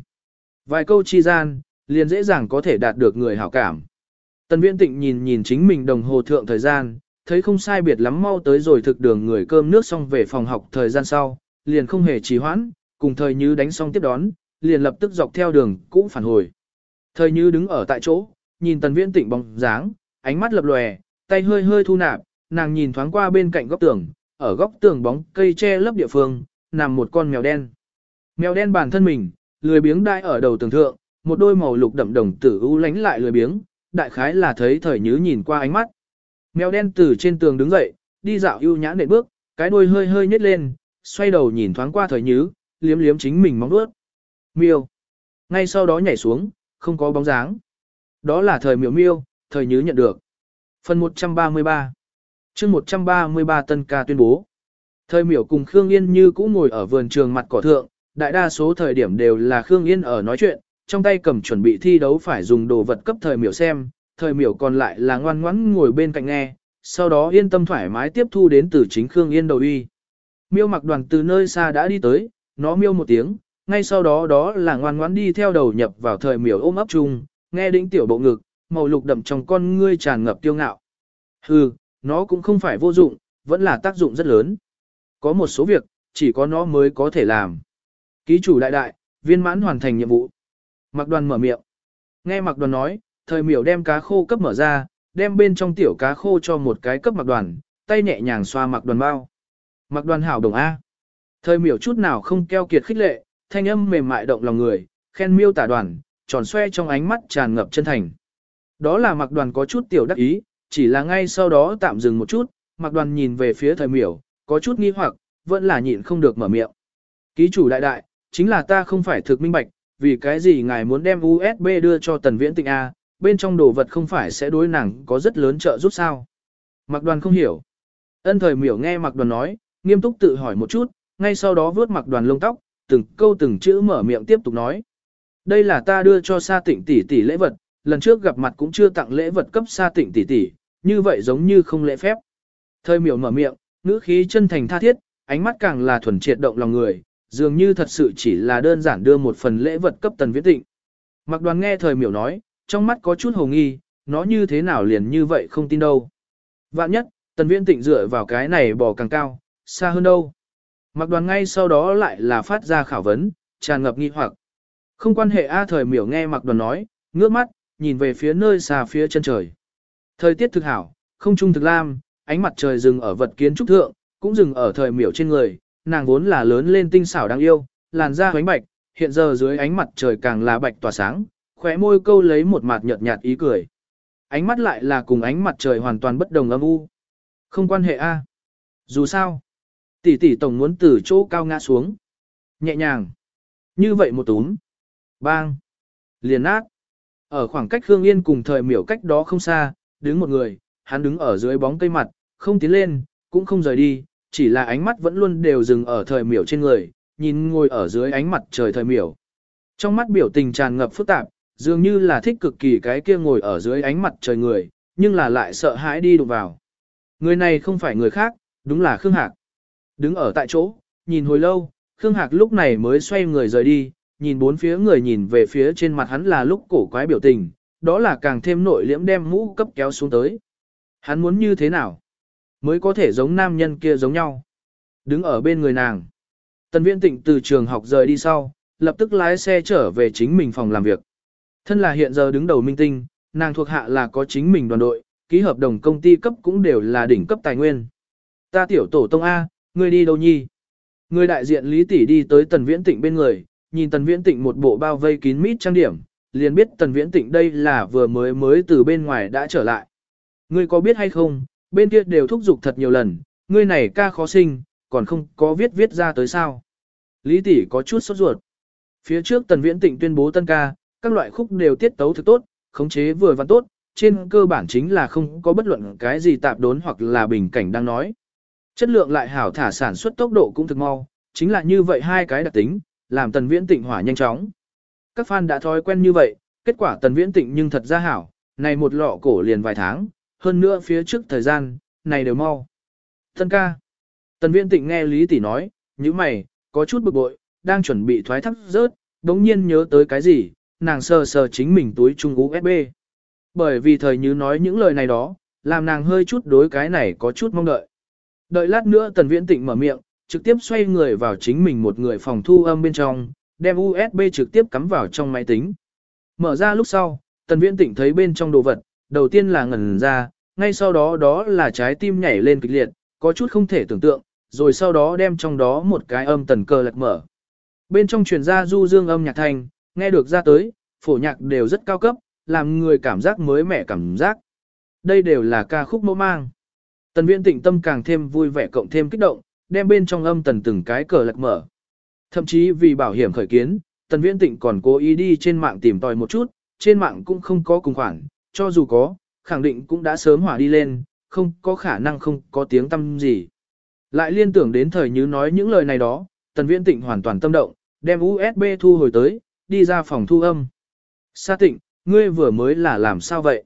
Vài câu chi gian, liền dễ dàng có thể đạt được người hảo cảm. Tần Viễn Tịnh nhìn nhìn chính mình đồng hồ thượng thời gian, thấy không sai biệt lắm mau tới rồi thực đường người cơm nước xong về phòng học thời gian sau, liền không hề trì hoãn, cùng thời như đánh xong tiếp đón, liền lập tức dọc theo đường cũ phản hồi. Thời như đứng ở tại chỗ, nhìn Tần Viễn Tịnh bóng dáng, ánh mắt lập lòe, tay hơi hơi thu nạp, nàng nhìn thoáng qua bên cạnh góc tường, ở góc tường bóng cây che lấp địa phương, nằm một con mèo đen. Mèo đen bản thân mình, lười biếng đai ở đầu tường thượng, một đôi màu lục đậm đồng tử u lánh lại lười biếng, đại khái là thấy thời nhứ nhìn qua ánh mắt. Mèo đen từ trên tường đứng dậy, đi dạo ưu nhã nện bước, cái đuôi hơi hơi nhếch lên, xoay đầu nhìn thoáng qua thời nhứ, liếm liếm chính mình móng vuốt. Miêu. Ngay sau đó nhảy xuống, không có bóng dáng. Đó là thời miêu miêu, thời nhứ nhận được. Phần 133 chương 133 tân ca tuyên bố. Thời miểu cùng Khương Yên như cũ ngồi ở vườn trường mặt cỏ thượng, đại đa số thời điểm đều là Khương Yên ở nói chuyện, trong tay cầm chuẩn bị thi đấu phải dùng đồ vật cấp thời miểu xem, thời miểu còn lại là ngoan ngoãn ngồi bên cạnh nghe, sau đó yên tâm thoải mái tiếp thu đến từ chính Khương Yên đầu uy. Miêu mặc đoàn từ nơi xa đã đi tới, nó miêu một tiếng, ngay sau đó đó là ngoan ngoãn đi theo đầu nhập vào thời miểu ôm ấp chung, nghe đĩnh tiểu bộ ngực, màu lục đậm trong con ngươi tràn ngập tiêu ngạo. Hừ, nó cũng không phải vô dụng, vẫn là tác dụng rất lớn. Có một số việc, chỉ có nó mới có thể làm. Ký chủ đại đại, viên mãn hoàn thành nhiệm vụ. Mặc đoàn mở miệng. Nghe mặc đoàn nói, thời miểu đem cá khô cấp mở ra, đem bên trong tiểu cá khô cho một cái cấp mặc đoàn, tay nhẹ nhàng xoa mặc đoàn bao. Mặc đoàn hảo đồng A. Thời miểu chút nào không keo kiệt khích lệ, thanh âm mềm mại động lòng người, khen miêu tả đoàn, tròn xoe trong ánh mắt tràn ngập chân thành. Đó là mặc đoàn có chút tiểu đắc ý, chỉ là ngay sau đó tạm dừng một chút, mặc đoàn nhìn về phía thời miểu, có chút nghi hoặc, vẫn là nhịn không được mở miệng. Ký chủ đại đại, chính là ta không phải thực minh bạch, vì cái gì ngài muốn đem USB đưa cho tần viễn tịnh A, bên trong đồ vật không phải sẽ đối nàng có rất lớn trợ giúp sao. Mặc đoàn không hiểu. Ân thời miểu nghe mặc đoàn nói, nghiêm túc tự hỏi một chút, ngay sau đó vớt mặc đoàn lông tóc, từng câu từng chữ mở miệng tiếp tục nói. Đây là ta đưa cho sa tịnh tỷ tỷ lễ vật, lần trước gặp mặt cũng chưa tặng lễ vật cấp sa tịnh tỷ tỷ, như vậy giống như không lễ phép. Thời miểu mở miệng, ngữ khí chân thành tha thiết, ánh mắt càng là thuần triệt động lòng người, dường như thật sự chỉ là đơn giản đưa một phần lễ vật cấp tần viễn tịnh. Mặc đoàn nghe thời miểu nói, trong mắt có chút hồ nghi, nó như thế nào liền như vậy không tin đâu. Vạn nhất, tần viễn tịnh dựa vào cái này bỏ càng cao, xa hơn đâu. Mặc đoàn ngay sau đó lại là phát ra khảo vấn, tràn ngập nghi hoặc. Không quan hệ A thời miểu nghe mặc đoàn nói, ngước mắt, nhìn về phía nơi xa phía chân trời. Thời tiết thực hảo, không trung thực lam, ánh mặt trời dừng ở vật kiến trúc thượng, cũng dừng ở thời miểu trên người, nàng vốn là lớn lên tinh xảo đáng yêu, làn da hoánh bạch, hiện giờ dưới ánh mặt trời càng là bạch tỏa sáng, khóe môi câu lấy một mặt nhợt nhạt ý cười. Ánh mắt lại là cùng ánh mặt trời hoàn toàn bất đồng âm u. Không quan hệ a. Dù sao, tỷ tỷ tổng muốn từ chỗ cao ngã xuống. Nhẹ nhàng. Như vậy một túm. Bang. Liền nát. Ở khoảng cách Khương Yên cùng thời miểu cách đó không xa, đứng một người, hắn đứng ở dưới bóng cây mặt, không tiến lên, cũng không rời đi, chỉ là ánh mắt vẫn luôn đều dừng ở thời miểu trên người, nhìn ngồi ở dưới ánh mặt trời thời miểu. Trong mắt biểu tình tràn ngập phức tạp, dường như là thích cực kỳ cái kia ngồi ở dưới ánh mặt trời người, nhưng là lại sợ hãi đi đụng vào. Người này không phải người khác, đúng là Khương Hạc. Đứng ở tại chỗ, nhìn hồi lâu, Khương Hạc lúc này mới xoay người rời đi, nhìn bốn phía người nhìn về phía trên mặt hắn là lúc cổ quái biểu tình, đó là càng thêm nội liễm đem mũ cấp kéo xuống tới. Hắn muốn như thế nào? Mới có thể giống nam nhân kia giống nhau. Đứng ở bên người nàng. Tần Viễn Tịnh từ trường học rời đi sau, lập tức lái xe trở về chính mình phòng làm việc. Thân là hiện giờ đứng đầu minh tinh, nàng thuộc hạ là có chính mình đoàn đội, ký hợp đồng công ty cấp cũng đều là đỉnh cấp tài nguyên. Ta tiểu tổ tông A, ngươi đi đâu nhi? Người đại diện Lý Tỷ đi tới Tần Viễn Tịnh bên người, nhìn Tần Viễn Tịnh một bộ bao vây kín mít trang điểm, liền biết Tần Viễn Tịnh đây là vừa mới mới từ bên ngoài đã trở lại. Ngươi có biết hay không, bên kia đều thúc giục thật nhiều lần, ngươi này ca khó sinh, còn không có viết viết ra tới sao. Lý tỷ có chút sốt ruột. Phía trước Tần Viễn Tịnh tuyên bố tân ca, các loại khúc đều tiết tấu thực tốt, khống chế vừa văn tốt, trên cơ bản chính là không có bất luận cái gì tạp đốn hoặc là bình cảnh đang nói. Chất lượng lại hảo thả sản xuất tốc độ cũng thực mau, chính là như vậy hai cái đặc tính, làm Tần Viễn Tịnh hỏa nhanh chóng. Các fan đã thói quen như vậy, kết quả Tần Viễn Tịnh nhưng thật ra hảo, này một lọ cổ liền vài tháng, hơn nữa phía trước thời gian, này đều mau. Tân ca. Tần Viễn Tịnh nghe Lý Tỷ nói, như mày, có chút bực bội, đang chuẩn bị thoái thác rớt, đống nhiên nhớ tới cái gì, nàng sờ sờ chính mình túi trung USB. Bởi vì thời như nói những lời này đó, làm nàng hơi chút đối cái này có chút mong đợi. Đợi lát nữa Tần Viễn Tịnh mở miệng, trực tiếp xoay người vào chính mình một người phòng thu âm bên trong, đem USB trực tiếp cắm vào trong máy tính. Mở ra lúc sau, Tần Viễn Tịnh thấy bên trong đồ vật, đầu tiên là ngẩn ra, ngay sau đó đó là trái tim nhảy lên kịch liệt, có chút không thể tưởng tượng, rồi sau đó đem trong đó một cái âm tần cơ lật mở. Bên trong truyền ra du dương âm nhạc thanh, nghe được ra tới, phổ nhạc đều rất cao cấp, làm người cảm giác mới mẻ cảm giác. Đây đều là ca khúc mẫu mang. Tần viễn tịnh tâm càng thêm vui vẻ cộng thêm kích động, đem bên trong âm tần từng cái cờ lật mở. Thậm chí vì bảo hiểm khởi kiến, tần viễn tịnh còn cố ý đi trên mạng tìm tòi một chút, trên mạng cũng không có cùng khoản, cho dù có, khẳng định cũng đã sớm hỏa đi lên, không có khả năng không có tiếng tâm gì. Lại liên tưởng đến thời như nói những lời này đó, tần viễn tịnh hoàn toàn tâm động, đem USB thu hồi tới, đi ra phòng thu âm. Sa tịnh, ngươi vừa mới là làm sao vậy?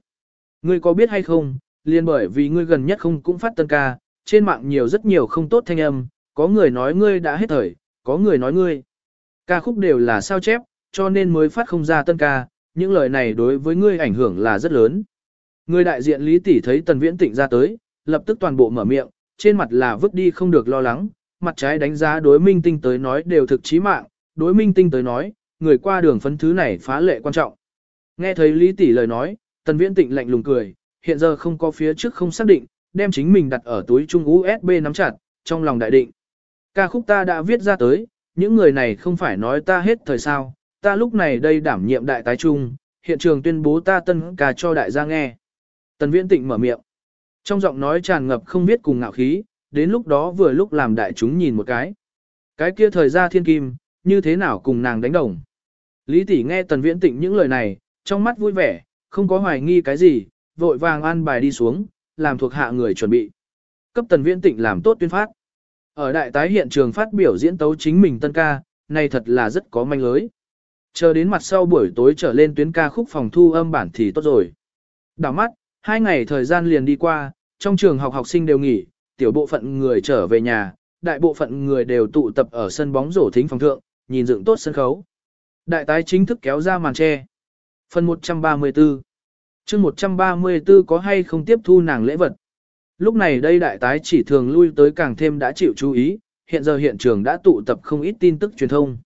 Ngươi có biết hay không, liên bởi vì ngươi gần nhất không cũng phát tân ca, trên mạng nhiều rất nhiều không tốt thanh âm, có người nói ngươi đã hết thời, có người nói ngươi. Ca khúc đều là sao chép, cho nên mới phát không ra tân ca, những lời này đối với ngươi ảnh hưởng là rất lớn. Người đại diện Lý Tỷ thấy Tần Viễn Tịnh ra tới, lập tức toàn bộ mở miệng, trên mặt là vứt đi không được lo lắng, mặt trái đánh giá đối minh tinh tới nói đều thực chí mạng, đối minh tinh tới nói, người qua đường phấn thứ này phá lệ quan trọng. Nghe thấy Lý Tỷ lời nói, Tần Viễn Tịnh lạnh lùng cười, hiện giờ không có phía trước không xác định, đem chính mình đặt ở túi trung USB nắm chặt, trong lòng đại định. Ca khúc ta đã viết ra tới, những người này không phải nói ta hết thời sao, ta lúc này đây đảm nhiệm đại tái trung, hiện trường tuyên bố ta tân ca cho đại gia nghe. Tần Viễn Tịnh mở miệng. Trong giọng nói tràn ngập không biết cùng ngạo khí, đến lúc đó vừa lúc làm đại chúng nhìn một cái. Cái kia thời gia thiên kim, như thế nào cùng nàng đánh đồng. Lý tỷ nghe Tần Viễn Tịnh những lời này, trong mắt vui vẻ, không có hoài nghi cái gì, vội vàng an bài đi xuống, làm thuộc hạ người chuẩn bị. Cấp Tần Viễn Tịnh làm tốt tuyên phát. Ở đại tái hiện trường phát biểu diễn tấu chính mình tân ca, này thật là rất có manh lưới. Chờ đến mặt sau buổi tối trở lên tuyến ca khúc phòng thu âm bản thì tốt rồi. Đảo mắt, hai ngày thời gian liền đi qua, trong trường học học sinh đều nghỉ, tiểu bộ phận người trở về nhà, đại bộ phận người đều tụ tập ở sân bóng rổ thính phòng thượng, nhìn dựng tốt sân khấu. Đại tái chính thức kéo ra màn che. Phần 134 chương 134 có hay không tiếp thu nàng lễ vật. Lúc này đây đại tái chỉ thường lui tới càng thêm đã chịu chú ý, hiện giờ hiện trường đã tụ tập không ít tin tức truyền thông.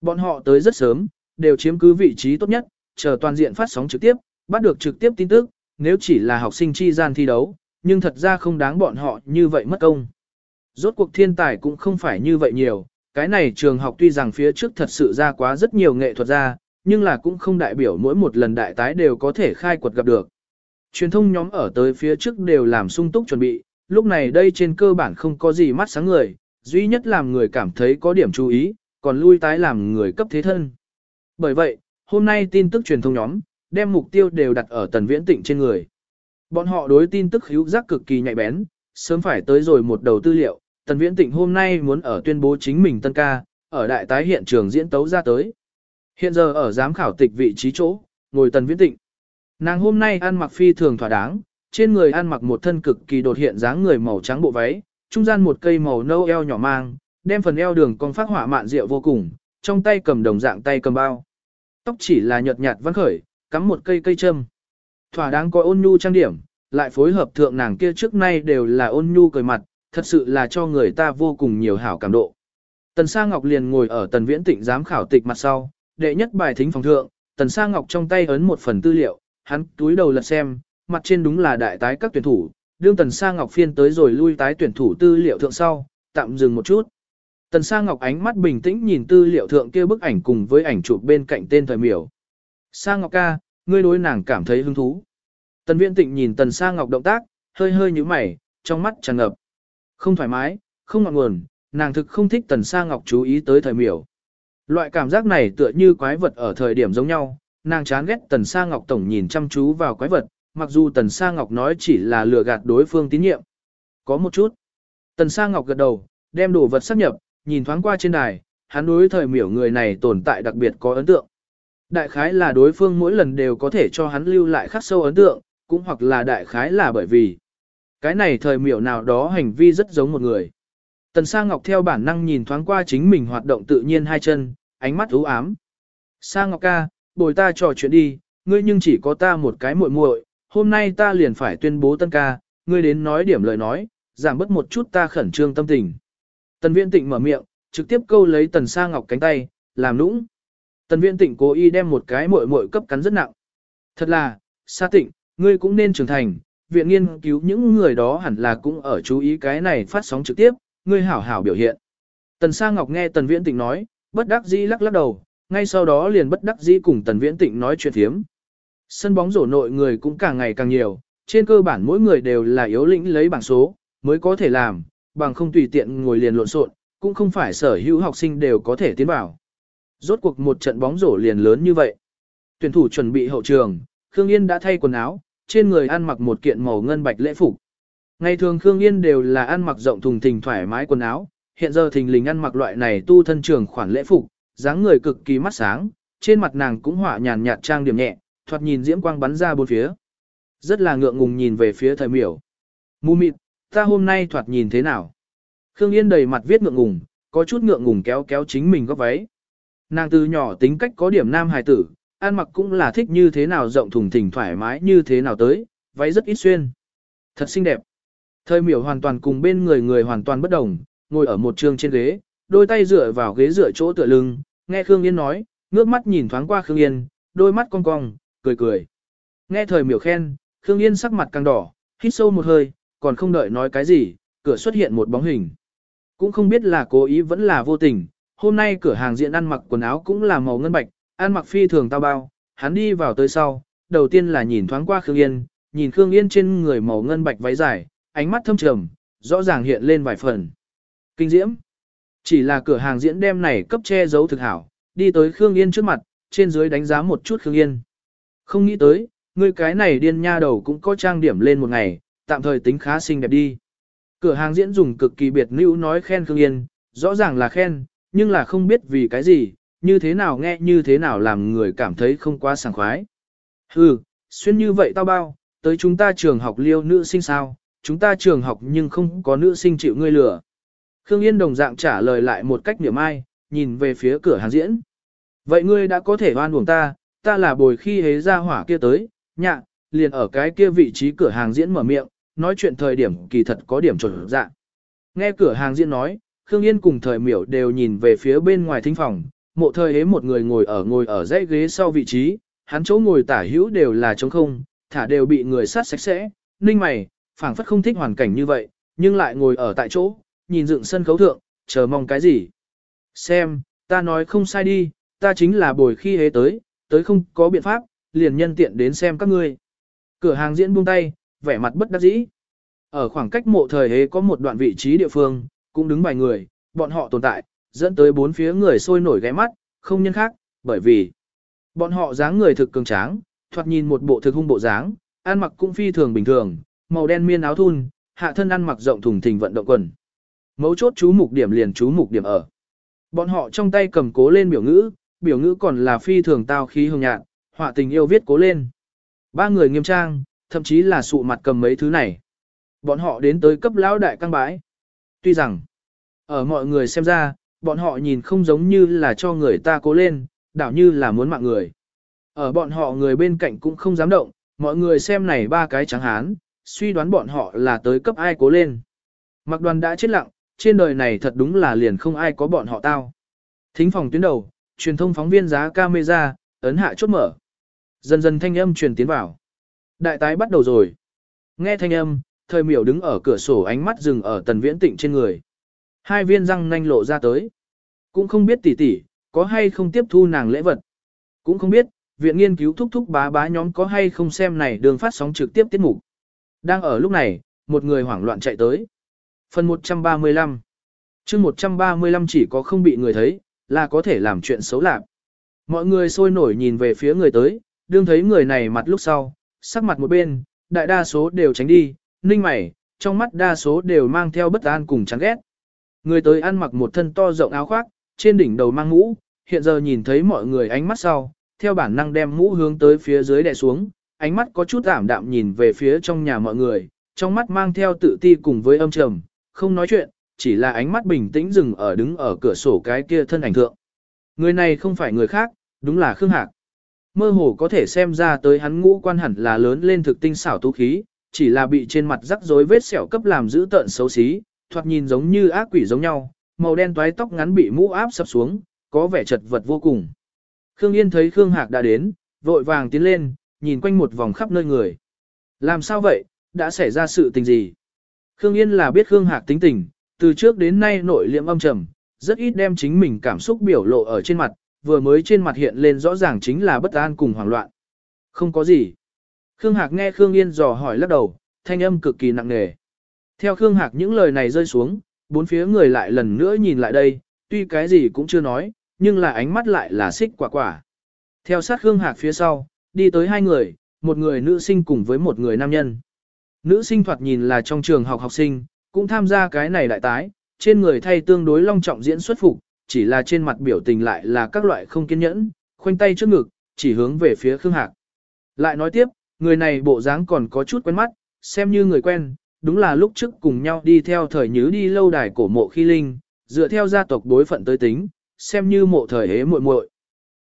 Bọn họ tới rất sớm, đều chiếm cứ vị trí tốt nhất, chờ toàn diện phát sóng trực tiếp, bắt được trực tiếp tin tức, nếu chỉ là học sinh chi gian thi đấu, nhưng thật ra không đáng bọn họ như vậy mất công. Rốt cuộc thiên tài cũng không phải như vậy nhiều, cái này trường học tuy rằng phía trước thật sự ra quá rất nhiều nghệ thuật ra, nhưng là cũng không đại biểu mỗi một lần đại tái đều có thể khai quật gặp được. Truyền thông nhóm ở tới phía trước đều làm sung túc chuẩn bị, lúc này đây trên cơ bản không có gì mắt sáng người, duy nhất làm người cảm thấy có điểm chú ý, còn lui tái làm người cấp thế thân. Bởi vậy, hôm nay tin tức truyền thông nhóm, đem mục tiêu đều đặt ở tần viễn tịnh trên người. Bọn họ đối tin tức hữu giác cực kỳ nhạy bén, sớm phải tới rồi một đầu tư liệu, tần viễn tịnh hôm nay muốn ở tuyên bố chính mình tân ca, ở đại tái hiện trường diễn tấu ra tới. Hiện giờ ở giám khảo tịch vị trí chỗ, ngồi tần viễn tịnh. Nàng hôm nay ăn mặc phi thường thỏa đáng, trên người ăn mặc một thân cực kỳ đột hiện dáng người màu trắng bộ váy, trung gian một cây màu nâu eo nhỏ mang, đem phần eo đường con phát hỏa mạn rượu vô cùng, trong tay cầm đồng dạng tay cầm bao. Tóc chỉ là nhợt nhạt văn khởi, cắm một cây cây châm. Thỏa đáng có ôn nhu trang điểm, lại phối hợp thượng nàng kia trước nay đều là ôn nhu cười mặt, thật sự là cho người ta vô cùng nhiều hảo cảm độ. Tần Sa Ngọc liền ngồi ở Tần Viễn Tịnh giám khảo tịch mặt sau, đệ nhất bài thính phòng thượng, Tần Sa Ngọc trong tay ấn một phần tư liệu, hắn túi đầu lật xem, mặt trên đúng là đại tái các tuyển thủ, đương Tần Sa Ngọc phiên tới rồi lui tái tuyển thủ tư liệu thượng sau, tạm dừng một chút. Tần Sa Ngọc ánh mắt bình tĩnh nhìn tư liệu thượng kia bức ảnh cùng với ảnh chụp bên cạnh tên thời miểu. Sa Ngọc ca, ngươi đối nàng cảm thấy hứng thú. Tần Viễn Tịnh nhìn Tần Sa Ngọc động tác, hơi hơi nhíu mày, trong mắt tràn ngập. Không thoải mái, không ngọn nguồn, nàng thực không thích Tần Sa Ngọc chú ý tới thời miểu. Loại cảm giác này tựa như quái vật ở thời điểm giống nhau, nàng chán ghét Tần Sa Ngọc tổng nhìn chăm chú vào quái vật, mặc dù Tần Sa Ngọc nói chỉ là lừa gạt đối phương tín nhiệm. Có một chút. Tần Sa Ngọc gật đầu, đem đồ vật sắp nhập, nhìn thoáng qua trên đài, hắn đối thời miểu người này tồn tại đặc biệt có ấn tượng. Đại khái là đối phương mỗi lần đều có thể cho hắn lưu lại khắc sâu ấn tượng, cũng hoặc là đại khái là bởi vì cái này thời miểu nào đó hành vi rất giống một người. Tần Sa Ngọc theo bản năng nhìn thoáng qua chính mình hoạt động tự nhiên hai chân, ánh mắt u ám. Sa Ngọc ca, bồi ta trò chuyện đi, ngươi nhưng chỉ có ta một cái muội muội, hôm nay ta liền phải tuyên bố tân ca, ngươi đến nói điểm lời nói, giảm bớt một chút ta khẩn trương tâm tình. Tần Viễn Tịnh mở miệng, trực tiếp câu lấy Tần Sa Ngọc cánh tay, làm nũng. Tần Viễn Tịnh cố ý đem một cái muội muội cấp cắn rất nặng. Thật là, Sa Tịnh, ngươi cũng nên trưởng thành, viện nghiên cứu những người đó hẳn là cũng ở chú ý cái này phát sóng trực tiếp, ngươi hảo hảo biểu hiện. Tần Sa Ngọc nghe Tần Viễn Tịnh nói, bất đắc dĩ lắc lắc đầu, ngay sau đó liền bất đắc dĩ cùng Tần Viễn Tịnh nói chuyện thiếm. Sân bóng rổ nội người cũng càng ngày càng nhiều, trên cơ bản mỗi người đều là yếu lĩnh lấy bảng số, mới có thể làm, bằng không tùy tiện ngồi liền lộn xộn, cũng không phải sở hữu học sinh đều có thể tiến vào. Rốt cuộc một trận bóng rổ liền lớn như vậy. Tuyển thủ chuẩn bị hậu trường, Khương Yên đã thay quần áo, trên người ăn mặc một kiện màu ngân bạch lễ phục. Ngày thường Khương Yên đều là ăn mặc rộng thùng thình thoải mái quần áo, hiện giờ thình lình ăn mặc loại này tu thân trường khoản lễ phục, dáng người cực kỳ mắt sáng, trên mặt nàng cũng hỏa nhàn nhạt trang điểm nhẹ, thoạt nhìn diễm quang bắn ra bốn phía. Rất là ngượng ngùng nhìn về phía thời miểu. Mù mịt, ta hôm nay thoạt nhìn thế nào? Khương Yên đầy mặt viết ngượng ngùng, có chút ngượng ngùng kéo kéo chính mình góc váy. Nàng từ nhỏ tính cách có điểm nam hài tử, ăn mặc cũng là thích như thế nào rộng thùng thình thoải mái như thế nào tới, váy rất ít xuyên. Thật xinh đẹp. Thời miểu hoàn toàn cùng bên người người hoàn toàn bất đồng, ngồi ở một trường trên ghế, đôi tay dựa vào ghế dựa chỗ tựa lưng, nghe Khương Yên nói, ngước mắt nhìn thoáng qua Khương Yên, đôi mắt cong cong, cười cười. Nghe thời miểu khen, Khương Yên sắc mặt càng đỏ, hít sâu một hơi, còn không đợi nói cái gì, cửa xuất hiện một bóng hình. Cũng không biết là cố ý vẫn là vô tình, hôm nay cửa hàng diện ăn mặc quần áo cũng là màu ngân bạch, ăn mặc phi thường tao bao, hắn đi vào tới sau, đầu tiên là nhìn thoáng qua Khương Yên, nhìn Khương Yên trên người màu ngân bạch váy dài, ánh mắt thâm trầm, rõ ràng hiện lên vài phần. Kinh diễm. Chỉ là cửa hàng diễn đem này cấp che giấu thực hảo, đi tới Khương Yên trước mặt, trên dưới đánh giá một chút Khương Yên. Không nghĩ tới, người cái này điên nha đầu cũng có trang điểm lên một ngày, tạm thời tính khá xinh đẹp đi. Cửa hàng diễn dùng cực kỳ biệt lưu nói khen Khương Yên, rõ ràng là khen, nhưng là không biết vì cái gì, như thế nào nghe như thế nào làm người cảm thấy không quá sảng khoái. Hừ, xuyên như vậy tao bao, tới chúng ta trường học liêu nữ sinh sao, chúng ta trường học nhưng không có nữ sinh chịu ngươi lừa. Khương Yên đồng dạng trả lời lại một cách niệm ai, nhìn về phía cửa hàng diễn. Vậy ngươi đã có thể oan uổng ta, ta là bồi khi hế ra hỏa kia tới, nhạ, liền ở cái kia vị trí cửa hàng diễn mở miệng, nói chuyện thời điểm kỳ thật có điểm chuẩn dạ. Nghe cửa hàng diễn nói, Khương Yên cùng thời miểu đều nhìn về phía bên ngoài thính phòng, mộ thời hế một người ngồi ở ngồi ở dãy ghế sau vị trí, hắn chỗ ngồi tả hữu đều là trống không, thả đều bị người sát sạch sẽ, ninh mày, phảng phất không thích hoàn cảnh như vậy, nhưng lại ngồi ở tại chỗ, nhìn dựng sân khấu thượng, chờ mong cái gì. Xem, ta nói không sai đi, ta chính là bồi khi hế tới, tới không có biện pháp, liền nhân tiện đến xem các ngươi. Cửa hàng diễn buông tay, vẻ mặt bất đắc dĩ. Ở khoảng cách mộ thời hế có một đoạn vị trí địa phương, cũng đứng vài người, bọn họ tồn tại, dẫn tới bốn phía người sôi nổi ghé mắt, không nhân khác, bởi vì bọn họ dáng người thực cường tráng, thoạt nhìn một bộ thực hung bộ dáng, ăn mặc cũng phi thường bình thường, màu đen miên áo thun, hạ thân ăn mặc rộng thùng thình vận động quần. Mấu chốt chú mục điểm liền chú mục điểm ở. Bọn họ trong tay cầm cố lên biểu ngữ, biểu ngữ còn là phi thường tao khí hồng nhạn, họa tình yêu viết cố lên. Ba người nghiêm trang, thậm chí là sụ mặt cầm mấy thứ này. Bọn họ đến tới cấp lão đại căng bãi. Tuy rằng, ở mọi người xem ra, bọn họ nhìn không giống như là cho người ta cố lên, đảo như là muốn mạng người. Ở bọn họ người bên cạnh cũng không dám động, mọi người xem này ba cái trắng hán, suy đoán bọn họ là tới cấp ai cố lên. Mặc đoàn đã chết lặng, trên đời này thật đúng là liền không ai có bọn họ tao. Thính phòng tuyến đầu, truyền thông phóng viên giá camera, ấn hạ chốt mở. Dần dần thanh âm truyền tiến vào. Đại tái bắt đầu rồi. Nghe thanh âm, thời miểu đứng ở cửa sổ ánh mắt dừng ở tần viễn tịnh trên người. Hai viên răng nanh lộ ra tới. Cũng không biết tỷ tỷ, có hay không tiếp thu nàng lễ vật. Cũng không biết, viện nghiên cứu thúc thúc bá bá nhóm có hay không xem này đường phát sóng trực tiếp tiết mục. Đang ở lúc này, một người hoảng loạn chạy tới. Phần 135 chương 135 chỉ có không bị người thấy, là có thể làm chuyện xấu lạc. Mọi người sôi nổi nhìn về phía người tới, đương thấy người này mặt lúc sau, sắc mặt một bên, đại đa số đều tránh đi, ninh mày, trong mắt đa số đều mang theo bất an cùng chán ghét. Người tới ăn mặc một thân to rộng áo khoác, trên đỉnh đầu mang mũ, hiện giờ nhìn thấy mọi người ánh mắt sau, theo bản năng đem mũ hướng tới phía dưới đè xuống, ánh mắt có chút ảm đạm nhìn về phía trong nhà mọi người, trong mắt mang theo tự ti cùng với âm trầm, không nói chuyện, chỉ là ánh mắt bình tĩnh dừng ở đứng ở cửa sổ cái kia thân ảnh thượng. Người này không phải người khác, đúng là Khương Hạc. Mơ hồ có thể xem ra tới hắn ngũ quan hẳn là lớn lên thực tinh xảo tú khí, chỉ là bị trên mặt rắc rối vết sẹo cấp làm giữ tợn xấu xí, thoạt nhìn giống như ác quỷ giống nhau, màu đen toái tóc ngắn bị mũ áp sập xuống, có vẻ chật vật vô cùng. Khương Yên thấy Khương Hạc đã đến, vội vàng tiến lên, nhìn quanh một vòng khắp nơi người. Làm sao vậy, đã xảy ra sự tình gì? Khương Yên là biết Khương Hạc tính tình, từ trước đến nay nội liệm âm trầm, rất ít đem chính mình cảm xúc biểu lộ ở trên mặt, vừa mới trên mặt hiện lên rõ ràng chính là bất an cùng hoảng loạn. Không có gì. Khương Hạc nghe Khương Yên dò hỏi lắc đầu, thanh âm cực kỳ nặng nề. Theo Khương Hạc những lời này rơi xuống, bốn phía người lại lần nữa nhìn lại đây, tuy cái gì cũng chưa nói, nhưng là ánh mắt lại là xích quả quả. Theo sát Khương Hạc phía sau, đi tới hai người, một người nữ sinh cùng với một người nam nhân. Nữ sinh thoạt nhìn là trong trường học học sinh, cũng tham gia cái này đại tái, trên người thay tương đối long trọng diễn xuất phục, chỉ là trên mặt biểu tình lại là các loại không kiên nhẫn, khoanh tay trước ngực, chỉ hướng về phía Khương Hạc. Lại nói tiếp, người này bộ dáng còn có chút quen mắt, xem như người quen, đúng là lúc trước cùng nhau đi theo thời nhứ đi lâu đài cổ mộ khi linh, dựa theo gia tộc đối phận tới tính, xem như mộ thời hế muội muội.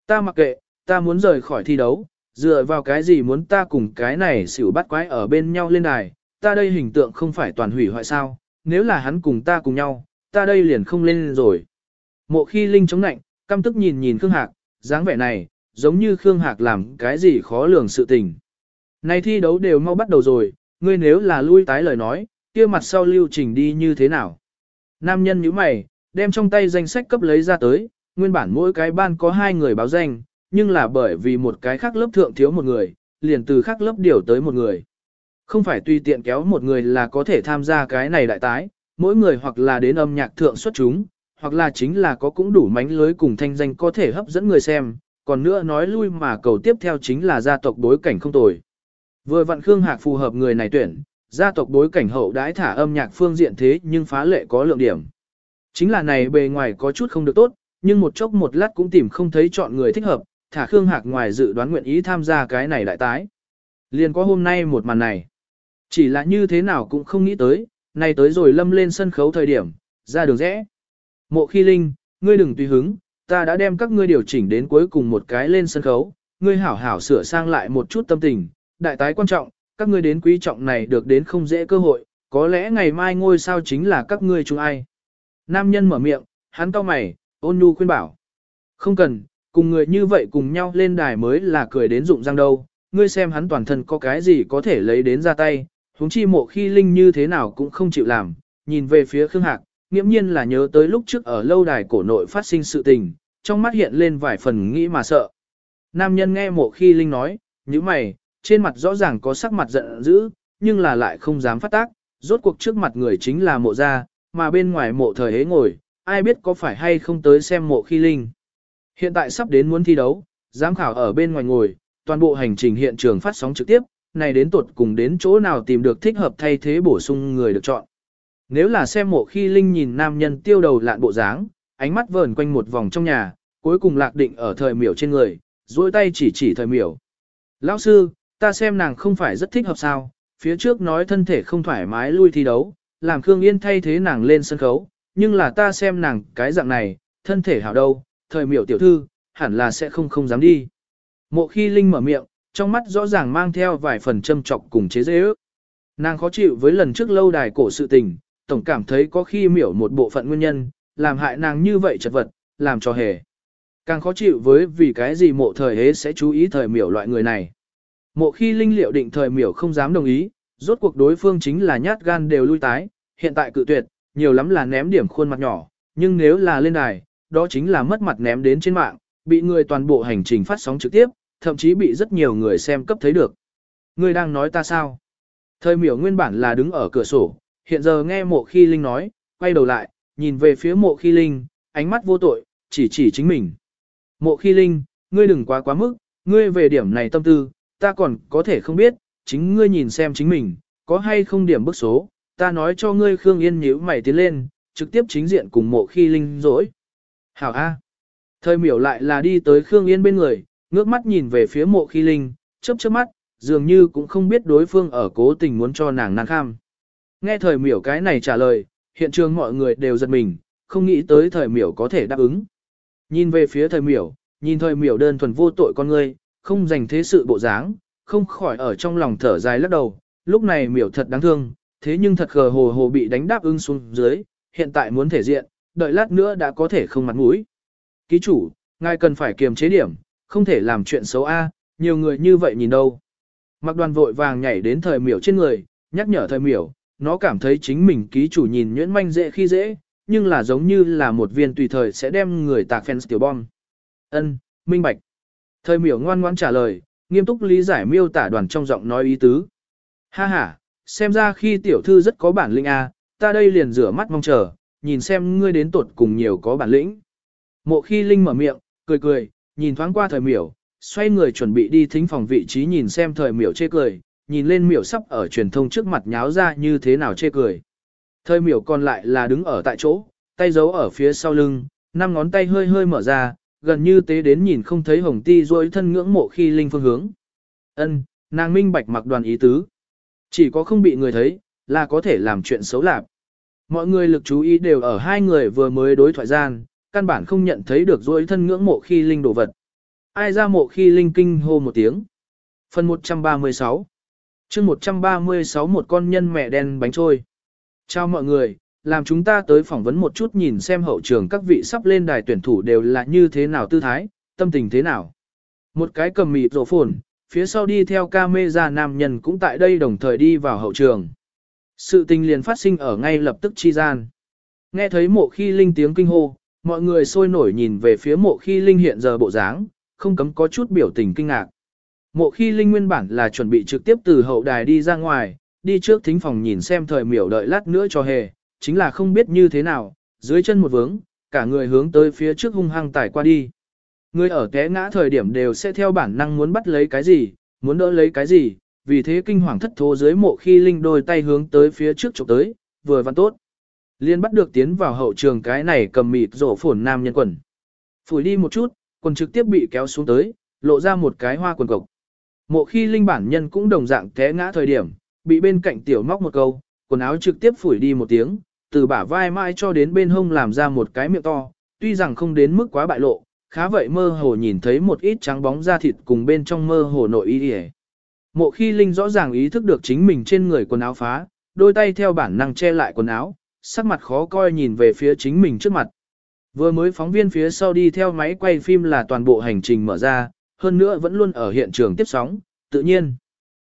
Ta mặc kệ, ta muốn rời khỏi thi đấu, dựa vào cái gì muốn ta cùng cái này xỉu bắt quái ở bên nhau lên đài, ta đây hình tượng không phải toàn hủy hoại sao, nếu là hắn cùng ta cùng nhau, ta đây liền không lên rồi. Mộ khi Linh chống nạnh, căm tức nhìn nhìn Khương Hạc, dáng vẻ này, giống như Khương Hạc làm cái gì khó lường sự tình. Này thi đấu đều mau bắt đầu rồi, ngươi nếu là lui tái lời nói, kia mặt sau lưu trình đi như thế nào. Nam nhân như mày, đem trong tay danh sách cấp lấy ra tới, nguyên bản mỗi cái ban có hai người báo danh, nhưng là bởi vì một cái khác lớp thượng thiếu một người, liền từ khác lớp điều tới một người. Không phải tùy tiện kéo một người là có thể tham gia cái này đại tái, mỗi người hoặc là đến âm nhạc thượng xuất chúng, hoặc là chính là có cũng đủ mánh lưới cùng thanh danh có thể hấp dẫn người xem, còn nữa nói lui mà cầu tiếp theo chính là gia tộc bối cảnh không tồi. Vừa vặn Khương Hạc phù hợp người này tuyển, gia tộc bối cảnh hậu đãi thả âm nhạc phương diện thế nhưng phá lệ có lượng điểm. Chính là này bề ngoài có chút không được tốt, nhưng một chốc một lát cũng tìm không thấy chọn người thích hợp, thả Khương Hạc ngoài dự đoán nguyện ý tham gia cái này đại tái. Liền có hôm nay một màn này. Chỉ là như thế nào cũng không nghĩ tới, này tới rồi lâm lên sân khấu thời điểm, ra đường rẽ. Mộ khi linh, ngươi đừng tùy hứng, ta đã đem các ngươi điều chỉnh đến cuối cùng một cái lên sân khấu, ngươi hảo hảo sửa sang lại một chút tâm tình, đại tái quan trọng, các ngươi đến quý trọng này được đến không dễ cơ hội, có lẽ ngày mai ngôi sao chính là các ngươi chúng ai. Nam nhân mở miệng, hắn cau mày, ôn nhu khuyên bảo. Không cần, cùng người như vậy cùng nhau lên đài mới là cười đến rụng răng đâu, ngươi xem hắn toàn thân có cái gì có thể lấy đến ra tay, huống chi mộ khi linh như thế nào cũng không chịu làm, nhìn về phía Khương Hạc, nghiễm nhiên là nhớ tới lúc trước ở lâu đài cổ nội phát sinh sự tình, trong mắt hiện lên vài phần nghĩ mà sợ. Nam nhân nghe mộ khi linh nói, như mày, trên mặt rõ ràng có sắc mặt giận dữ, nhưng là lại không dám phát tác, rốt cuộc trước mặt người chính là mộ gia, mà bên ngoài mộ thời hế ngồi, ai biết có phải hay không tới xem mộ khi linh. Hiện tại sắp đến muốn thi đấu, giám khảo ở bên ngoài ngồi, toàn bộ hành trình hiện trường phát sóng trực tiếp, này đến tuột cùng đến chỗ nào tìm được thích hợp thay thế bổ sung người được chọn. Nếu là xem mộ khi Linh nhìn nam nhân tiêu đầu lạn bộ dáng, ánh mắt vờn quanh một vòng trong nhà, cuối cùng lạc định ở thời miểu trên người, duỗi tay chỉ chỉ thời miểu. Lão sư, ta xem nàng không phải rất thích hợp sao, phía trước nói thân thể không thoải mái lui thi đấu, làm Khương Yên thay thế nàng lên sân khấu, nhưng là ta xem nàng cái dạng này, thân thể hảo đâu, thời miểu tiểu thư, hẳn là sẽ không không dám đi. Mộ khi Linh mở miệng, trong mắt rõ ràng mang theo vài phần châm trọc cùng chế dễ ước. Nàng khó chịu với lần trước lâu đài cổ sự tình, tổng cảm thấy có khi miểu một bộ phận nguyên nhân, làm hại nàng như vậy chật vật, làm cho hề. Càng khó chịu với vì cái gì mộ thời hế sẽ chú ý thời miểu loại người này. Mộ khi linh liệu định thời miểu không dám đồng ý, rốt cuộc đối phương chính là nhát gan đều lui tái, hiện tại cự tuyệt, nhiều lắm là ném điểm khuôn mặt nhỏ, nhưng nếu là lên đài, đó chính là mất mặt ném đến trên mạng, bị người toàn bộ hành trình phát sóng trực tiếp, thậm chí bị rất nhiều người xem cấp thấy được. Ngươi đang nói ta sao? Thời miểu nguyên bản là đứng ở cửa sổ, hiện giờ nghe mộ khi linh nói, quay đầu lại, nhìn về phía mộ khi linh, ánh mắt vô tội, chỉ chỉ chính mình. Mộ khi linh, ngươi đừng quá quá mức, ngươi về điểm này tâm tư, ta còn có thể không biết, chính ngươi nhìn xem chính mình, có hay không điểm bức số, ta nói cho ngươi Khương Yên nhíu mày tiến lên, trực tiếp chính diện cùng mộ khi linh dỗi. Hảo A. Thời miểu lại là đi tới Khương Yên bên người, ngước mắt nhìn về phía mộ khi linh, chớp chớp mắt, dường như cũng không biết đối phương ở cố tình muốn cho nàng nàng kham. Nghe thời miểu cái này trả lời, hiện trường mọi người đều giật mình, không nghĩ tới thời miểu có thể đáp ứng. Nhìn về phía thời miểu, nhìn thời miểu đơn thuần vô tội con ngươi, không dành thế sự bộ dáng, không khỏi ở trong lòng thở dài lắc đầu, lúc này miểu thật đáng thương, thế nhưng thật gờ hồ hồ bị đánh đáp ứng xuống dưới, hiện tại muốn thể diện, đợi lát nữa đã có thể không mặt mũi. Ký chủ, ngài cần phải kiềm chế điểm, không thể làm chuyện xấu a, nhiều người như vậy nhìn đâu. Mặc đoàn vội vàng nhảy đến thời miểu trên người, nhắc nhở thời miểu, nó cảm thấy chính mình ký chủ nhìn nhuyễn manh dễ khi dễ, nhưng là giống như là một viên tùy thời sẽ đem người tạc fans tiểu bom. Ân, minh bạch. Thời miểu ngoan ngoãn trả lời, nghiêm túc lý giải miêu tả đoàn trong giọng nói ý tứ. Ha ha, xem ra khi tiểu thư rất có bản lĩnh a, ta đây liền rửa mắt mong chờ, nhìn xem ngươi đến tuột cùng nhiều có bản lĩnh. Mộ khi Linh mở miệng, cười cười, nhìn thoáng qua thời miểu, xoay người chuẩn bị đi thính phòng vị trí nhìn xem thời miểu chê cười, nhìn lên miểu sắp ở truyền thông trước mặt nháo ra như thế nào chê cười. Thời miểu còn lại là đứng ở tại chỗ, tay giấu ở phía sau lưng, năm ngón tay hơi hơi mở ra, gần như tế đến nhìn không thấy hồng ti rối thân ngưỡng mộ khi linh phương hướng. ân nàng minh bạch mặc đoàn ý tứ. Chỉ có không bị người thấy, là có thể làm chuyện xấu lạc. Mọi người lực chú ý đều ở hai người vừa mới đối thoại gian, căn bản không nhận thấy được rối thân ngưỡng mộ khi linh đồ vật. Ai ra mộ khi linh kinh hô một tiếng. Phần 136 chương 136 một con nhân mẹ đen bánh trôi. Chào mọi người, làm chúng ta tới phỏng vấn một chút nhìn xem hậu trường các vị sắp lên đài tuyển thủ đều là như thế nào tư thái, tâm tình thế nào. Một cái cầm mịt rổ phồn, phía sau đi theo ca mê ra nam nhân cũng tại đây đồng thời đi vào hậu trường. Sự tình liền phát sinh ở ngay lập tức chi gian. Nghe thấy mộ khi linh tiếng kinh hô, mọi người sôi nổi nhìn về phía mộ khi linh hiện giờ bộ dáng, không cấm có chút biểu tình kinh ngạc. Mộ khi linh nguyên bản là chuẩn bị trực tiếp từ hậu đài đi ra ngoài, đi trước thính phòng nhìn xem thời miểu đợi lát nữa cho hề, chính là không biết như thế nào, dưới chân một vướng, cả người hướng tới phía trước hung hăng tải qua đi. Người ở té ngã thời điểm đều sẽ theo bản năng muốn bắt lấy cái gì, muốn đỡ lấy cái gì, vì thế kinh hoàng thất thố dưới mộ khi linh đôi tay hướng tới phía trước chụp tới, vừa văn tốt. Liên bắt được tiến vào hậu trường cái này cầm mịt rổ phổn nam nhân quần. Phủi đi một chút, quần trực tiếp bị kéo xuống tới, lộ ra một cái hoa quần cộc. Mộ khi linh bản nhân cũng đồng dạng té ngã thời điểm, bị bên cạnh tiểu móc một câu, quần áo trực tiếp phủi đi một tiếng, từ bả vai mai cho đến bên hông làm ra một cái miệng to, tuy rằng không đến mức quá bại lộ, khá vậy mơ hồ nhìn thấy một ít trắng bóng da thịt cùng bên trong mơ hồ nội y Mộ khi Linh rõ ràng ý thức được chính mình trên người quần áo phá, đôi tay theo bản năng che lại quần áo, sắc mặt khó coi nhìn về phía chính mình trước mặt. Vừa mới phóng viên phía sau đi theo máy quay phim là toàn bộ hành trình mở ra, hơn nữa vẫn luôn ở hiện trường tiếp sóng, tự nhiên.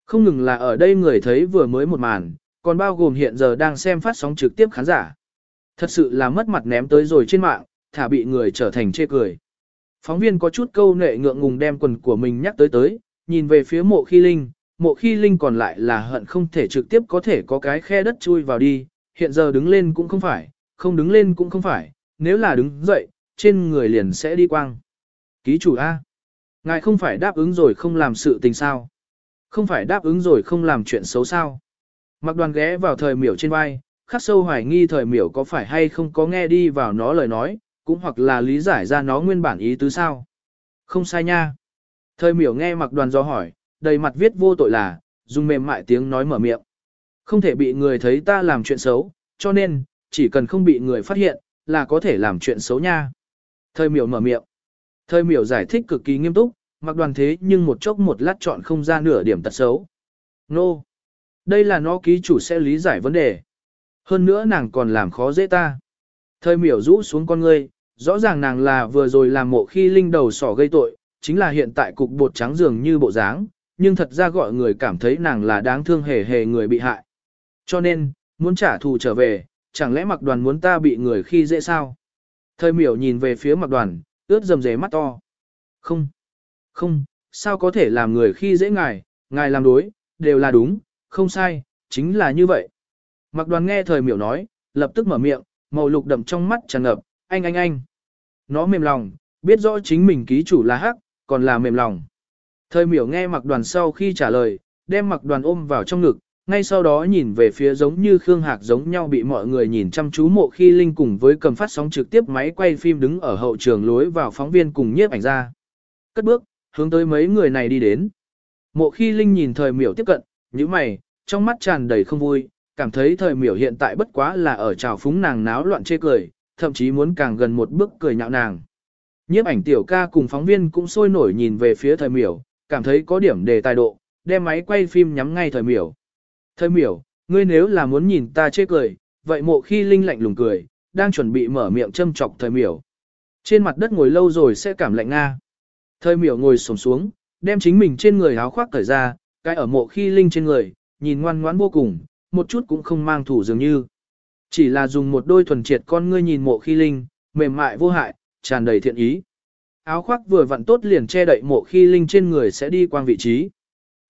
Không ngừng là ở đây người thấy vừa mới một màn, còn bao gồm hiện giờ đang xem phát sóng trực tiếp khán giả. Thật sự là mất mặt ném tới rồi trên mạng, thả bị người trở thành chê cười. Phóng viên có chút câu nệ ngượng ngùng đem quần của mình nhắc tới tới, nhìn về phía mộ khi linh, mộ khi linh còn lại là hận không thể trực tiếp có thể có cái khe đất chui vào đi, hiện giờ đứng lên cũng không phải, không đứng lên cũng không phải, nếu là đứng dậy, trên người liền sẽ đi quang. Ký chủ A. Ngài không phải đáp ứng rồi không làm sự tình sao. Không phải đáp ứng rồi không làm chuyện xấu sao. Mặc đoàn ghé vào thời miểu trên vai, khắc sâu hoài nghi thời miểu có phải hay không có nghe đi vào nó lời nói, cũng hoặc là lý giải ra nó nguyên bản ý tứ sao. Không sai nha. Thời miểu nghe mặc đoàn do hỏi, đầy mặt viết vô tội là, dùng mềm mại tiếng nói mở miệng. Không thể bị người thấy ta làm chuyện xấu, cho nên, chỉ cần không bị người phát hiện, là có thể làm chuyện xấu nha. Thời miểu mở miệng. Thời miểu giải thích cực kỳ nghiêm túc, mặc đoàn thế nhưng một chốc một lát chọn không ra nửa điểm tật xấu. Nô! No. Đây là nó ký chủ sẽ lý giải vấn đề. Hơn nữa nàng còn làm khó dễ ta. Thời miểu rũ xuống con ngươi, rõ ràng nàng là vừa rồi làm mộ khi linh đầu sỏ gây tội, chính là hiện tại cục bột trắng dường như bộ dáng, nhưng thật ra gọi người cảm thấy nàng là đáng thương hề hề người bị hại. Cho nên, muốn trả thù trở về, chẳng lẽ mặc đoàn muốn ta bị người khi dễ sao? Thời miểu nhìn về phía mặc đoàn, ướt dầm dề mắt to. Không, không, sao có thể làm người khi dễ ngài, ngài làm đối, đều là đúng, không sai, chính là như vậy. Mặc đoàn nghe thời miểu nói, lập tức mở miệng, màu lục đậm trong mắt tràn ngập, anh anh anh. Nó mềm lòng, biết rõ chính mình ký chủ là hắc, còn là mềm lòng. Thời miểu nghe mặc đoàn sau khi trả lời, đem mặc đoàn ôm vào trong ngực, ngay sau đó nhìn về phía giống như Khương Hạc giống nhau bị mọi người nhìn chăm chú mộ khi Linh cùng với cầm phát sóng trực tiếp máy quay phim đứng ở hậu trường lối vào phóng viên cùng nhiếp ảnh ra. Cất bước, hướng tới mấy người này đi đến. Mộ khi Linh nhìn thời miểu tiếp cận, như mày, trong mắt tràn đầy không vui, cảm thấy thời miểu hiện tại bất quá là ở trào phúng nàng náo loạn chê cười, thậm chí muốn càng gần một bước cười nhạo nàng. Nhiếp ảnh tiểu ca cùng phóng viên cũng sôi nổi nhìn về phía thời miểu, cảm thấy có điểm đề tài độ, đem máy quay phim nhắm ngay thời miểu. Thời miểu, ngươi nếu là muốn nhìn ta chê cười, vậy mộ khi linh lạnh lùng cười, đang chuẩn bị mở miệng châm chọc thời miểu. Trên mặt đất ngồi lâu rồi sẽ cảm lạnh nga. Thời miểu ngồi sổng xuống, đem chính mình trên người áo khoác cởi ra, cái ở mộ khi linh trên người, nhìn ngoan ngoãn vô cùng, một chút cũng không mang thủ dường như. Chỉ là dùng một đôi thuần triệt con ngươi nhìn mộ khi linh, mềm mại vô hại, tràn đầy thiện ý. Áo khoác vừa vặn tốt liền che đậy mộ khi linh trên người sẽ đi quang vị trí.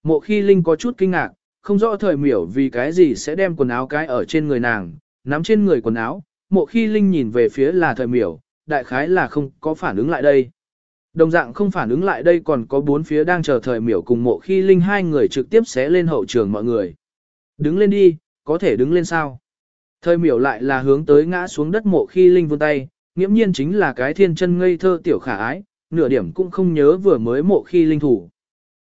Mộ khi linh có chút kinh ngạc, không rõ thời miểu vì cái gì sẽ đem quần áo cái ở trên người nàng, nắm trên người quần áo, mộ khi linh nhìn về phía là thời miểu, đại khái là không có phản ứng lại đây. Đồng dạng không phản ứng lại đây còn có bốn phía đang chờ thời miểu cùng mộ khi linh hai người trực tiếp sẽ lên hậu trường mọi người. Đứng lên đi, có thể đứng lên sao? Thời miểu lại là hướng tới ngã xuống đất mộ khi linh vươn tay, nghiễm nhiên chính là cái thiên chân ngây thơ tiểu khả ái, nửa điểm cũng không nhớ vừa mới mộ khi linh thủ.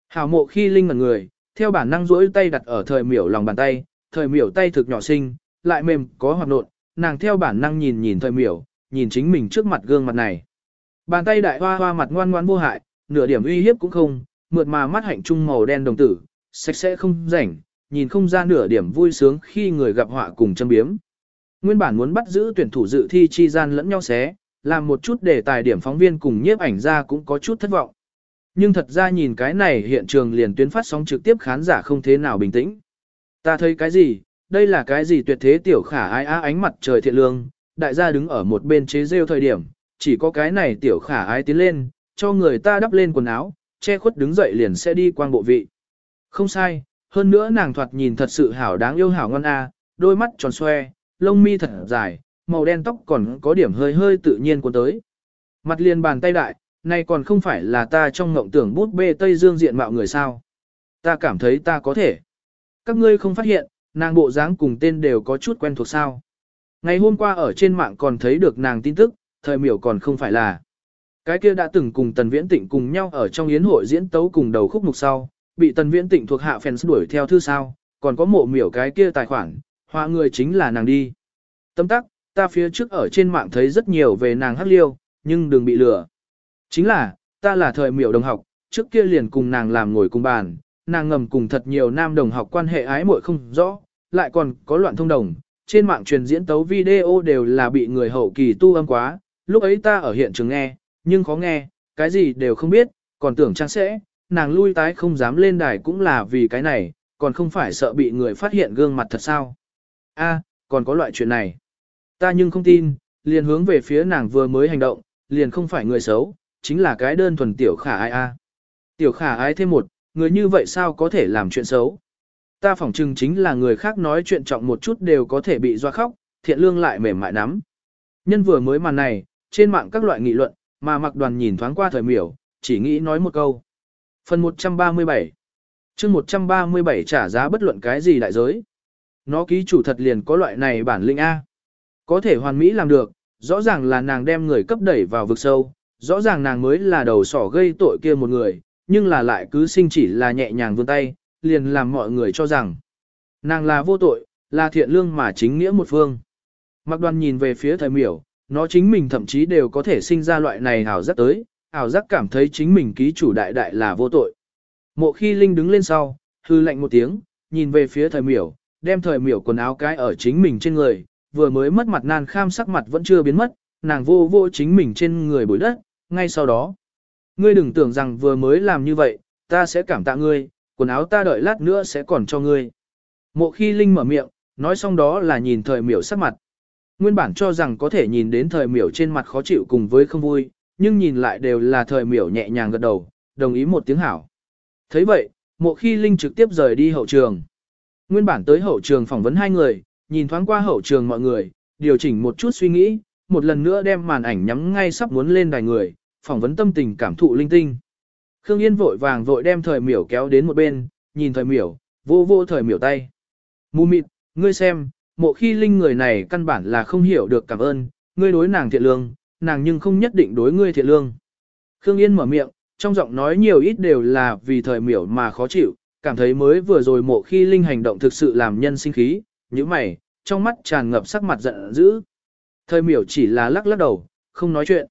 Hảo mộ khi linh ngẩn người, theo bản năng duỗi tay đặt ở thời miểu lòng bàn tay, thời miểu tay thực nhỏ xinh, lại mềm, có hoạt nộn, nàng theo bản năng nhìn nhìn thời miểu, nhìn chính mình trước mặt gương mặt này. Bàn tay đại hoa hoa mặt ngoan ngoan vô hại, nửa điểm uy hiếp cũng không, mượt mà mắt hạnh trung màu đen đồng tử, sạch sẽ không rảnh, nhìn không ra nửa điểm vui sướng khi người gặp họa cùng châm biếm. Nguyên bản muốn bắt giữ tuyển thủ dự thi chi gian lẫn nhau xé, làm một chút để tài điểm phóng viên cùng nhiếp ảnh ra cũng có chút thất vọng. Nhưng thật ra nhìn cái này hiện trường liền tuyến phát sóng trực tiếp khán giả không thế nào bình tĩnh. Ta thấy cái gì, đây là cái gì tuyệt thế tiểu khả ai á ánh mặt trời thiện lương, đại gia đứng ở một bên chế rêu thời điểm, chỉ có cái này tiểu khả ái tiến lên, cho người ta đắp lên quần áo, che khuất đứng dậy liền sẽ đi quang bộ vị. Không sai, hơn nữa nàng thoạt nhìn thật sự hảo đáng yêu hảo ngon a, đôi mắt tròn xoe, lông mi thật dài, màu đen tóc còn có điểm hơi hơi tự nhiên của tới. Mặt liền bàn tay đại, nay còn không phải là ta trong ngộng tưởng bút bê Tây Dương diện mạo người sao. Ta cảm thấy ta có thể. Các ngươi không phát hiện, nàng bộ dáng cùng tên đều có chút quen thuộc sao. Ngày hôm qua ở trên mạng còn thấy được nàng tin tức, thời miểu còn không phải là. Cái kia đã từng cùng Tần Viễn Tịnh cùng nhau ở trong yến hội diễn tấu cùng đầu khúc mục sau, bị Tần Viễn Tịnh thuộc hạ fans đuổi theo thư sao, còn có mộ miểu cái kia tài khoản, họa người chính là nàng đi. Tâm tắc, ta phía trước ở trên mạng thấy rất nhiều về nàng hắc liêu, nhưng đừng bị lừa. Chính là, ta là thời miểu đồng học, trước kia liền cùng nàng làm ngồi cùng bàn, nàng ngầm cùng thật nhiều nam đồng học quan hệ ái muội không rõ, lại còn có loạn thông đồng. Trên mạng truyền diễn tấu video đều là bị người hậu kỳ tu âm quá, lúc ấy ta ở hiện trường nghe, nhưng khó nghe, cái gì đều không biết, còn tưởng trang sẽ, nàng lui tái không dám lên đài cũng là vì cái này, còn không phải sợ bị người phát hiện gương mặt thật sao. A, còn có loại chuyện này. Ta nhưng không tin, liền hướng về phía nàng vừa mới hành động, liền không phải người xấu, chính là cái đơn thuần tiểu khả ai a. Tiểu khả ái thêm một, người như vậy sao có thể làm chuyện xấu. Ta phỏng chừng chính là người khác nói chuyện trọng một chút đều có thể bị doa khóc, thiện lương lại mềm mại nắm. Nhân vừa mới màn này, trên mạng các loại nghị luận, mà mặc đoàn nhìn thoáng qua thời miểu, chỉ nghĩ nói một câu. Phần 137 chương 137 trả giá bất luận cái gì đại giới. Nó ký chủ thật liền có loại này bản lĩnh A. Có thể hoàn mỹ làm được, rõ ràng là nàng đem người cấp đẩy vào vực sâu, rõ ràng nàng mới là đầu sỏ gây tội kia một người, nhưng là lại cứ sinh chỉ là nhẹ nhàng vươn tay, liền làm mọi người cho rằng nàng là vô tội, là thiện lương mà chính nghĩa một phương. Mặc đoàn nhìn về phía thời miểu, nó chính mình thậm chí đều có thể sinh ra loại này ảo giác tới, ảo giác cảm thấy chính mình ký chủ đại đại là vô tội. Mộ khi Linh đứng lên sau, hư lạnh một tiếng, nhìn về phía thời miểu, đem thời miểu quần áo cái ở chính mình trên người, vừa mới mất mặt nan kham sắc mặt vẫn chưa biến mất, nàng vô vô chính mình trên người bụi đất, ngay sau đó. Ngươi đừng tưởng rằng vừa mới làm như vậy, ta sẽ cảm tạ ngươi, quần áo ta đợi lát nữa sẽ còn cho ngươi. Mộ khi Linh mở miệng, nói xong đó là nhìn thời miểu sắc mặt. Nguyên bản cho rằng có thể nhìn đến thời miểu trên mặt khó chịu cùng với không vui, nhưng nhìn lại đều là thời miểu nhẹ nhàng gật đầu, đồng ý một tiếng hảo. thấy vậy, mộ khi Linh trực tiếp rời đi hậu trường. Nguyên bản tới hậu trường phỏng vấn hai người, nhìn thoáng qua hậu trường mọi người, điều chỉnh một chút suy nghĩ, một lần nữa đem màn ảnh nhắm ngay sắp muốn lên đài người, phỏng vấn tâm tình cảm thụ linh tinh. Khương Yên vội vàng vội đem thời miểu kéo đến một bên, nhìn thời miểu, vô vô thời miểu tay. Mù mịt, ngươi xem, mộ khi linh người này căn bản là không hiểu được cảm ơn, ngươi đối nàng thiện lương, nàng nhưng không nhất định đối ngươi thiện lương. Khương Yên mở miệng, trong giọng nói nhiều ít đều là vì thời miểu mà khó chịu, cảm thấy mới vừa rồi mộ khi linh hành động thực sự làm nhân sinh khí, như mày, trong mắt tràn ngập sắc mặt giận dữ. Thời miểu chỉ là lắc lắc đầu, không nói chuyện.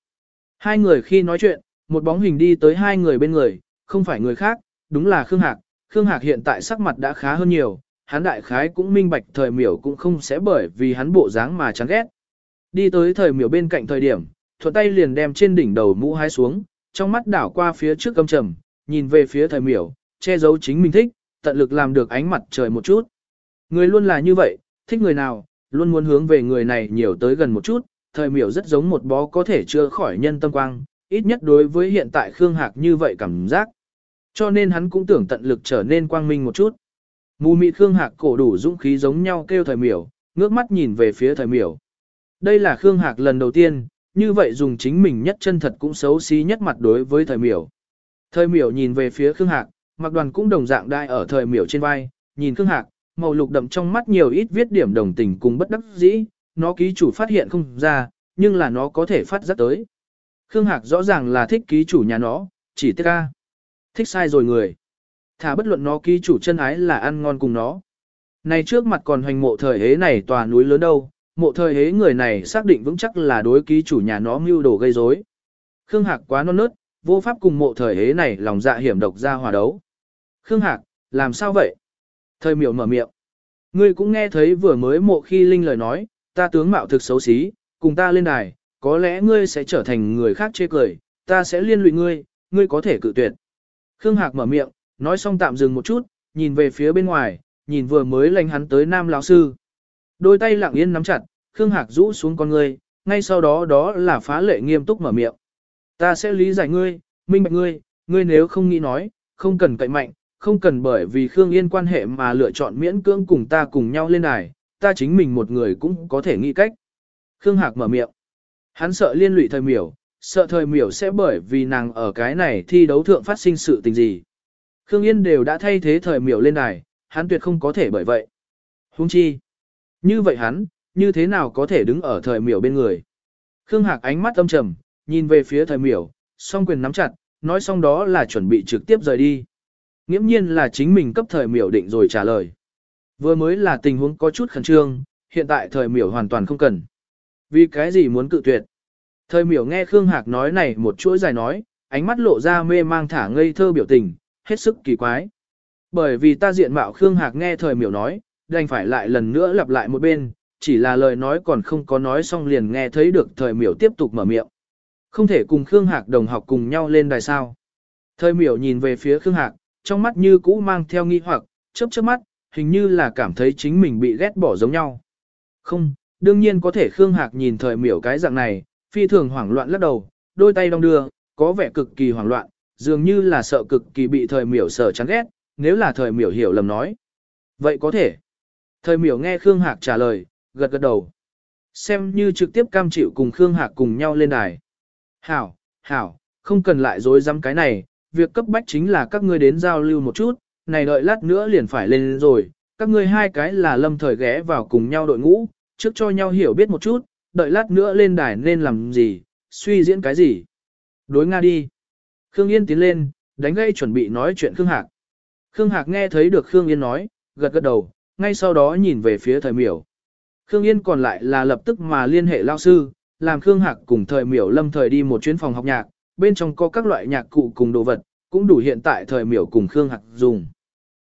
Hai người khi nói chuyện, một bóng hình đi tới hai người bên người, không phải người khác, đúng là Khương Hạc. Khương Hạc hiện tại sắc mặt đã khá hơn nhiều, hắn đại khái cũng minh bạch thời miểu cũng không sẽ bởi vì hắn bộ dáng mà chán ghét. Đi tới thời miểu bên cạnh thời điểm, thuận tay liền đem trên đỉnh đầu mũ hái xuống, trong mắt đảo qua phía trước âm trầm, nhìn về phía thời miểu, che giấu chính mình thích, tận lực làm được ánh mặt trời một chút. Người luôn là như vậy, thích người nào, luôn muốn hướng về người này nhiều tới gần một chút, thời miểu rất giống một bó có thể chưa khỏi nhân tâm quang, ít nhất đối với hiện tại Khương Hạc như vậy cảm giác. Cho nên hắn cũng tưởng tận lực trở nên quang minh một chút. Mù mị Khương Hạc cổ đủ dũng khí giống nhau kêu thời miểu, ngước mắt nhìn về phía thời miểu. Đây là Khương Hạc lần đầu tiên, như vậy dùng chính mình nhất chân thật cũng xấu xí nhất mặt đối với thời miểu. Thời miểu nhìn về phía Khương Hạc, mặc đoàn cũng đồng dạng đai ở thời miểu trên vai, nhìn Khương Hạc, màu lục đậm trong mắt nhiều ít viết điểm đồng tình cùng bất đắc dĩ, nó ký chủ phát hiện không ra, nhưng là nó có thể phát giác tới. Khương Hạc rõ ràng là thích ký chủ nhà nó, chỉ tiếc ca. Thích sai rồi người. Thả bất luận nó ký chủ chân ái là ăn ngon cùng nó. Này trước mặt còn hoành mộ thời hế này tòa núi lớn đâu, mộ thời hế người này xác định vững chắc là đối ký chủ nhà nó mưu đồ gây rối. Khương Hạc quá non nớt, vô pháp cùng mộ thời hế này lòng dạ hiểm độc ra hòa đấu. Khương Hạc, làm sao vậy? Thời miểu mở miệng. Ngươi cũng nghe thấy vừa mới mộ khi Linh lời nói, ta tướng mạo thực xấu xí, cùng ta lên đài, có lẽ ngươi sẽ trở thành người khác chê cười, ta sẽ liên lụy ngươi, ngươi có thể cự tuyệt. Khương Hạc mở miệng, nói xong tạm dừng một chút, nhìn về phía bên ngoài, nhìn vừa mới lành hắn tới nam lão sư. Đôi tay lặng yên nắm chặt, Khương Hạc rũ xuống con ngươi, ngay sau đó đó là phá lệ nghiêm túc mở miệng. Ta sẽ lý giải ngươi, minh bạch ngươi, ngươi nếu không nghĩ nói, không cần cậy mạnh, không cần bởi vì Khương Yên quan hệ mà lựa chọn miễn cưỡng cùng ta cùng nhau lên đài, ta chính mình một người cũng có thể nghĩ cách. Khương Hạc mở miệng. Hắn sợ liên lụy thời miểu, sợ thời miểu sẽ bởi vì nàng ở cái này thi đấu thượng phát sinh sự tình gì. Khương Yên đều đã thay thế thời miểu lên đài, hắn tuyệt không có thể bởi vậy. Hung chi. Như vậy hắn, như thế nào có thể đứng ở thời miểu bên người. Khương Hạc ánh mắt âm trầm, nhìn về phía thời miểu, song quyền nắm chặt, nói xong đó là chuẩn bị trực tiếp rời đi. Nghiễm nhiên là chính mình cấp thời miểu định rồi trả lời. Vừa mới là tình huống có chút khẩn trương, hiện tại thời miểu hoàn toàn không cần. Vì cái gì muốn cự tuyệt? Thời miểu nghe Khương Hạc nói này một chuỗi dài nói, ánh mắt lộ ra mê mang thả ngây thơ biểu tình, hết sức kỳ quái. Bởi vì ta diện mạo Khương Hạc nghe thời miểu nói, đành phải lại lần nữa lặp lại một bên, chỉ là lời nói còn không có nói xong liền nghe thấy được thời miểu tiếp tục mở miệng. Không thể cùng Khương Hạc đồng học cùng nhau lên đài sao. Thời miểu nhìn về phía Khương Hạc, trong mắt như cũ mang theo nghi hoặc, chớp chớp mắt, hình như là cảm thấy chính mình bị ghét bỏ giống nhau. Không, đương nhiên có thể Khương Hạc nhìn thời miểu cái dạng này, phi thường hoảng loạn lắc đầu, đôi tay đong đưa, có vẻ cực kỳ hoảng loạn, dường như là sợ cực kỳ bị thời miểu sợ chán ghét, nếu là thời miểu hiểu lầm nói. Vậy có thể. Thời miểu nghe Khương Hạc trả lời, gật gật đầu. Xem như trực tiếp cam chịu cùng Khương Hạc cùng nhau lên đài. Hảo, hảo, không cần lại dối dăm cái này, việc cấp bách chính là các ngươi đến giao lưu một chút, này đợi lát nữa liền phải lên rồi, các ngươi hai cái là lâm thời ghé vào cùng nhau đội ngũ, trước cho nhau hiểu biết một chút, đợi lát nữa lên đài nên làm gì, suy diễn cái gì. Đối Nga đi. Khương Yên tiến lên, đánh gây chuẩn bị nói chuyện Khương Hạc. Khương Hạc nghe thấy được Khương Yên nói, gật gật đầu, ngay sau đó nhìn về phía thời miểu. Khương Yên còn lại là lập tức mà liên hệ lao sư, làm Khương Hạc cùng thời miểu lâm thời đi một chuyến phòng học nhạc, bên trong có các loại nhạc cụ cùng đồ vật, cũng đủ hiện tại thời miểu cùng Khương Hạc dùng.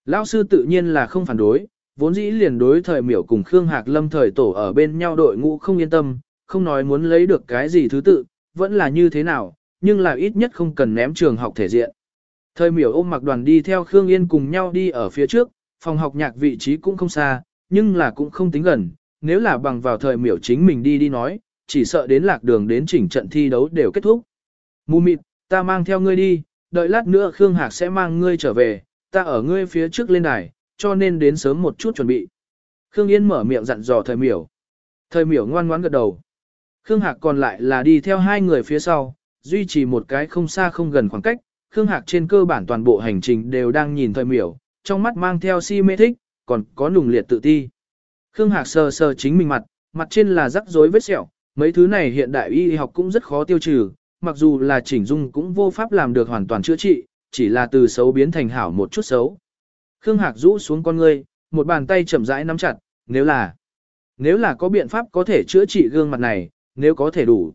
lão sư tự nhiên là không phản đối, vốn dĩ liền đối thời miểu cùng Khương Hạc lâm thời tổ ở bên nhau đội ngũ không yên tâm, không nói muốn lấy được cái gì thứ tự, vẫn là như thế nào, nhưng là ít nhất không cần ném trường học thể diện. Thời miểu ôm mặc đoàn đi theo Khương Yên cùng nhau đi ở phía trước, phòng học nhạc vị trí cũng không xa, nhưng là cũng không tính gần, nếu là bằng vào thời miểu chính mình đi đi nói, chỉ sợ đến lạc đường đến chỉnh trận thi đấu đều kết thúc. Mù mịt, ta mang theo ngươi đi, đợi lát nữa Khương Hạc sẽ mang ngươi trở về, ta ở ngươi phía trước lên đài, cho nên đến sớm một chút chuẩn bị. Khương Yên mở miệng dặn dò thời miểu. Thời miểu ngoan ngoãn gật đầu. Khương Hạc còn lại là đi theo hai người phía sau, duy trì một cái không xa không gần khoảng cách. Khương Hạc trên cơ bản toàn bộ hành trình đều đang nhìn thời miểu, trong mắt mang theo si mê thích, còn có nùng liệt tự ti. Khương Hạc sờ sờ chính mình mặt, mặt trên là rắc rối vết sẹo, mấy thứ này hiện đại y học cũng rất khó tiêu trừ, mặc dù là chỉnh dung cũng vô pháp làm được hoàn toàn chữa trị, chỉ là từ xấu biến thành hảo một chút xấu. Khương Hạc rũ xuống con ngươi, một bàn tay chậm rãi nắm chặt, nếu là, nếu là có biện pháp có thể chữa trị gương mặt này, nếu có thể đủ.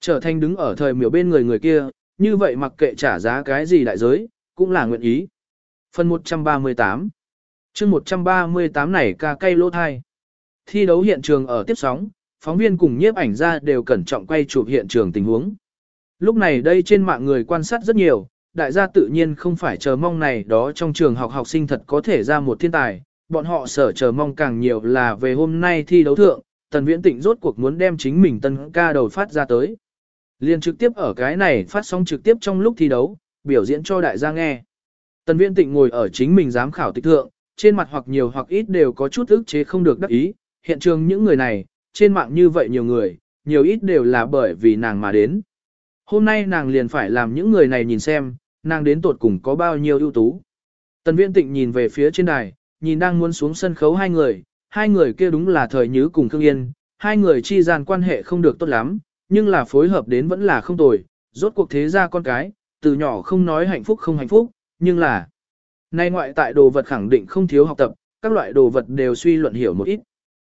Trở thành đứng ở thời miểu bên người người kia, như vậy mặc kệ trả giá cái gì đại giới, cũng là nguyện ý. Phần 138 chương 138 này ca cây lỗ thai. Thi đấu hiện trường ở tiếp sóng, phóng viên cùng nhiếp ảnh ra đều cẩn trọng quay chụp hiện trường tình huống. Lúc này đây trên mạng người quan sát rất nhiều, đại gia tự nhiên không phải chờ mong này đó trong trường học học sinh thật có thể ra một thiên tài, bọn họ sở chờ mong càng nhiều là về hôm nay thi đấu thượng, Tần Viễn Tịnh rốt cuộc muốn đem chính mình tân ca đầu phát ra tới. Liên trực tiếp ở cái này phát sóng trực tiếp trong lúc thi đấu, biểu diễn cho đại gia nghe. Tần Viễn Tịnh ngồi ở chính mình giám khảo tịch thượng, trên mặt hoặc nhiều hoặc ít đều có chút ức chế không được đắc ý, hiện trường những người này, trên mạng như vậy nhiều người, nhiều ít đều là bởi vì nàng mà đến. Hôm nay nàng liền phải làm những người này nhìn xem, nàng đến tột cùng có bao nhiêu ưu tú. Tần Viễn Tịnh nhìn về phía trên đài, nhìn đang muốn xuống sân khấu hai người, hai người kia đúng là thời nhứ cùng Khương Yên, hai người chi gian quan hệ không được tốt lắm, nhưng là phối hợp đến vẫn là không tồi, rốt cuộc thế ra con cái, từ nhỏ không nói hạnh phúc không hạnh phúc, nhưng là nay ngoại tại đồ vật khẳng định không thiếu học tập, các loại đồ vật đều suy luận hiểu một ít.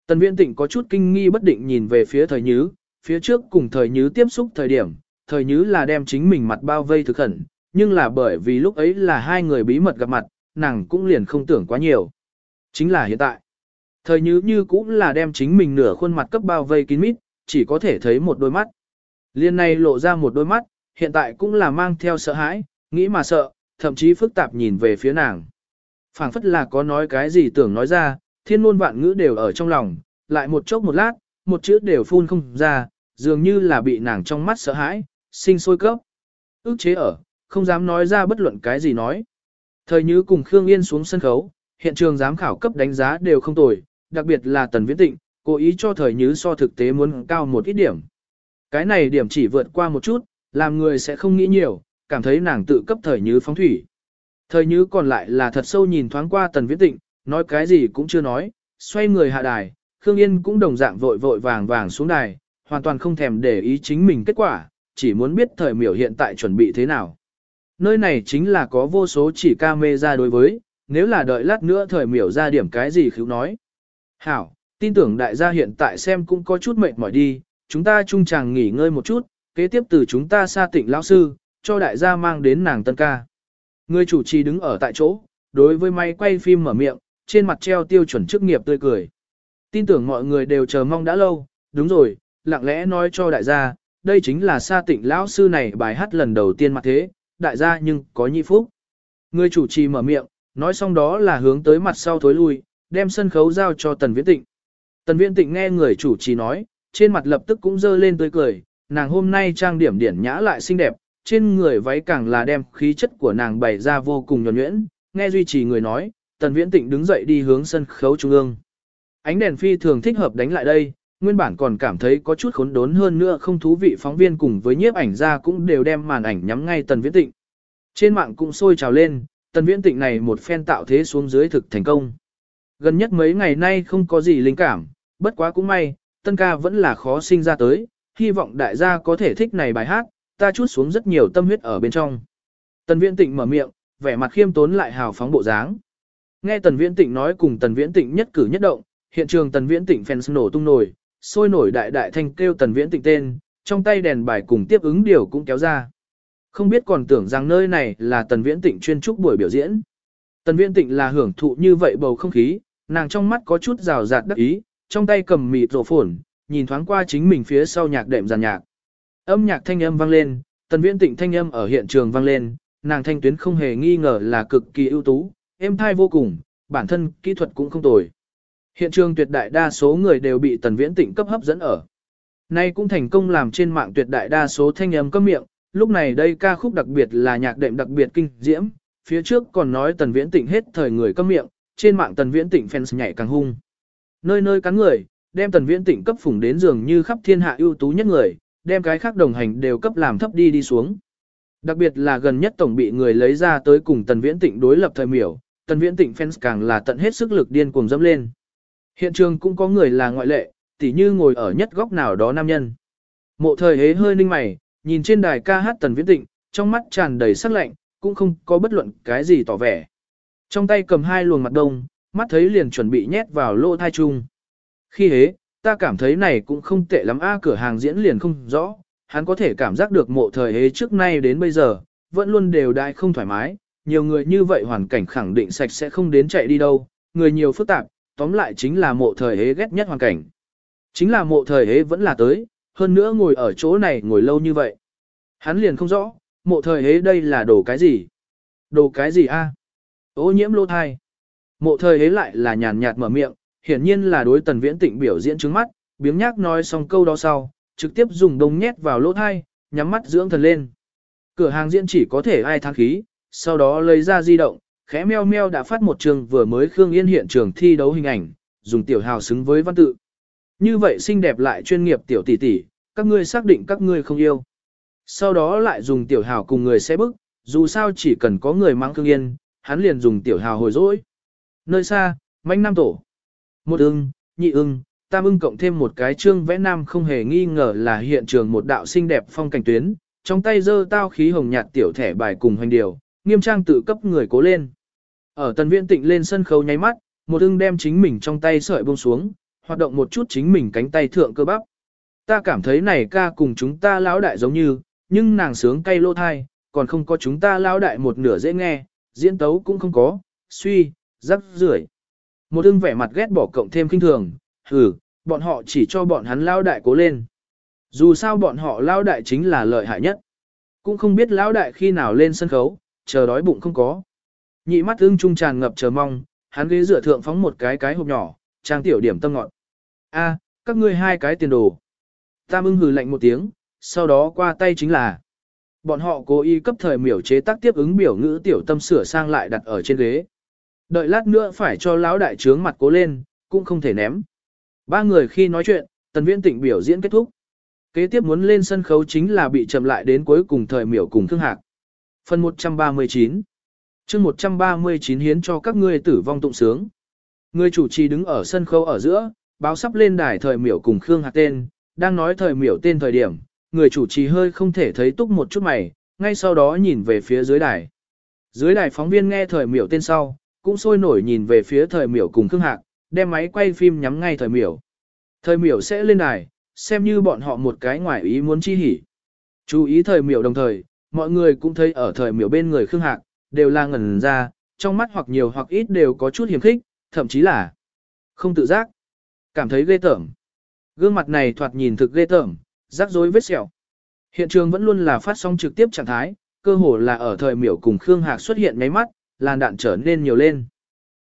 Tần Viễn Tịnh có chút kinh nghi bất định nhìn về phía thời nhứ, phía trước cùng thời nhứ tiếp xúc thời điểm, thời nhứ là đem chính mình mặt bao vây thực khẩn, nhưng là bởi vì lúc ấy là hai người bí mật gặp mặt, nàng cũng liền không tưởng quá nhiều. Chính là hiện tại. Thời nhứ như cũng là đem chính mình nửa khuôn mặt cấp bao vây kín mít, chỉ có thể thấy một đôi mắt. Liên này lộ ra một đôi mắt, hiện tại cũng là mang theo sợ hãi, nghĩ mà sợ, thậm chí phức tạp nhìn về phía nàng. phảng phất là có nói cái gì tưởng nói ra, thiên môn vạn ngữ đều ở trong lòng, lại một chốc một lát, một chữ đều phun không ra, dường như là bị nàng trong mắt sợ hãi, sinh sôi cấp. Ước chế ở, không dám nói ra bất luận cái gì nói. Thời Như cùng Khương Yên xuống sân khấu, hiện trường giám khảo cấp đánh giá đều không tồi, đặc biệt là Tần Viễn Tịnh, cố ý cho Thời Như so thực tế muốn cao một ít điểm. Cái này điểm chỉ vượt qua một chút, làm người sẽ không nghĩ nhiều, cảm thấy nàng tự cấp Thời Như phóng thủy. Thời Như còn lại là thật sâu nhìn thoáng qua Tần Viễn Tịnh, nói cái gì cũng chưa nói, xoay người hạ đài, Khương Yên cũng đồng dạng vội vội vàng vàng xuống đài, hoàn toàn không thèm để ý chính mình kết quả, chỉ muốn biết thời miểu hiện tại chuẩn bị thế nào. Nơi này chính là có vô số chỉ ca mê ra đối với, nếu là đợi lát nữa thời miểu ra điểm cái gì khíu nói. Hảo, tin tưởng đại gia hiện tại xem cũng có chút mệt mỏi đi, chúng ta chung chàng nghỉ ngơi một chút, kế tiếp từ chúng ta xa tịnh lão sư, cho đại gia mang đến nàng tân ca. Người chủ trì đứng ở tại chỗ, đối với máy quay phim mở miệng, trên mặt treo tiêu chuẩn chức nghiệp tươi cười. Tin tưởng mọi người đều chờ mong đã lâu, đúng rồi, lặng lẽ nói cho đại gia, đây chính là sa tịnh lão sư này bài hát lần đầu tiên mặt thế, đại gia nhưng có nhị phúc. Người chủ trì mở miệng, nói xong đó là hướng tới mặt sau thối lui, đem sân khấu giao cho Tần Viễn Tịnh. Tần Viễn Tịnh nghe người chủ trì nói, trên mặt lập tức cũng dơ lên tươi cười, nàng hôm nay trang điểm điển nhã lại xinh đẹp, trên người váy càng là đem khí chất của nàng bày ra vô cùng nhuần nhuyễn, nghe duy trì người nói, Tần Viễn Tịnh đứng dậy đi hướng sân khấu trung ương. Ánh đèn phi thường thích hợp đánh lại đây, nguyên bản còn cảm thấy có chút khốn đốn hơn nữa không thú vị phóng viên cùng với nhiếp ảnh gia cũng đều đem màn ảnh nhắm ngay Tần Viễn Tịnh. Trên mạng cũng sôi trào lên, Tần Viễn Tịnh này một phen tạo thế xuống dưới thực thành công. Gần nhất mấy ngày nay không có gì linh cảm, bất quá cũng may, Tân ca vẫn là khó sinh ra tới, hy vọng đại gia có thể thích này bài hát, ta chút xuống rất nhiều tâm huyết ở bên trong. Tần Viễn Tịnh mở miệng, vẻ mặt khiêm tốn lại hào phóng bộ dáng. Nghe Tần Viễn Tịnh nói cùng Tần Viễn Tịnh nhất cử nhất động, hiện trường Tần Viễn Tịnh fans nổ tung nổi, sôi nổi đại đại thanh kêu Tần Viễn Tịnh tên, trong tay đèn bài cùng tiếp ứng điều cũng kéo ra. Không biết còn tưởng rằng nơi này là Tần Viễn Tịnh chuyên trúc buổi biểu diễn. Tần Viễn Tịnh là hưởng thụ như vậy bầu không khí, nàng trong mắt có chút rào rạt đắc ý, trong tay cầm mịt rổ phổn, nhìn thoáng qua chính mình phía sau nhạc đệm giàn nhạc. Âm nhạc thanh âm vang lên, Tần Viễn Tịnh thanh âm ở hiện trường vang lên, nàng thanh tuyến không hề nghi ngờ là cực kỳ ưu tú, êm thai vô cùng, bản thân kỹ thuật cũng không tồi. Hiện trường tuyệt đại đa số người đều bị Tần Viễn Tịnh cấp hấp dẫn ở. Nay cũng thành công làm trên mạng tuyệt đại đa số thanh âm cấm miệng, lúc này đây ca khúc đặc biệt là nhạc đệm đặc biệt kinh diễm, phía trước còn nói Tần Viễn Tịnh hết thời người cấm miệng, trên mạng Tần Viễn Tịnh fans nhảy càng hung. Nơi nơi cắn người, đem Tần Viễn Tịnh cấp phủng đến giường như khắp thiên hạ ưu tú nhất người, đem cái khác đồng hành đều cấp làm thấp đi đi xuống. Đặc biệt là gần nhất tổng bị người lấy ra tới cùng Tần Viễn Tịnh đối lập thời miểu, Tần Viễn Tịnh fans càng là tận hết sức lực điên cuồng dâm lên. Hiện trường cũng có người là ngoại lệ, tỉ như ngồi ở nhất góc nào đó nam nhân. Mộ thời hế hơi ninh mày, nhìn trên đài ca hát Tần Viễn Tịnh, trong mắt tràn đầy sắc lạnh, cũng không có bất luận cái gì tỏ vẻ. Trong tay cầm hai luồng mặt đông, mắt thấy liền chuẩn bị nhét vào lỗ thai chung. Khi hế, ta cảm thấy này cũng không tệ lắm a cửa hàng diễn liền không rõ, hắn có thể cảm giác được mộ thời hế trước nay đến bây giờ, vẫn luôn đều đại không thoải mái, nhiều người như vậy hoàn cảnh khẳng định sạch sẽ không đến chạy đi đâu, người nhiều phức tạp, tóm lại chính là mộ thời hế ghét nhất hoàn cảnh. Chính là mộ thời hế vẫn là tới, hơn nữa ngồi ở chỗ này ngồi lâu như vậy. Hắn liền không rõ, mộ thời hế đây là đồ cái gì? Đồ cái gì a? Ô nhiễm lô thai. Mộ thời hế lại là nhàn nhạt mở miệng, hiển nhiên là đối tần viễn tịnh biểu diễn trước mắt, biếng nhác nói xong câu đó sau, trực tiếp dùng đông nhét vào lỗ thai, nhắm mắt dưỡng thần lên. Cửa hàng diễn chỉ có thể ai thang khí, sau đó lấy ra di động, khẽ meo meo đã phát một trường vừa mới Khương Yên hiện trường thi đấu hình ảnh, dùng tiểu hào xứng với văn tự. Như vậy xinh đẹp lại chuyên nghiệp tiểu tỷ tỷ, các ngươi xác định các ngươi không yêu. Sau đó lại dùng tiểu hào cùng người sẽ bức, dù sao chỉ cần có người mang Khương Yên, hắn liền dùng tiểu hào hồi dỗi. Nơi xa, manh nam tổ. Một ưng, nhị ưng, tam ưng cộng thêm một cái trương vẽ nam không hề nghi ngờ là hiện trường một đạo xinh đẹp phong cảnh tuyến, trong tay giơ tao khí hồng nhạt tiểu thẻ bài cùng hoành điều, nghiêm trang tự cấp người cố lên. Ở tần viện tịnh lên sân khấu nháy mắt, một ưng đem chính mình trong tay sợi buông xuống, hoạt động một chút chính mình cánh tay thượng cơ bắp. Ta cảm thấy này ca cùng chúng ta lão đại giống như, nhưng nàng sướng cay lô thai, còn không có chúng ta lão đại một nửa dễ nghe, diễn tấu cũng không có, suy, rắc rưởi. Một ưng vẻ mặt ghét bỏ cộng thêm kinh thường, hừ, bọn họ chỉ cho bọn hắn lao đại cố lên. Dù sao bọn họ lao đại chính là lợi hại nhất. Cũng không biết lão đại khi nào lên sân khấu, chờ đói bụng không có. Nhị mắt ưng trung tràn ngập chờ mong, hắn ghế dựa thượng phóng một cái cái hộp nhỏ, trang tiểu điểm tâm ngọn. A, các ngươi hai cái tiền đồ. Tam ưng hừ lạnh một tiếng, sau đó qua tay chính là. Bọn họ cố ý cấp thời miểu chế tác tiếp ứng biểu ngữ tiểu tâm sửa sang lại đặt ở trên ghế. Đợi lát nữa phải cho lão đại trướng mặt cố lên, cũng không thể ném. Ba người khi nói chuyện, tần viễn tịnh biểu diễn kết thúc. Kế tiếp muốn lên sân khấu chính là bị chậm lại đến cuối cùng thời miểu cùng thương hạc. Phần 139 chương 139 hiến cho các ngươi tử vong tụng sướng. Người chủ trì đứng ở sân khấu ở giữa, báo sắp lên đài thời miểu cùng Khương Hạc tên, đang nói thời miểu tên thời điểm, người chủ trì hơi không thể thấy túc một chút mày, ngay sau đó nhìn về phía dưới đài. Dưới đài phóng viên nghe thời miểu tên sau, cũng sôi nổi nhìn về phía thời miểu cùng Khương Hạc, đem máy quay phim nhắm ngay thời miểu. Thời miểu sẽ lên đài, xem như bọn họ một cái ngoài ý muốn chi hỉ. Chú ý thời miểu đồng thời, mọi người cũng thấy ở thời miểu bên người Khương Hạc, đều là ngẩn ra, trong mắt hoặc nhiều hoặc ít đều có chút hiểm khích, thậm chí là không tự giác, cảm thấy ghê tởm. Gương mặt này thoạt nhìn thực ghê tởm, rắc rối vết sẹo. Hiện trường vẫn luôn là phát sóng trực tiếp trạng thái, cơ hồ là ở thời miểu cùng Khương Hạc xuất hiện ngáy mắt, làn đạn trở nên nhiều lên.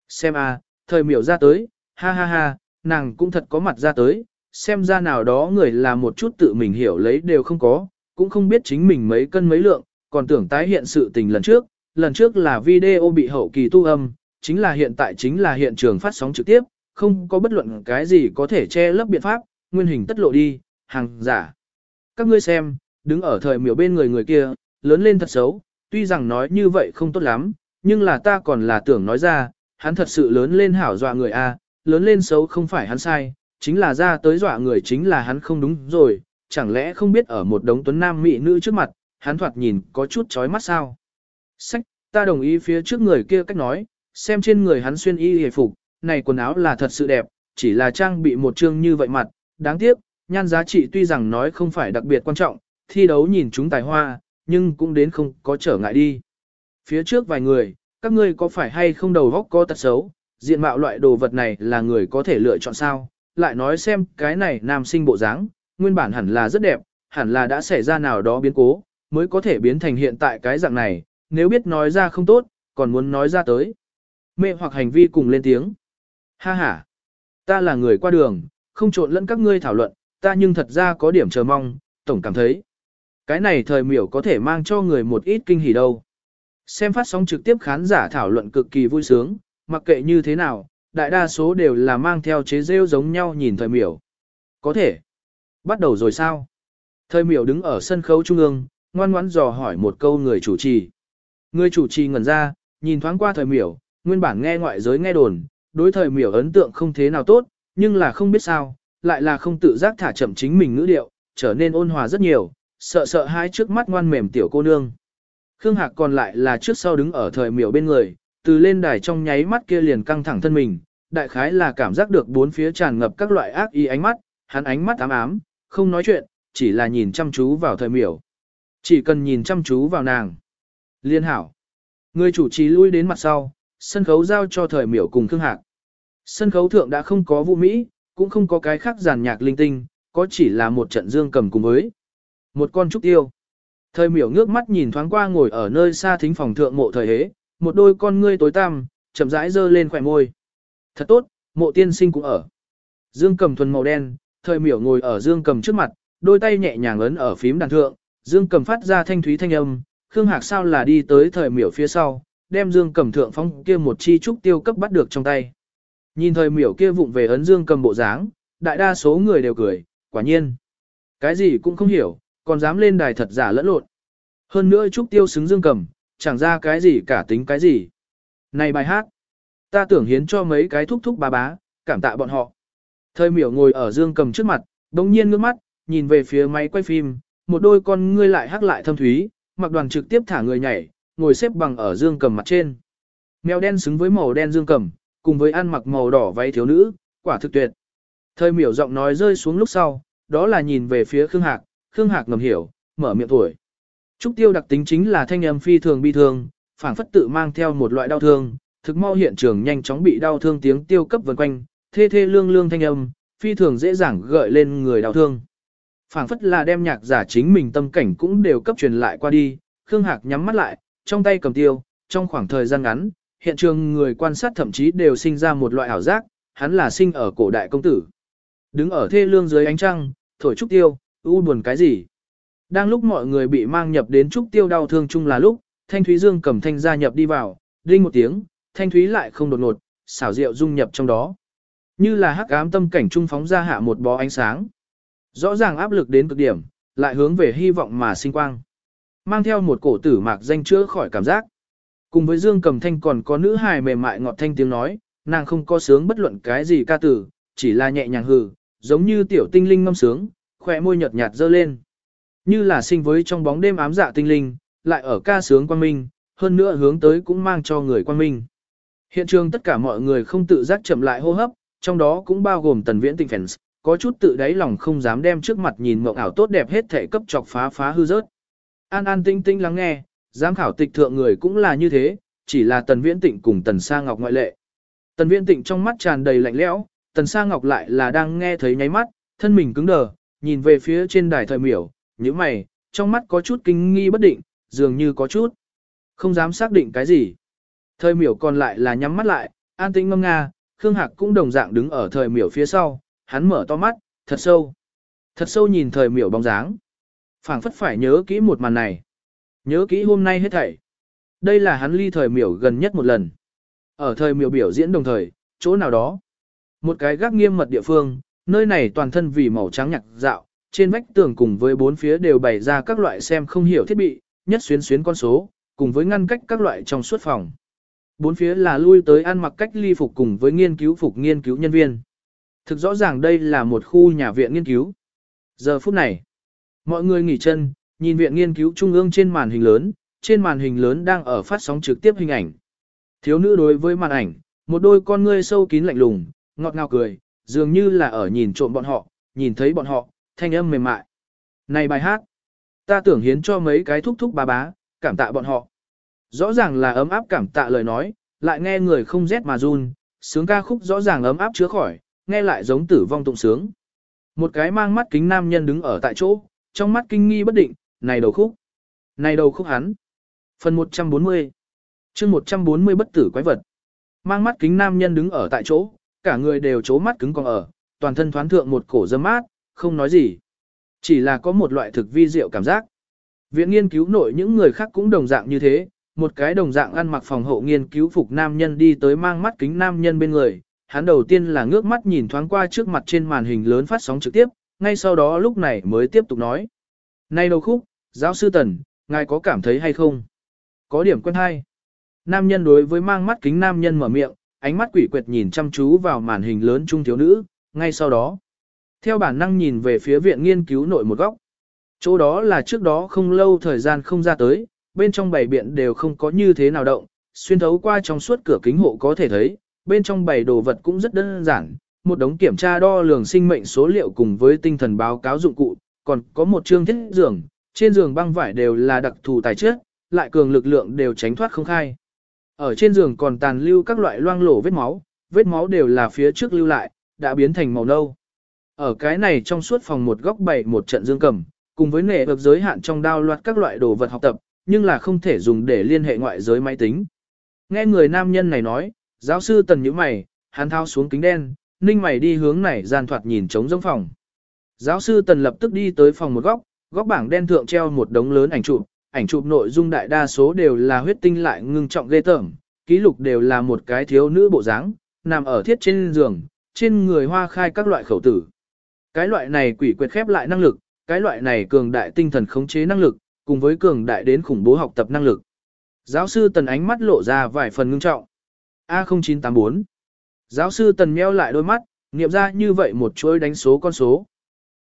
Xem a, thời miểu ra tới, ha ha ha, nàng cũng thật có mặt ra tới, xem ra nào đó người là một chút tự mình hiểu lấy đều không có, cũng không biết chính mình mấy cân mấy lượng, còn tưởng tái hiện sự tình lần trước, lần trước là video bị hậu kỳ tu âm, chính là hiện tại chính là hiện trường phát sóng trực tiếp, không có bất luận cái gì có thể che lấp biện pháp, nguyên hình tất lộ đi, hàng giả. Các ngươi xem, đứng ở thời miểu bên người người kia, lớn lên thật xấu, tuy rằng nói như vậy không tốt lắm, nhưng là ta còn là tưởng nói ra, hắn thật sự lớn lên hảo dọa người a, lớn lên xấu không phải hắn sai, chính là ra tới dọa người chính là hắn không đúng rồi, chẳng lẽ không biết ở một đống tuấn nam mỹ nữ trước mặt, hắn thoạt nhìn có chút chói mắt sao. Sách, ta đồng ý phía trước người kia cách nói, xem trên người hắn xuyên y hề phục, này quần áo là thật sự đẹp, chỉ là trang bị một chương như vậy mặt, đáng tiếc, nhan giá trị tuy rằng nói không phải đặc biệt quan trọng, thi đấu nhìn chúng tài hoa, nhưng cũng đến không có trở ngại đi. Phía trước vài người, các ngươi có phải hay không đầu góc có tật xấu, diện mạo loại đồ vật này là người có thể lựa chọn sao, lại nói xem cái này nam sinh bộ dáng, nguyên bản hẳn là rất đẹp, hẳn là đã xảy ra nào đó biến cố, mới có thể biến thành hiện tại cái dạng này, nếu biết nói ra không tốt, còn muốn nói ra tới. Mê hoặc hành vi cùng lên tiếng. Ha ha, ta là người qua đường, không trộn lẫn các ngươi thảo luận, ta nhưng thật ra có điểm chờ mong, tổng cảm thấy. Cái này thời miểu có thể mang cho người một ít kinh hỉ đâu. Xem phát sóng trực tiếp khán giả thảo luận cực kỳ vui sướng, mặc kệ như thế nào, đại đa số đều là mang theo chế rêu giống nhau nhìn thời miểu. Có thể. Bắt đầu rồi sao? Thời miểu đứng ở sân khấu trung ương, ngoan ngoãn dò hỏi một câu người chủ trì. Người chủ trì ngẩn ra, nhìn thoáng qua thời miểu, nguyên bản nghe ngoại giới nghe đồn, đối thời miểu ấn tượng không thế nào tốt, nhưng là không biết sao, lại là không tự giác thả chậm chính mình ngữ điệu, trở nên ôn hòa rất nhiều, sợ sợ hai trước mắt ngoan mềm tiểu cô nương. Khương Hạc còn lại là trước sau đứng ở thời miểu bên người, từ lên đài trong nháy mắt kia liền căng thẳng thân mình, đại khái là cảm giác được bốn phía tràn ngập các loại ác ý ánh mắt, hắn ánh mắt ám ám, không nói chuyện, chỉ là nhìn chăm chú vào thời miểu. Chỉ cần nhìn chăm chú vào nàng. Liên hảo. Người chủ trì lui đến mặt sau, sân khấu giao cho thời miểu cùng Khương Hạc. Sân khấu thượng đã không có vũ mỹ, cũng không có cái khác giàn nhạc linh tinh, có chỉ là một trận dương cầm cùng với một con trúc tiêu. Thời miểu ngước mắt nhìn thoáng qua ngồi ở nơi xa thính phòng thượng mộ thời hế, một đôi con ngươi tối tăm, chậm rãi dơ lên khỏe môi. Thật tốt, mộ tiên sinh cũng ở. Dương cầm thuần màu đen, thời miểu ngồi ở dương cầm trước mặt, đôi tay nhẹ nhàng ấn ở phím đàn thượng, dương cầm phát ra thanh thúy thanh âm, Khương Hạc sao là đi tới thời miểu phía sau, đem dương cầm thượng phong kia một chi trúc tiêu cấp bắt được trong tay. Nhìn thời miểu kia vụng về ấn dương cầm bộ dáng, đại đa số người đều cười, quả nhiên. Cái gì cũng không hiểu, còn dám lên đài thật giả lẫn lộn. Hơn nữa trúc tiêu xứng dương cầm, chẳng ra cái gì cả tính cái gì. Này bài hát, ta tưởng hiến cho mấy cái thúc thúc bà bá, cảm tạ bọn họ. Thời miểu ngồi ở dương cầm trước mặt, đồng nhiên ngước mắt, nhìn về phía máy quay phim, một đôi con ngươi lại hắc lại thâm thúy, mặc đoàn trực tiếp thả người nhảy, ngồi xếp bằng ở dương cầm mặt trên. Mèo đen xứng với màu đen dương cầm, cùng với ăn mặc màu đỏ váy thiếu nữ, quả thực tuyệt. Thời miểu giọng nói rơi xuống lúc sau, đó là nhìn về phía Khương Hạc, Khương Hạc ngầm hiểu, mở miệng tuổi. Trúc tiêu đặc tính chính là thanh âm phi thường bi thương, phảng phất tự mang theo một loại đau thương, thực mau hiện trường nhanh chóng bị đau thương tiếng tiêu cấp vần quanh, thê thê lương lương thanh âm, phi thường dễ dàng gợi lên người đau thương. Phảng phất là đem nhạc giả chính mình tâm cảnh cũng đều cấp truyền lại qua đi, Khương Hạc nhắm mắt lại, trong tay cầm tiêu, trong khoảng thời gian ngắn, hiện trường người quan sát thậm chí đều sinh ra một loại ảo giác, hắn là sinh ở cổ đại công tử. Đứng ở thê lương dưới ánh trăng, thổi trúc tiêu, u buồn cái gì? Đang lúc mọi người bị mang nhập đến trúc tiêu đau thương chung là lúc, Thanh Thúy Dương cầm thanh gia nhập đi vào, đinh một tiếng, Thanh Thúy lại không đột ngột, xảo diệu dung nhập trong đó. Như là hắc ám tâm cảnh trung phóng ra hạ một bó ánh sáng. Rõ ràng áp lực đến cực điểm, lại hướng về hy vọng mà sinh quang. Mang theo một cổ tử mạc danh chữa khỏi cảm giác. Cùng với Dương cầm thanh còn có nữ hài mềm mại ngọt thanh tiếng nói, nàng không có sướng bất luận cái gì ca tử, chỉ là nhẹ nhàng hừ, giống như tiểu tinh linh ngâm sướng, khỏe môi nhợt nhạt dơ lên. Như là sinh với trong bóng đêm ám dạ tinh linh, lại ở ca sướng quang minh, hơn nữa hướng tới cũng mang cho người quang minh. Hiện trường tất cả mọi người không tự giác chậm lại hô hấp, trong đó cũng bao gồm tần viễn tinh fans, có chút tự đáy lòng không dám đem trước mặt nhìn mộng ảo tốt đẹp hết thể cấp chọc phá phá hư rớt. An an tinh tinh lắng nghe, giám khảo tịch thượng người cũng là như thế, chỉ là Tần Viễn Tịnh cùng Tần Sa Ngọc ngoại lệ. Tần Viễn Tịnh trong mắt tràn đầy lạnh lẽo, Tần Sa Ngọc lại là đang nghe thấy nháy mắt, thân mình cứng đờ, nhìn về phía trên đài thời miểu, như mày, trong mắt có chút kinh nghi bất định, dường như có chút. Không dám xác định cái gì. Thời miểu còn lại là nhắm mắt lại, an tĩnh ngâm nga, Khương Hạc cũng đồng dạng đứng ở thời miểu phía sau, hắn mở to mắt, thật sâu. Thật sâu nhìn thời miểu bóng dáng. phảng phất phải nhớ kỹ một màn này. Nhớ kỹ hôm nay hết thảy. Đây là hắn ly thời miểu gần nhất một lần. Ở thời miểu biểu diễn đồng thời, chỗ nào đó. Một cái gác nghiêm mật địa phương, nơi này toàn thân vì màu trắng nhạc dạo, trên vách tường cùng với bốn phía đều bày ra các loại xem không hiểu thiết bị, nhất xuyến xuyến con số, cùng với ngăn cách các loại trong suốt phòng. Bốn phía là lui tới ăn mặc cách ly phục cùng với nghiên cứu phục nghiên cứu nhân viên. Thực rõ ràng đây là một khu nhà viện nghiên cứu. Giờ phút này, mọi người nghỉ chân, nhìn viện nghiên cứu trung ương trên màn hình lớn, trên màn hình lớn đang ở phát sóng trực tiếp hình ảnh. Thiếu nữ đối với màn ảnh, một đôi con ngươi sâu kín lạnh lùng, ngọt ngào cười, dường như là ở nhìn trộm bọn họ, nhìn thấy bọn họ, thanh âm mềm mại. Này bài hát, ta tưởng hiến cho mấy cái thúc thúc bà bá, cảm tạ bọn họ. Rõ ràng là ấm áp cảm tạ lời nói, lại nghe người không rét mà run, sướng ca khúc rõ ràng ấm áp chứa khỏi, nghe lại giống tử vong tụng sướng. Một cái mang mắt kính nam nhân đứng ở tại chỗ, trong mắt kinh nghi bất định, này đầu khúc, này đầu khúc hắn. Phần 140 chương 140 bất tử quái vật. Mang mắt kính nam nhân đứng ở tại chỗ, cả người đều chố mắt cứng còn ở, toàn thân thoáng thượng một cổ dâm mát, không nói gì. Chỉ là có một loại thực vi diệu cảm giác. Viện nghiên cứu nội những người khác cũng đồng dạng như thế, một cái đồng dạng ăn mặc phòng hộ nghiên cứu phục nam nhân đi tới mang mắt kính nam nhân bên người, hắn đầu tiên là ngước mắt nhìn thoáng qua trước mặt trên màn hình lớn phát sóng trực tiếp, ngay sau đó lúc này mới tiếp tục nói. Này đầu khúc, giáo sư Tần, ngài có cảm thấy hay không? Có điểm quen hay. Nam nhân đối với mang mắt kính nam nhân mở miệng, ánh mắt quỷ quyệt nhìn chăm chú vào màn hình lớn trung thiếu nữ, ngay sau đó. Theo bản năng nhìn về phía viện nghiên cứu nội một góc. Chỗ đó là trước đó không lâu thời gian không ra tới, bên trong bảy biện đều không có như thế nào động, xuyên thấu qua trong suốt cửa kính hộ có thể thấy, bên trong bảy đồ vật cũng rất đơn giản, một đống kiểm tra đo lường sinh mệnh số liệu cùng với tinh thần báo cáo dụng cụ, còn có một chương thiết giường, trên giường băng vải đều là đặc thù tài chất, lại cường lực lượng đều tránh thoát không khai. Ở trên giường còn tàn lưu các loại loang lổ vết máu, vết máu đều là phía trước lưu lại, đã biến thành màu nâu. Ở cái này trong suốt phòng một góc bày một trận dương cầm, cùng với nệ vực giới hạn trong đao loạt các loại đồ vật học tập, nhưng là không thể dùng để liên hệ ngoại giới máy tính. Nghe người nam nhân này nói, giáo sư tần nhíu mày, hắn thao xuống kính đen, ninh mày đi hướng này gian thoạt nhìn trống giống phòng. Giáo sư tần lập tức đi tới phòng một góc, góc bảng đen thượng treo một đống lớn ảnh chụp, ảnh chụp nội dung đại đa số đều là huyết tinh lại ngưng trọng ghê tởm, ký lục đều là một cái thiếu nữ bộ dáng, nằm ở thiết trên giường, trên người hoa khai các loại khẩu tử. Cái loại này quỷ quyệt khép lại năng lực, cái loại này cường đại tinh thần khống chế năng lực, cùng với cường đại đến khủng bố học tập năng lực. Giáo sư Tần ánh mắt lộ ra vài phần ngưng trọng. A0984 Giáo sư Tần meo lại đôi mắt, nghiệm ra như vậy một chuỗi đánh số con số.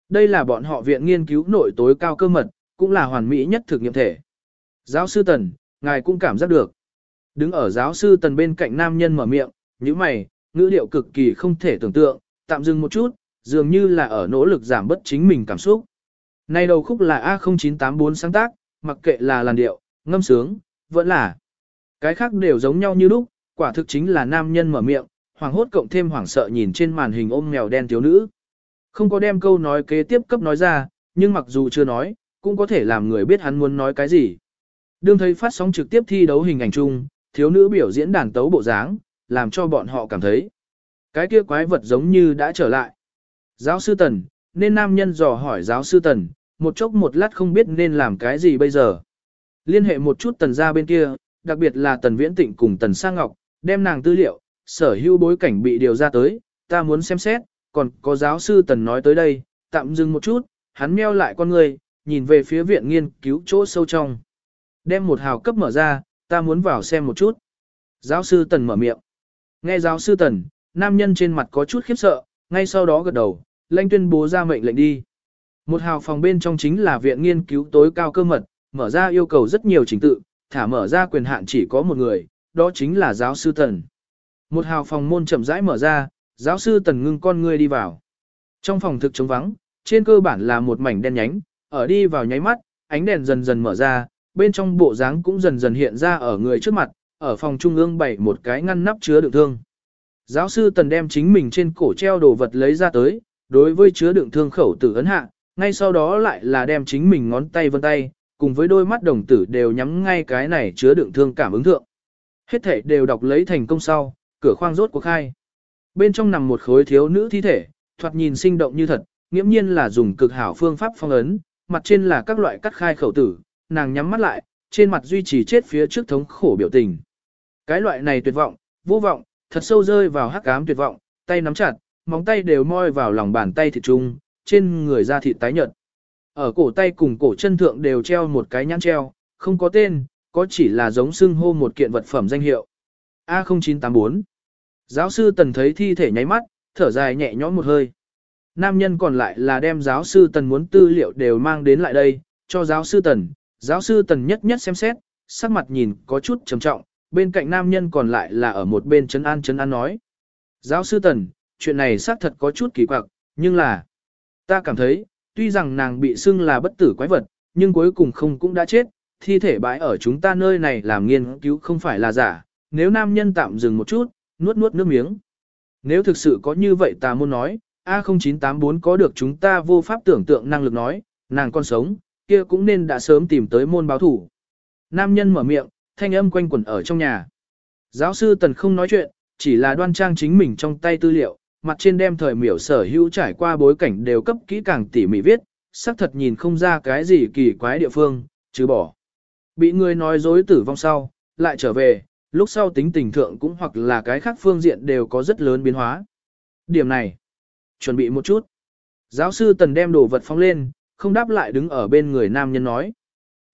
Đây là bọn họ viện nghiên cứu nội tối cao cơ mật, cũng là hoàn mỹ nhất thực nghiệm thể. Giáo sư Tần, ngài cũng cảm giác được. Đứng ở giáo sư Tần bên cạnh nam nhân mở miệng, như mày, ngữ điệu cực kỳ không thể tưởng tượng, tạm dừng một chút, dường như là ở nỗ lực giảm bớt chính mình cảm xúc. Nay đầu khúc là A0984 sáng tác, mặc kệ là làn điệu, ngâm sướng, vẫn là. Cái khác đều giống nhau như lúc, quả thực chính là nam nhân mở miệng, hoàng hốt cộng thêm hoảng sợ nhìn trên màn hình ôm mèo đen thiếu nữ. Không có đem câu nói kế tiếp cấp nói ra, nhưng mặc dù chưa nói, cũng có thể làm người biết hắn muốn nói cái gì. Đương thấy phát sóng trực tiếp thi đấu hình ảnh chung, thiếu nữ biểu diễn đàn tấu bộ dáng, làm cho bọn họ cảm thấy. Cái kia quái vật giống như đã trở lại. Giáo sư Tần, nên nam nhân dò hỏi giáo sư Tần, một chốc một lát không biết nên làm cái gì bây giờ. Liên hệ một chút Tần ra bên kia, đặc biệt là Tần Viễn Tịnh cùng Tần Sang Ngọc, đem nàng tư liệu, sở hữu bối cảnh bị điều ra tới, ta muốn xem xét, còn có giáo sư Tần nói tới đây, tạm dừng một chút, hắn meo lại con người, nhìn về phía viện nghiên cứu chỗ sâu trong. Đem một hào cấp mở ra, ta muốn vào xem một chút. Giáo sư Tần mở miệng. Nghe giáo sư Tần, nam nhân trên mặt có chút khiếp sợ, ngay sau đó gật đầu, lanh tuyên bố ra mệnh lệnh đi. Một hào phòng bên trong chính là viện nghiên cứu tối cao cơ mật, mở ra yêu cầu rất nhiều trình tự, thả mở ra quyền hạn chỉ có một người, đó chính là giáo sư Tần. Một hào phòng môn chậm rãi mở ra, giáo sư Tần ngưng con người đi vào. Trong phòng thực trống vắng, trên cơ bản là một mảnh đen nhánh, ở đi vào nháy mắt, ánh đèn dần dần mở ra, bên trong bộ dáng cũng dần dần hiện ra ở người trước mặt, ở phòng trung ương bày một cái ngăn nắp chứa đựng thương. Giáo sư Tần đem chính mình trên cổ treo đồ vật lấy ra tới, đối với chứa đựng thương khẩu tử ấn hạ, ngay sau đó lại là đem chính mình ngón tay vân tay, cùng với đôi mắt đồng tử đều nhắm ngay cái này chứa đựng thương cảm ứng thượng. Hết thể đều đọc lấy thành công sau, cửa khoang rốt cuộc khai. Bên trong nằm một khối thiếu nữ thi thể, thoạt nhìn sinh động như thật, nghiễm nhiên là dùng cực hảo phương pháp phong ấn, mặt trên là các loại cắt khai khẩu tử, nàng nhắm mắt lại, trên mặt duy trì chết phía trước thống khổ biểu tình. Cái loại này tuyệt vọng, vô vọng, thật sâu rơi vào hắc ám tuyệt vọng, tay nắm chặt, móng tay đều moi vào lòng bàn tay thịt trung, trên người da thịt tái nhợt. Ở cổ tay cùng cổ chân thượng đều treo một cái nhãn treo, không có tên, có chỉ là giống xưng hô một kiện vật phẩm danh hiệu. A0984 Giáo sư Tần thấy thi thể nháy mắt, thở dài nhẹ nhõm một hơi. Nam nhân còn lại là đem giáo sư Tần muốn tư liệu đều mang đến lại đây, cho giáo sư Tần. Giáo sư Tần nhất nhất xem xét, sắc mặt nhìn có chút trầm trọng, bên cạnh nam nhân còn lại là ở một bên chấn an chấn an nói. Giáo sư Tần, chuyện này xác thật có chút kỳ quặc, nhưng là, ta cảm thấy, tuy rằng nàng bị xưng là bất tử quái vật, nhưng cuối cùng không cũng đã chết, thi thể bãi ở chúng ta nơi này làm nghiên cứu không phải là giả, nếu nam nhân tạm dừng một chút, nuốt nuốt nước miếng. Nếu thực sự có như vậy ta muốn nói, A0984 có được chúng ta vô pháp tưởng tượng năng lực nói, nàng còn sống, kia cũng nên đã sớm tìm tới môn báo thủ. Nam nhân mở miệng, thanh âm quanh quẩn ở trong nhà. Giáo sư Tần không nói chuyện, chỉ là đoan trang chính mình trong tay tư liệu, mặt trên đem thời miểu sở hữu trải qua bối cảnh đều cấp kỹ càng tỉ mỉ viết, xác thật nhìn không ra cái gì kỳ quái địa phương, chứ bỏ. Bị người nói dối tử vong sau, lại trở về, lúc sau tính tình thượng cũng hoặc là cái khác phương diện đều có rất lớn biến hóa. Điểm này, chuẩn bị một chút. Giáo sư Tần đem đồ vật phóng lên, không đáp lại đứng ở bên người nam nhân nói.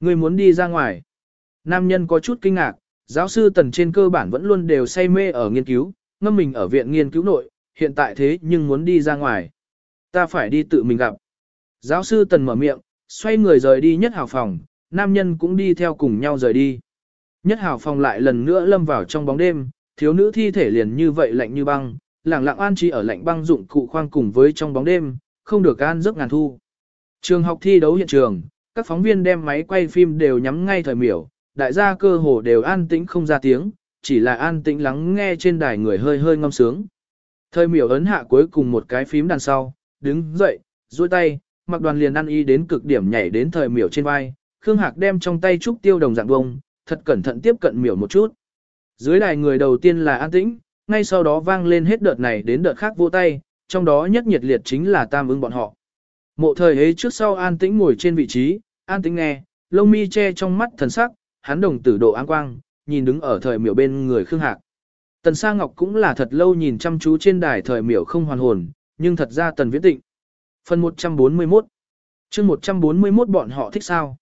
Người muốn đi ra ngoài. Nam nhân có chút kinh ngạc, giáo sư Tần trên cơ bản vẫn luôn đều say mê ở nghiên cứu, ngâm mình ở viện nghiên cứu nội, hiện tại thế nhưng muốn đi ra ngoài. Ta phải đi tự mình gặp. Giáo sư Tần mở miệng, xoay người rời đi nhất hào phòng, nam nhân cũng đi theo cùng nhau rời đi. Nhất hào phòng lại lần nữa lâm vào trong bóng đêm, thiếu nữ thi thể liền như vậy lạnh như băng, lẳng lặng an trí ở lạnh băng dụng cụ khoang cùng với trong bóng đêm, không được an giấc ngàn thu. Trường học thi đấu hiện trường, các phóng viên đem máy quay phim đều nhắm ngay thời miểu, đại gia cơ hồ đều an tĩnh không ra tiếng, chỉ là an tĩnh lắng nghe trên đài người hơi hơi ngâm sướng. Thời miểu ấn hạ cuối cùng một cái phím đằng sau, đứng dậy, duỗi tay, mặc đoàn liền ăn y đến cực điểm nhảy đến thời miểu trên vai, Khương Hạc đem trong tay trúc tiêu đồng dạng bông, thật cẩn thận tiếp cận miểu một chút. Dưới đài người đầu tiên là an tĩnh, ngay sau đó vang lên hết đợt này đến đợt khác vô tay, trong đó nhất nhiệt liệt chính là tam ứng bọn họ. Mộ thời ấy trước sau an tĩnh ngồi trên vị trí, an tĩnh nghe, lông mi che trong mắt thần sắc, hắn đồng tử độ an quang, nhìn đứng ở thời miểu bên người Khương Hạc. Tần Sa Ngọc cũng là thật lâu nhìn chăm chú trên đài thời miểu không hoàn hồn, nhưng thật ra Tần Viễn Tịnh. Phần 141 chương 141 bọn họ thích sao?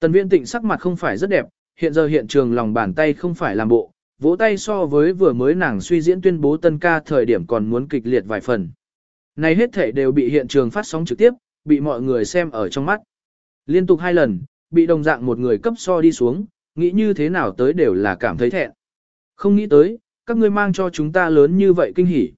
Tần Viễn Tịnh sắc mặt không phải rất đẹp, hiện giờ hiện trường lòng bàn tay không phải làm bộ, vỗ tay so với vừa mới nàng suy diễn tuyên bố tân ca thời điểm còn muốn kịch liệt vài phần. Này hết thể đều bị hiện trường phát sóng trực tiếp, bị mọi người xem ở trong mắt. Liên tục hai lần, bị đồng dạng một người cấp so đi xuống, nghĩ như thế nào tới đều là cảm thấy thẹn. Không nghĩ tới, các ngươi mang cho chúng ta lớn như vậy kinh hỉ.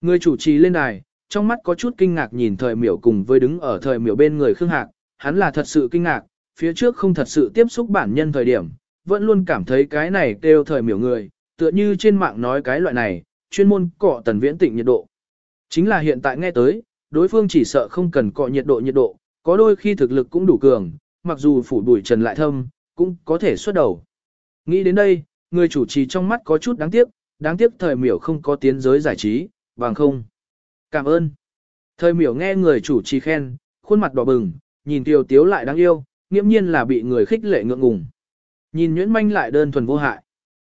Người chủ trì lên đài, trong mắt có chút kinh ngạc nhìn thời miểu cùng với đứng ở thời miểu bên người Khương Hạc, hắn là thật sự kinh ngạc, phía trước không thật sự tiếp xúc bản nhân thời điểm, vẫn luôn cảm thấy cái này kêu thời miểu người, tựa như trên mạng nói cái loại này, chuyên môn cọ tần viễn tịnh nhiệt độ. Chính là hiện tại nghe tới, đối phương chỉ sợ không cần cọ nhiệt độ nhiệt độ, có đôi khi thực lực cũng đủ cường, mặc dù phủ đuổi trần lại thâm, cũng có thể xuất đầu. Nghĩ đến đây, người chủ trì trong mắt có chút đáng tiếc, đáng tiếc thời miểu không có tiến giới giải trí, bằng không. Cảm ơn. Thời miểu nghe người chủ trì khen, khuôn mặt đỏ bừng, nhìn tiêu tiếu lại đáng yêu, nghiễm nhiên là bị người khích lệ ngượng ngùng. Nhìn nhuyễn manh lại đơn thuần vô hại.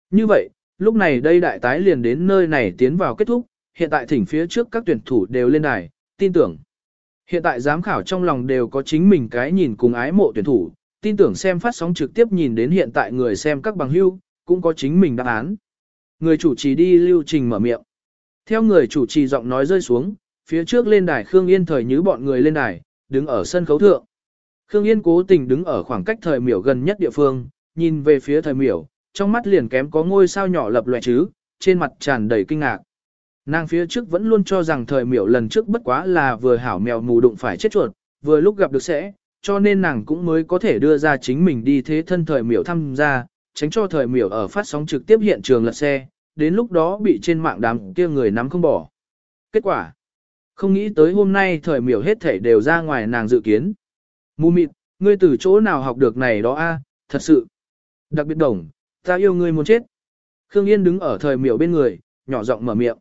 Như vậy, lúc này đây đại tái liền đến nơi này tiến vào kết thúc, hiện tại thỉnh phía trước các tuyển thủ đều lên đài, tin tưởng. Hiện tại giám khảo trong lòng đều có chính mình cái nhìn cùng ái mộ tuyển thủ, tin tưởng xem phát sóng trực tiếp nhìn đến hiện tại người xem các bằng hưu, cũng có chính mình đáp án. Người chủ trì đi lưu trình mở miệng. Theo người chủ trì giọng nói rơi xuống, phía trước lên đài Khương Yên thời như bọn người lên đài, đứng ở sân khấu thượng. Khương Yên cố tình đứng ở khoảng cách thời miểu gần nhất địa phương, nhìn về phía thời miểu, trong mắt liền kém có ngôi sao nhỏ lập loè chứ, trên mặt tràn đầy kinh ngạc. Nàng phía trước vẫn luôn cho rằng thời miểu lần trước bất quá là vừa hảo mèo mù đụng phải chết chuột, vừa lúc gặp được sẽ, cho nên nàng cũng mới có thể đưa ra chính mình đi thế thân thời miểu thăm ra, tránh cho thời miểu ở phát sóng trực tiếp hiện trường lật xe, đến lúc đó bị trên mạng đám kia người nắm không bỏ. Kết quả, không nghĩ tới hôm nay thời miểu hết thể đều ra ngoài nàng dự kiến. Mù mịt, ngươi từ chỗ nào học được này đó a? thật sự. Đặc biệt đồng, ta yêu ngươi muốn chết. Khương Yên đứng ở thời miểu bên người, nhỏ giọng mở miệng.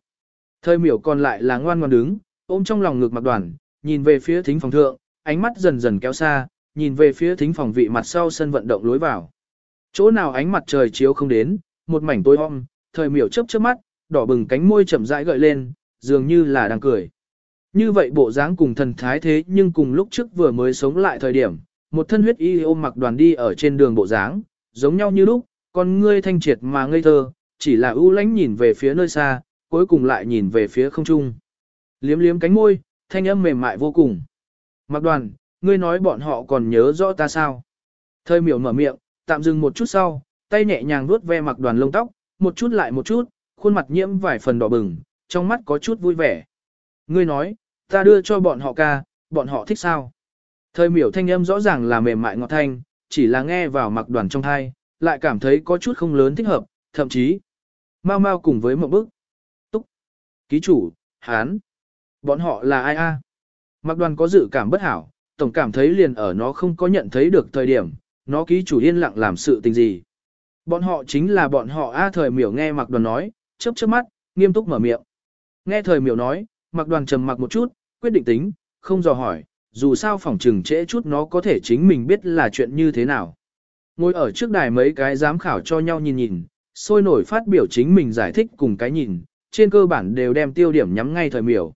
Thời miểu còn lại là ngoan ngoan đứng, ôm trong lòng ngực mặc đoàn, nhìn về phía thính phòng thượng, ánh mắt dần dần kéo xa, nhìn về phía thính phòng vị mặt sau sân vận động lối vào. Chỗ nào ánh mặt trời chiếu không đến, một mảnh tối om, thời miểu chớp chớp mắt, đỏ bừng cánh môi chậm rãi gợi lên, dường như là đang cười. Như vậy bộ dáng cùng thần thái thế nhưng cùng lúc trước vừa mới sống lại thời điểm, một thân huyết y ôm mặc đoàn đi ở trên đường bộ dáng, giống nhau như lúc, con ngươi thanh triệt mà ngây thơ, chỉ là ưu lánh nhìn về phía nơi xa, cuối cùng lại nhìn về phía không trung. Liếm liếm cánh môi, thanh âm mềm mại vô cùng. Mặc đoàn, ngươi nói bọn họ còn nhớ rõ ta sao? Thời miểu mở miệng, tạm dừng một chút sau, tay nhẹ nhàng vuốt ve mặc đoàn lông tóc, một chút lại một chút, khuôn mặt nhiễm vài phần đỏ bừng, trong mắt có chút vui vẻ. Ngươi nói, ta đưa cho bọn họ ca, bọn họ thích sao? Thời miểu thanh âm rõ ràng là mềm mại ngọt thanh, chỉ là nghe vào mặc đoàn trong thai, lại cảm thấy có chút không lớn thích hợp, thậm chí, mau mau cùng với một bức. Túc, ký chủ, hán, bọn họ là ai a? Mặc đoàn có dự cảm bất hảo, tổng cảm thấy liền ở nó không có nhận thấy được thời điểm, nó ký chủ yên lặng làm sự tình gì. Bọn họ chính là bọn họ A thời miểu nghe mặc đoàn nói, chớp chớp mắt, nghiêm túc mở miệng. Nghe thời miểu nói, mặc đoàn trầm mặc một chút, quyết định tính, không dò hỏi, dù sao phỏng trừng trễ chút nó có thể chính mình biết là chuyện như thế nào. Ngồi ở trước đài mấy cái giám khảo cho nhau nhìn nhìn, sôi nổi phát biểu chính mình giải thích cùng cái nhìn, trên cơ bản đều đem tiêu điểm nhắm ngay thời miểu.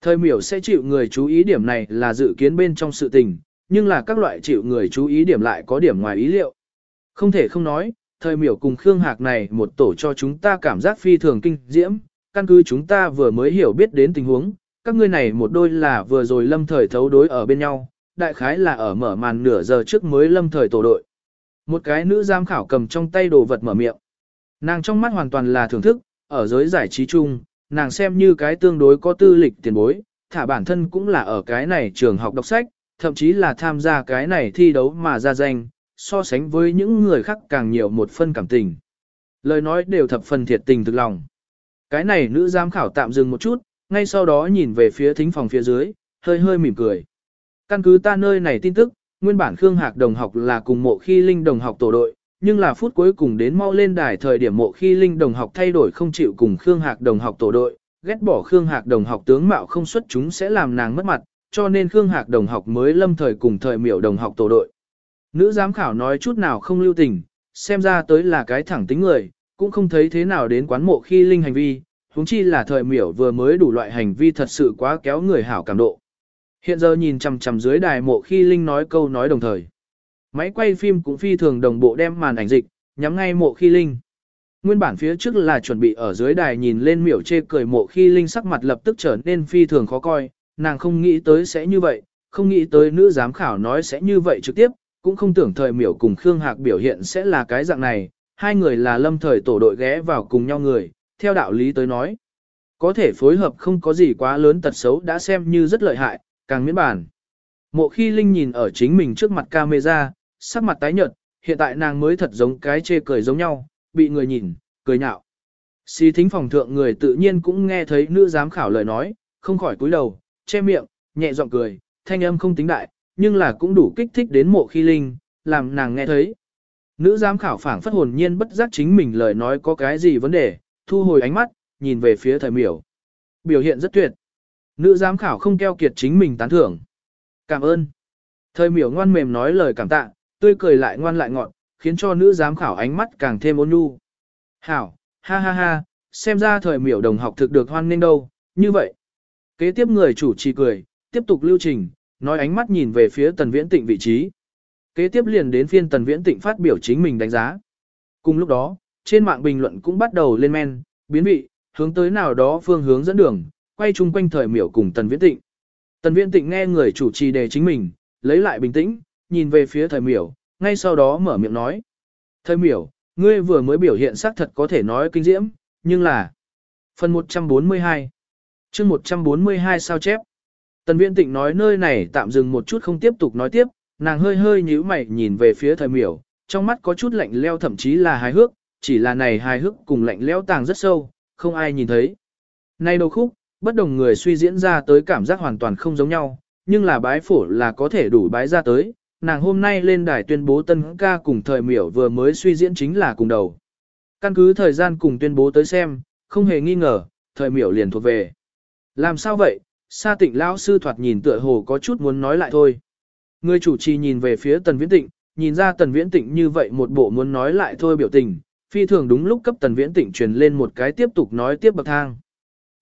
Thời miểu sẽ chịu người chú ý điểm này là dự kiến bên trong sự tình, nhưng là các loại chịu người chú ý điểm lại có điểm ngoài ý liệu. Không thể không nói, thời miểu cùng Khương Hạc này một tổ cho chúng ta cảm giác phi thường kinh diễm, căn cứ chúng ta vừa mới hiểu biết đến tình huống, các ngươi này một đôi là vừa rồi lâm thời thấu đối ở bên nhau, đại khái là ở mở màn nửa giờ trước mới lâm thời tổ đội. Một cái nữ giám khảo cầm trong tay đồ vật mở miệng. Nàng trong mắt hoàn toàn là thưởng thức, ở giới giải trí chung, nàng xem như cái tương đối có tư lịch tiền bối, thả bản thân cũng là ở cái này trường học đọc sách, thậm chí là tham gia cái này thi đấu mà ra danh, so sánh với những người khác càng nhiều một phân cảm tình. Lời nói đều thập phần thiệt tình thực lòng. Cái này nữ giám khảo tạm dừng một chút, ngay sau đó nhìn về phía thính phòng phía dưới, hơi hơi mỉm cười. Căn cứ ta nơi này tin tức, nguyên bản Khương Hạc đồng học là cùng mộ khi Linh đồng học tổ đội, nhưng là phút cuối cùng đến mau lên đài thời điểm mộ khi Linh đồng học thay đổi không chịu cùng Khương Hạc đồng học tổ đội, ghét bỏ Khương Hạc đồng học tướng mạo không xuất chúng sẽ làm nàng mất mặt, cho nên Khương Hạc đồng học mới lâm thời cùng thời miểu đồng học tổ đội. Nữ giám khảo nói chút nào không lưu tình, xem ra tới là cái thẳng tính người, cũng không thấy thế nào đến quán mộ khi Linh hành vi, huống chi là thời miểu vừa mới đủ loại hành vi thật sự quá kéo người hảo cảm độ. Hiện giờ nhìn chằm chằm dưới đài mộ khi Linh nói câu nói đồng thời. Máy quay phim cũng phi thường đồng bộ đem màn ảnh dịch, nhắm ngay mộ khi Linh. Nguyên bản phía trước là chuẩn bị ở dưới đài nhìn lên miểu chê cười mộ khi Linh sắc mặt lập tức trở nên phi thường khó coi, nàng không nghĩ tới sẽ như vậy, không nghĩ tới nữ giám khảo nói sẽ như vậy trực tiếp, cũng không tưởng thời miểu cùng Khương Hạc biểu hiện sẽ là cái dạng này, hai người là lâm thời tổ đội ghé vào cùng nhau người, theo đạo lý tới nói. Có thể phối hợp không có gì quá lớn tật xấu đã xem như rất lợi hại, càng miễn bản. Mộ khi Linh nhìn ở chính mình trước mặt camera, sắc mặt tái nhợt, hiện tại nàng mới thật giống cái chê cười giống nhau, bị người nhìn, cười nhạo. xí thính phòng thượng người tự nhiên cũng nghe thấy nữ giám khảo lời nói, không khỏi cúi đầu, che miệng, nhẹ giọng cười, thanh âm không tính đại, nhưng là cũng đủ kích thích đến mộ khi linh, làm nàng nghe thấy. Nữ giám khảo phảng phất hồn nhiên bất giác chính mình lời nói có cái gì vấn đề, thu hồi ánh mắt, nhìn về phía thời miểu. Biểu hiện rất tuyệt. Nữ giám khảo không keo kiệt chính mình tán thưởng. Cảm ơn. Thời miểu ngoan mềm nói lời cảm tạ, tươi cười lại ngoan lại ngọn, khiến cho nữ giám khảo ánh mắt càng thêm ôn nhu. Hảo, ha ha ha, xem ra thời miểu đồng học thực được hoan nên đâu, như vậy. Kế tiếp người chủ trì cười, tiếp tục lưu trình, nói ánh mắt nhìn về phía tần viễn tịnh vị trí. Kế tiếp liền đến phiên tần viễn tịnh phát biểu chính mình đánh giá. Cùng lúc đó, trên mạng bình luận cũng bắt đầu lên men, biến vị, hướng tới nào đó phương hướng dẫn đường, quay chung quanh thời miểu cùng tần viễn tịnh. Tần viễn tịnh nghe người chủ trì đề chính mình, lấy lại bình tĩnh, nhìn về phía thời miểu, ngay sau đó mở miệng nói. Thời miểu, ngươi vừa mới biểu hiện xác thật có thể nói kinh diễm, nhưng là... Phần 142 chương 142 sao chép Tần Viễn Tịnh nói nơi này tạm dừng một chút không tiếp tục nói tiếp, nàng hơi hơi nhíu mày nhìn về phía thời miểu, trong mắt có chút lạnh leo thậm chí là hài hước, chỉ là này hài hước cùng lạnh leo tàng rất sâu, không ai nhìn thấy. Này đầu khúc, bất đồng người suy diễn ra tới cảm giác hoàn toàn không giống nhau, nhưng là bái phổ là có thể đủ bái ra tới. Nàng hôm nay lên đài tuyên bố tân ca cùng thời miểu vừa mới suy diễn chính là cùng đầu. Căn cứ thời gian cùng tuyên bố tới xem, không hề nghi ngờ, thời miểu liền thuộc về. Làm sao vậy, sa tịnh lão sư thoạt nhìn tựa hồ có chút muốn nói lại thôi. Người chủ trì nhìn về phía tần viễn tịnh, nhìn ra tần viễn tịnh như vậy một bộ muốn nói lại thôi biểu tình, phi thường đúng lúc cấp tần viễn tịnh truyền lên một cái tiếp tục nói tiếp bậc thang.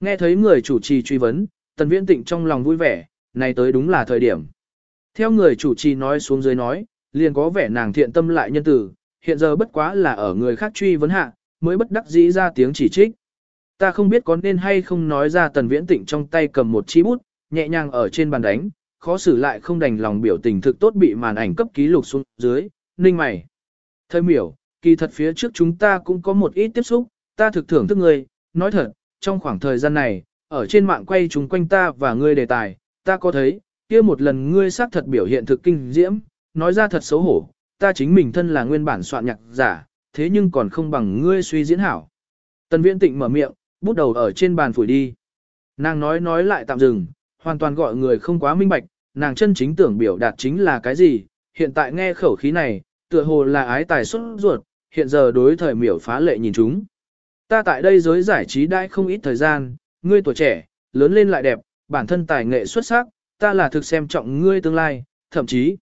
Nghe thấy người chủ trì truy vấn, tần viễn tịnh trong lòng vui vẻ, này tới đúng là thời điểm. Theo người chủ trì nói xuống dưới nói, liền có vẻ nàng thiện tâm lại nhân tử, hiện giờ bất quá là ở người khác truy vấn hạ, mới bất đắc dĩ ra tiếng chỉ trích. Ta không biết có nên hay không nói ra tần viễn tịnh trong tay cầm một chi bút, nhẹ nhàng ở trên bàn đánh, khó xử lại không đành lòng biểu tình thực tốt bị màn ảnh cấp ký lục xuống dưới, ninh mày. Thời miểu, kỳ thật phía trước chúng ta cũng có một ít tiếp xúc, ta thực thưởng thức ngươi, nói thật, trong khoảng thời gian này, ở trên mạng quay chúng quanh ta và ngươi đề tài, ta có thấy, kia một lần ngươi xác thật biểu hiện thực kinh diễm, nói ra thật xấu hổ, ta chính mình thân là nguyên bản soạn nhạc giả, thế nhưng còn không bằng ngươi suy diễn hảo. Tần viễn tịnh mở miệng, bút đầu ở trên bàn phủi đi. Nàng nói nói lại tạm dừng, hoàn toàn gọi người không quá minh bạch, nàng chân chính tưởng biểu đạt chính là cái gì, hiện tại nghe khẩu khí này, tựa hồ là ái tài xuất ruột, hiện giờ đối thời miểu phá lệ nhìn chúng. Ta tại đây giới giải trí đãi không ít thời gian, ngươi tuổi trẻ, lớn lên lại đẹp, bản thân tài nghệ xuất sắc, ta là thực xem trọng ngươi tương lai, thậm chí,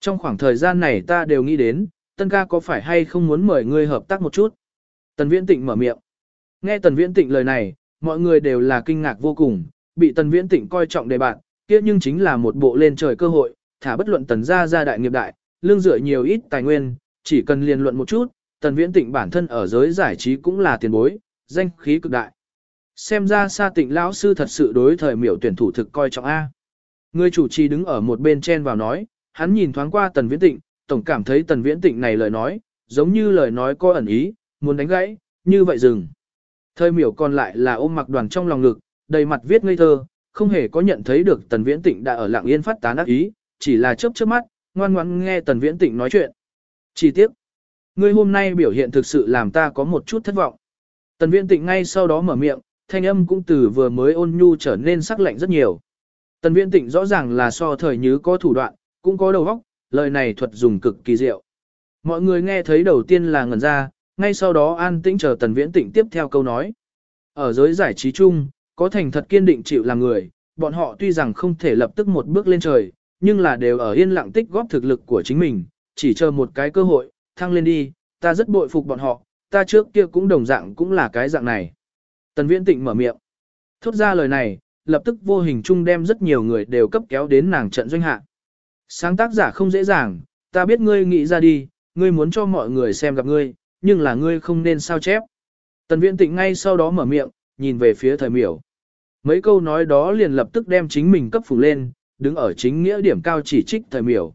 trong khoảng thời gian này ta đều nghĩ đến, tân ca có phải hay không muốn mời ngươi hợp tác một chút. Tần Viễn Tịnh mở miệng. Nghe Tần Viễn Tịnh lời này, mọi người đều là kinh ngạc vô cùng, bị Tần Viễn Tịnh coi trọng đề bạn, kia nhưng chính là một bộ lên trời cơ hội, thả bất luận Tần gia gia đại nghiệp đại, lương dựa nhiều ít tài nguyên, chỉ cần liên luận một chút, Tần Viễn Tịnh bản thân ở giới giải trí cũng là tiền bối, danh khí cực đại. Xem ra Sa Tịnh lão sư thật sự đối thời miểu tuyển thủ thực coi trọng a. Người chủ trì đứng ở một bên chen vào nói, hắn nhìn thoáng qua Tần Viễn Tịnh, tổng cảm thấy Tần Viễn Tịnh này lời nói, giống như lời nói có ẩn ý, muốn đánh gãy, như vậy dừng. Thời miểu còn lại là ôm mặc đoàn trong lòng ngực, đầy mặt viết ngây thơ, không hề có nhận thấy được Tần Viễn Tịnh đã ở lặng yên phát tán ác ý, chỉ là chớp chớp mắt, ngoan ngoãn nghe Tần Viễn Tịnh nói chuyện. Chỉ tiếc, ngươi hôm nay biểu hiện thực sự làm ta có một chút thất vọng. Tần Viễn Tịnh ngay sau đó mở miệng, thanh âm cũng từ vừa mới ôn nhu trở nên sắc lạnh rất nhiều. Tần Viễn Tịnh rõ ràng là so thời như có thủ đoạn, cũng có đầu óc, lời này thuật dùng cực kỳ diệu. Mọi người nghe thấy đầu tiên là ngẩn ra, ngay sau đó an tĩnh chờ Tần Viễn Tịnh tiếp theo câu nói. Ở giới giải trí chung, có thành thật kiên định chịu làm người, bọn họ tuy rằng không thể lập tức một bước lên trời, nhưng là đều ở yên lặng tích góp thực lực của chính mình, chỉ chờ một cái cơ hội, thăng lên đi, ta rất bội phục bọn họ, ta trước kia cũng đồng dạng cũng là cái dạng này. Tần Viễn Tịnh mở miệng. Thốt ra lời này, lập tức vô hình chung đem rất nhiều người đều cấp kéo đến nàng trận doanh hạ. Sáng tác giả không dễ dàng, ta biết ngươi nghĩ ra đi, ngươi muốn cho mọi người xem gặp ngươi, nhưng là ngươi không nên sao chép. Tần Viễn Tịnh ngay sau đó mở miệng, nhìn về phía thời miểu. Mấy câu nói đó liền lập tức đem chính mình cấp phủ lên, đứng ở chính nghĩa điểm cao chỉ trích thời miểu.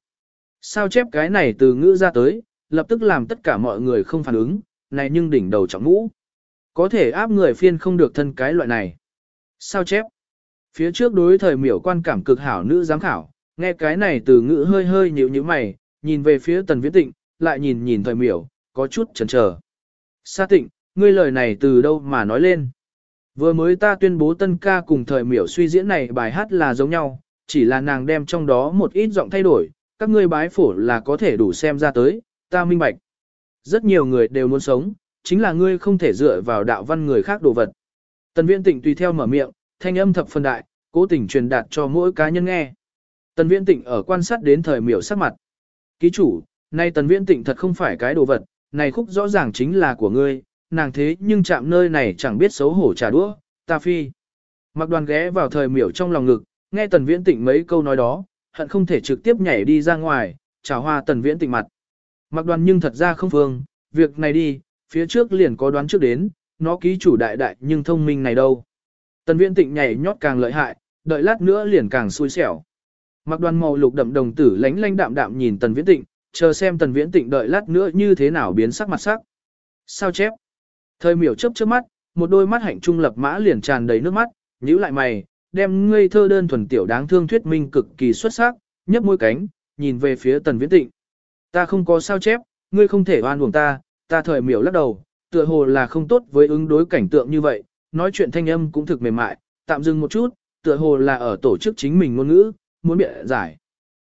Sao chép cái này từ ngữ ra tới, lập tức làm tất cả mọi người không phản ứng, này nhưng đỉnh đầu trọng ngũ Có thể áp người phiên không được thân cái loại này. Sao chép? Phía trước đối thời miểu quan cảm cực hảo nữ giám khảo, nghe cái này từ ngữ hơi hơi nhíu như mày, nhìn về phía tần viễn tịnh, lại nhìn nhìn thời miểu, có chút chần chờ. Sa tịnh, ngươi lời này từ đâu mà nói lên? Vừa mới ta tuyên bố tân ca cùng thời miểu suy diễn này bài hát là giống nhau, chỉ là nàng đem trong đó một ít giọng thay đổi, các ngươi bái phổ là có thể đủ xem ra tới, ta minh bạch. Rất nhiều người đều muốn sống, chính là ngươi không thể dựa vào đạo văn người khác đồ vật. Tần viễn tịnh tùy theo mở miệng, thanh âm thập phân đại, cố tình truyền đạt cho mỗi cá nhân nghe. Tần viễn tịnh ở quan sát đến thời miểu sắc mặt. Ký chủ, nay tần viễn tịnh thật không phải cái đồ vật, này khúc rõ ràng chính là của ngươi, nàng thế nhưng chạm nơi này chẳng biết xấu hổ trả đũa, ta phi. Mặc đoàn ghé vào thời miểu trong lòng ngực, nghe tần viễn tịnh mấy câu nói đó, hận không thể trực tiếp nhảy đi ra ngoài, chào hoa tần viễn tịnh mặt. Mặc đoàn nhưng thật ra không phương, việc này đi, phía trước liền có đoán trước đến, nó ký chủ đại đại nhưng thông minh này đâu. Tần viễn tịnh nhảy nhót càng lợi hại, đợi lát nữa liền càng xui xẻo. Mặc đoàn màu lục đậm đồng tử lánh lánh đạm đạm nhìn tần viễn tịnh, chờ xem tần viễn tịnh đợi lát nữa như thế nào biến sắc mặt sắc. Sao chép? Thời miểu chớp trước mắt, một đôi mắt hạnh trung lập mã liền tràn đầy nước mắt, nhíu lại mày, đem ngây thơ đơn thuần tiểu đáng thương thuyết minh cực kỳ xuất sắc, nhấp môi cánh, nhìn về phía tần viễn tịnh. Ta không có sao chép, ngươi không thể oan uổng ta, ta thời miểu lắc đầu, tựa hồ là không tốt với ứng đối cảnh tượng như vậy, nói chuyện thanh âm cũng thực mềm mại, tạm dừng một chút, tựa hồ là ở tổ chức chính mình ngôn ngữ, muốn bịa giải.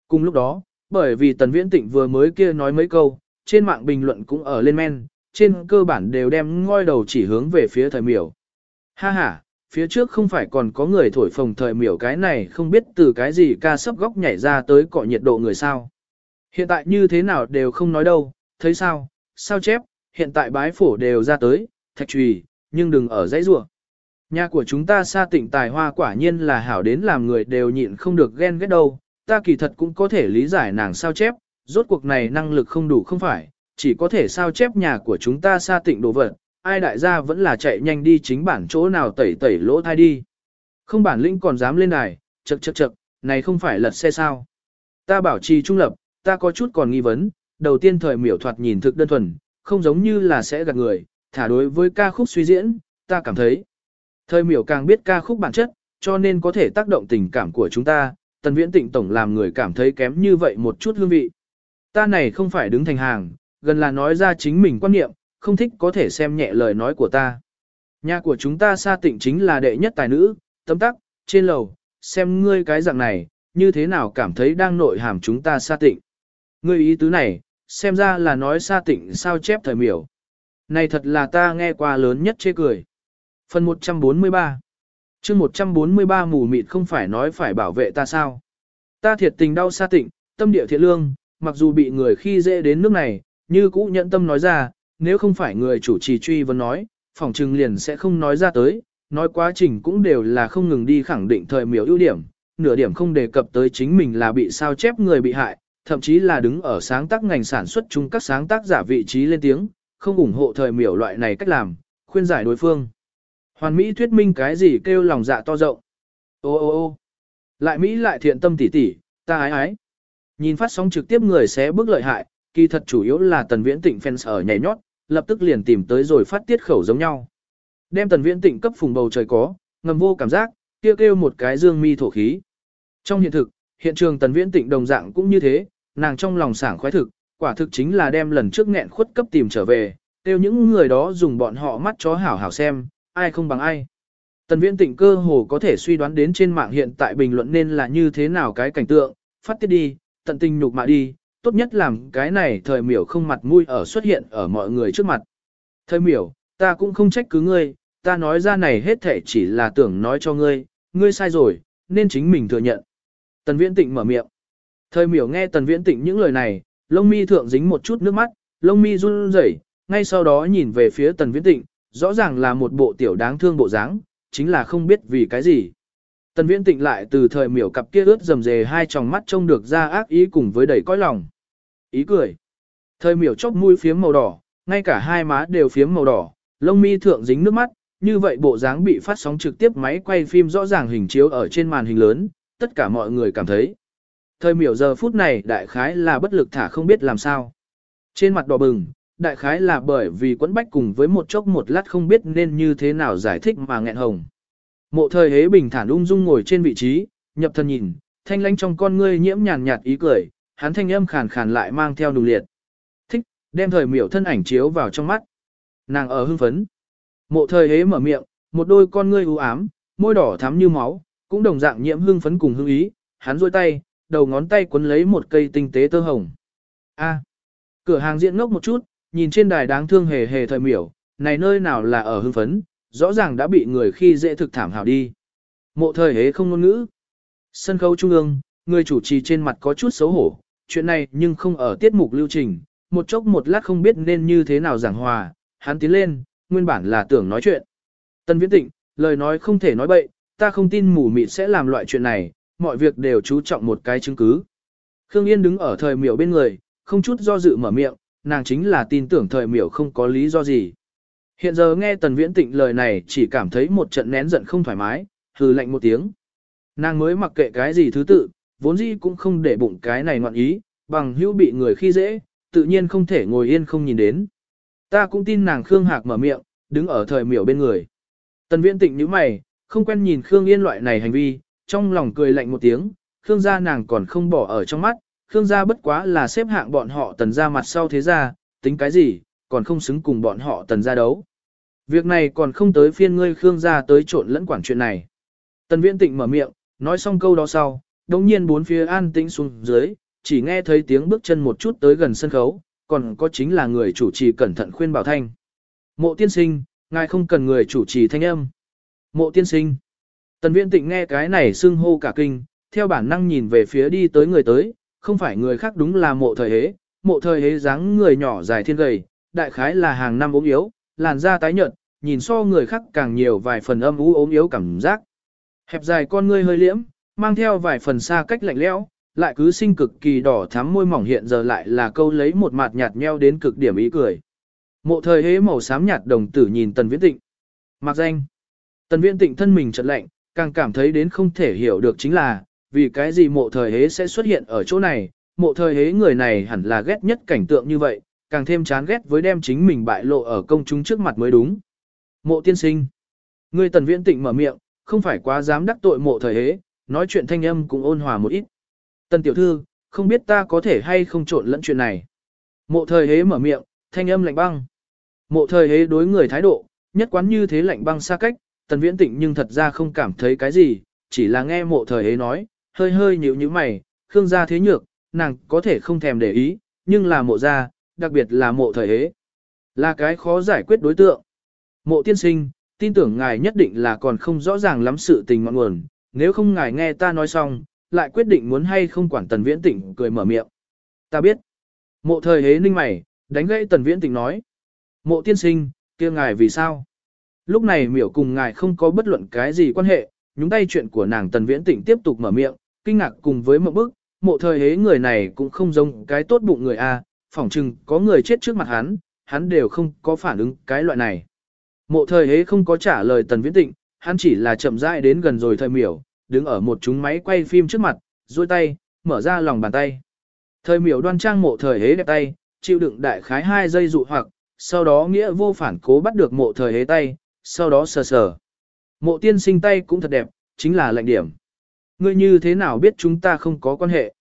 Cùng lúc đó, bởi vì Tần Viễn Tịnh vừa mới kia nói mấy câu, trên mạng bình luận cũng ở lên men, trên cơ bản đều đem ngoi đầu chỉ hướng về phía thời miểu. Ha ha, phía trước không phải còn có người thổi phồng thời miểu cái này không biết từ cái gì ca sấp góc nhảy ra tới cọ nhiệt độ người sao. Hiện tại như thế nào đều không nói đâu, thấy sao, sao chép, hiện tại bái phổ đều ra tới, thạch trùy, nhưng đừng ở dãy rủa. Nhà của chúng ta xa tịnh tài hoa quả nhiên là hảo đến làm người đều nhịn không được ghen ghét đâu, ta kỳ thật cũng có thể lý giải nàng sao chép, rốt cuộc này năng lực không đủ không phải, chỉ có thể sao chép nhà của chúng ta xa tịnh đồ vật, ai đại gia vẫn là chạy nhanh đi chính bản chỗ nào tẩy tẩy lỗ thai đi. Không bản lĩnh còn dám lên đài, chậc chậc chậc, này không phải lật xe sao. Ta bảo trì trung lập, ta có chút còn nghi vấn, đầu tiên thời miểu thoạt nhìn thực đơn thuần, không giống như là sẽ gạt người, thả đối với ca khúc suy diễn, ta cảm thấy. Thời miểu càng biết ca khúc bản chất, cho nên có thể tác động tình cảm của chúng ta, tần viễn tịnh tổng làm người cảm thấy kém như vậy một chút hương vị. Ta này không phải đứng thành hàng, gần là nói ra chính mình quan niệm, không thích có thể xem nhẹ lời nói của ta. Nhà của chúng ta xa tịnh chính là đệ nhất tài nữ, tấm tắc, trên lầu, xem ngươi cái dạng này, như thế nào cảm thấy đang nội hàm chúng ta xa tịnh. Ngươi ý tứ này, xem ra là nói xa tịnh sao chép thời miểu. Này thật là ta nghe qua lớn nhất chê cười. Phần 143 chương 143 mù mịt không phải nói phải bảo vệ ta sao. Ta thiệt tình đau xa tịnh, tâm địa thiện lương, mặc dù bị người khi dễ đến nước này, như cũ nhận tâm nói ra, nếu không phải người chủ trì truy vấn nói, phòng trừng liền sẽ không nói ra tới, nói quá trình cũng đều là không ngừng đi khẳng định thời miểu ưu điểm, nửa điểm không đề cập tới chính mình là bị sao chép người bị hại, thậm chí là đứng ở sáng tác ngành sản xuất chung các sáng tác giả vị trí lên tiếng, không ủng hộ thời miểu loại này cách làm, khuyên giải đối phương. Hoàn Mỹ thuyết minh cái gì kêu lòng dạ to rộng. Ô ô ô lại Mỹ lại thiện tâm tỉ tỉ, ta ái ái. Nhìn phát sóng trực tiếp người sẽ bước lợi hại, kỳ thật chủ yếu là tần viễn tịnh fans ở nhảy nhót, lập tức liền tìm tới rồi phát tiết khẩu giống nhau. Đem tần viễn tịnh cấp phùng bầu trời có, ngầm vô cảm giác, kêu kêu một cái dương mi thổ khí. Trong hiện thực, hiện trường tần viễn tịnh đồng dạng cũng như thế, nàng trong lòng sảng khoái thực, quả thực chính là đem lần trước nghẹn khuất cấp tìm trở về, kêu những người đó dùng bọn họ mắt chó hảo hảo xem, ai không bằng ai. Tần viễn tịnh cơ hồ có thể suy đoán đến trên mạng hiện tại bình luận nên là như thế nào cái cảnh tượng, phát tiết đi, tận tình nhục mạ đi, tốt nhất làm cái này thời miểu không mặt mũi ở xuất hiện ở mọi người trước mặt. Thời miểu, ta cũng không trách cứ ngươi, ta nói ra này hết thể chỉ là tưởng nói cho ngươi, ngươi sai rồi, nên chính mình thừa nhận. Tần viễn tịnh mở miệng. Thời miểu nghe tần viễn tịnh những lời này, lông mi thượng dính một chút nước mắt, lông mi run rẩy, ngay sau đó nhìn về phía tần viễn tịnh, rõ ràng là một bộ tiểu đáng thương bộ dáng, chính là không biết vì cái gì. Tần viễn tịnh lại từ thời miểu cặp kia ướt dầm dề hai tròng mắt trông được ra ác ý cùng với đầy cõi lòng. Ý cười. Thời miểu chốc mũi phiếm màu đỏ, ngay cả hai má đều phiếm màu đỏ, lông mi thượng dính nước mắt, như vậy bộ dáng bị phát sóng trực tiếp máy quay phim rõ ràng hình chiếu ở trên màn hình lớn, tất cả mọi người cảm thấy. Thời miểu giờ phút này đại khái là bất lực thả không biết làm sao. Trên mặt đỏ bừng, đại khái là bởi vì quẫn bách cùng với một chốc một lát không biết nên như thế nào giải thích mà nghẹn hồng. Mộ thời hế bình thản ung dung ngồi trên vị trí, nhập thần nhìn, thanh lãnh trong con ngươi nhiễm nhàn nhạt ý cười, hắn thanh âm khàn khàn lại mang theo đủ liệt. Thích, đem thời miểu thân ảnh chiếu vào trong mắt. Nàng ở hưng phấn. Mộ thời hế mở miệng, một đôi con ngươi u ám, môi đỏ thắm như máu, cũng đồng dạng nhiễm hưng phấn cùng hưng ý, hắn duỗi tay, đầu ngón tay quấn lấy một cây tinh tế tơ hồng. A. Cửa hàng diện ngốc một chút, nhìn trên đài đáng thương hề hề thời miểu, này nơi nào là ở hưng phấn, rõ ràng đã bị người khi dễ thực thảm hảo đi. Mộ thời hế không ngôn ngữ. Sân khấu trung ương, người chủ trì trên mặt có chút xấu hổ, chuyện này nhưng không ở tiết mục lưu trình, một chốc một lát không biết nên như thế nào giảng hòa, hắn tiến lên, nguyên bản là tưởng nói chuyện. Tân Viễn Tịnh, lời nói không thể nói bậy, ta không tin mù mịt sẽ làm loại chuyện này, mọi việc đều chú trọng một cái chứng cứ. Khương Yên đứng ở thời miểu bên người, không chút do dự mở miệng, nàng chính là tin tưởng thời miểu không có lý do gì. Hiện giờ nghe Tần Viễn Tịnh lời này chỉ cảm thấy một trận nén giận không thoải mái, hừ lạnh một tiếng. Nàng mới mặc kệ cái gì thứ tự, vốn dĩ cũng không để bụng cái này ngoạn ý, bằng hữu bị người khi dễ, tự nhiên không thể ngồi yên không nhìn đến. Ta cũng tin nàng Khương Hạc mở miệng, đứng ở thời miểu bên người. Tần Viễn Tịnh nhíu mày, không quen nhìn Khương Yên loại này hành vi, trong lòng cười lạnh một tiếng, Khương gia nàng còn không bỏ ở trong mắt, Khương gia bất quá là xếp hạng bọn họ tần gia mặt sau thế gia, tính cái gì, còn không xứng cùng bọn họ tần gia đấu. Việc này còn không tới phiên ngươi Khương gia tới trộn lẫn quản chuyện này. Tần viễn tịnh mở miệng, nói xong câu đó sau, đồng nhiên bốn phía an tĩnh xuống dưới, chỉ nghe thấy tiếng bước chân một chút tới gần sân khấu, còn có chính là người chủ trì cẩn thận khuyên bảo thanh. Mộ tiên sinh, ngài không cần người chủ trì thanh âm. Mộ tiên sinh. Tần viễn tịnh nghe cái này xưng hô cả kinh, theo bản năng nhìn về phía đi tới người tới, không phải người khác đúng là mộ thời hế, mộ thời hế dáng người nhỏ dài thiên gầy, đại khái là hàng năm ốm yếu, làn da tái nhợt, nhìn so người khác càng nhiều vài phần âm u ốm yếu cảm giác. Hẹp dài con ngươi hơi liễm, mang theo vài phần xa cách lạnh lẽo, lại cứ sinh cực kỳ đỏ thắm môi mỏng hiện giờ lại là câu lấy một mặt nhạt nheo đến cực điểm ý cười. Mộ thời hế màu xám nhạt đồng tử nhìn Tần Viễn Tịnh. Mặc danh. Tần Viễn Tịnh thân mình chợt lạnh, càng cảm thấy đến không thể hiểu được chính là, vì cái gì mộ thời hế sẽ xuất hiện ở chỗ này, mộ thời hế người này hẳn là ghét nhất cảnh tượng như vậy, càng thêm chán ghét với đem chính mình bại lộ ở công chúng trước mặt mới đúng. Mộ tiên sinh. Người Tần Viễn Tịnh mở miệng, không phải quá dám đắc tội mộ thời hế, nói chuyện thanh âm cũng ôn hòa một ít. Tần tiểu thư, không biết ta có thể hay không trộn lẫn chuyện này. Mộ thời hế mở miệng, thanh âm lạnh băng. Mộ thời hế đối người thái độ, nhất quán như thế lạnh băng xa cách, tần viễn tịnh nhưng thật ra không cảm thấy cái gì, chỉ là nghe mộ thời hế nói, hơi hơi nhíu nhíu mày, khương gia thế nhược, nàng có thể không thèm để ý, nhưng là mộ gia, đặc biệt là mộ thời hế. Là cái khó giải quyết đối tượng. Mộ tiên sinh, tin tưởng ngài nhất định là còn không rõ ràng lắm sự tình ngọn nguồn, nếu không ngài nghe ta nói xong, lại quyết định muốn hay không quản tần viễn tịnh cười mở miệng. Ta biết. Mộ thời hế ninh mày, đánh gãy tần viễn tịnh nói. Mộ tiên sinh, kia ngài vì sao? Lúc này miểu cùng ngài không có bất luận cái gì quan hệ, nhúng tay chuyện của nàng tần viễn tịnh tiếp tục mở miệng, kinh ngạc cùng với một bức, mộ thời hế người này cũng không giống cái tốt bụng người A, phỏng chừng có người chết trước mặt hắn, hắn đều không có phản ứng cái loại này. Mộ thời hế không có trả lời tần viễn tịnh, hắn chỉ là chậm rãi đến gần rồi thời miểu, đứng ở một chúng máy quay phim trước mặt, duỗi tay, mở ra lòng bàn tay. Thời miểu đoan trang mộ thời hế đẹp tay, chịu đựng đại khái hai giây dụ hoặc, sau đó nghĩa vô phản cố bắt được mộ thời hế tay, sau đó sờ sờ. Mộ tiên sinh tay cũng thật đẹp, chính là lạnh điểm. Ngươi như thế nào biết chúng ta không có quan hệ?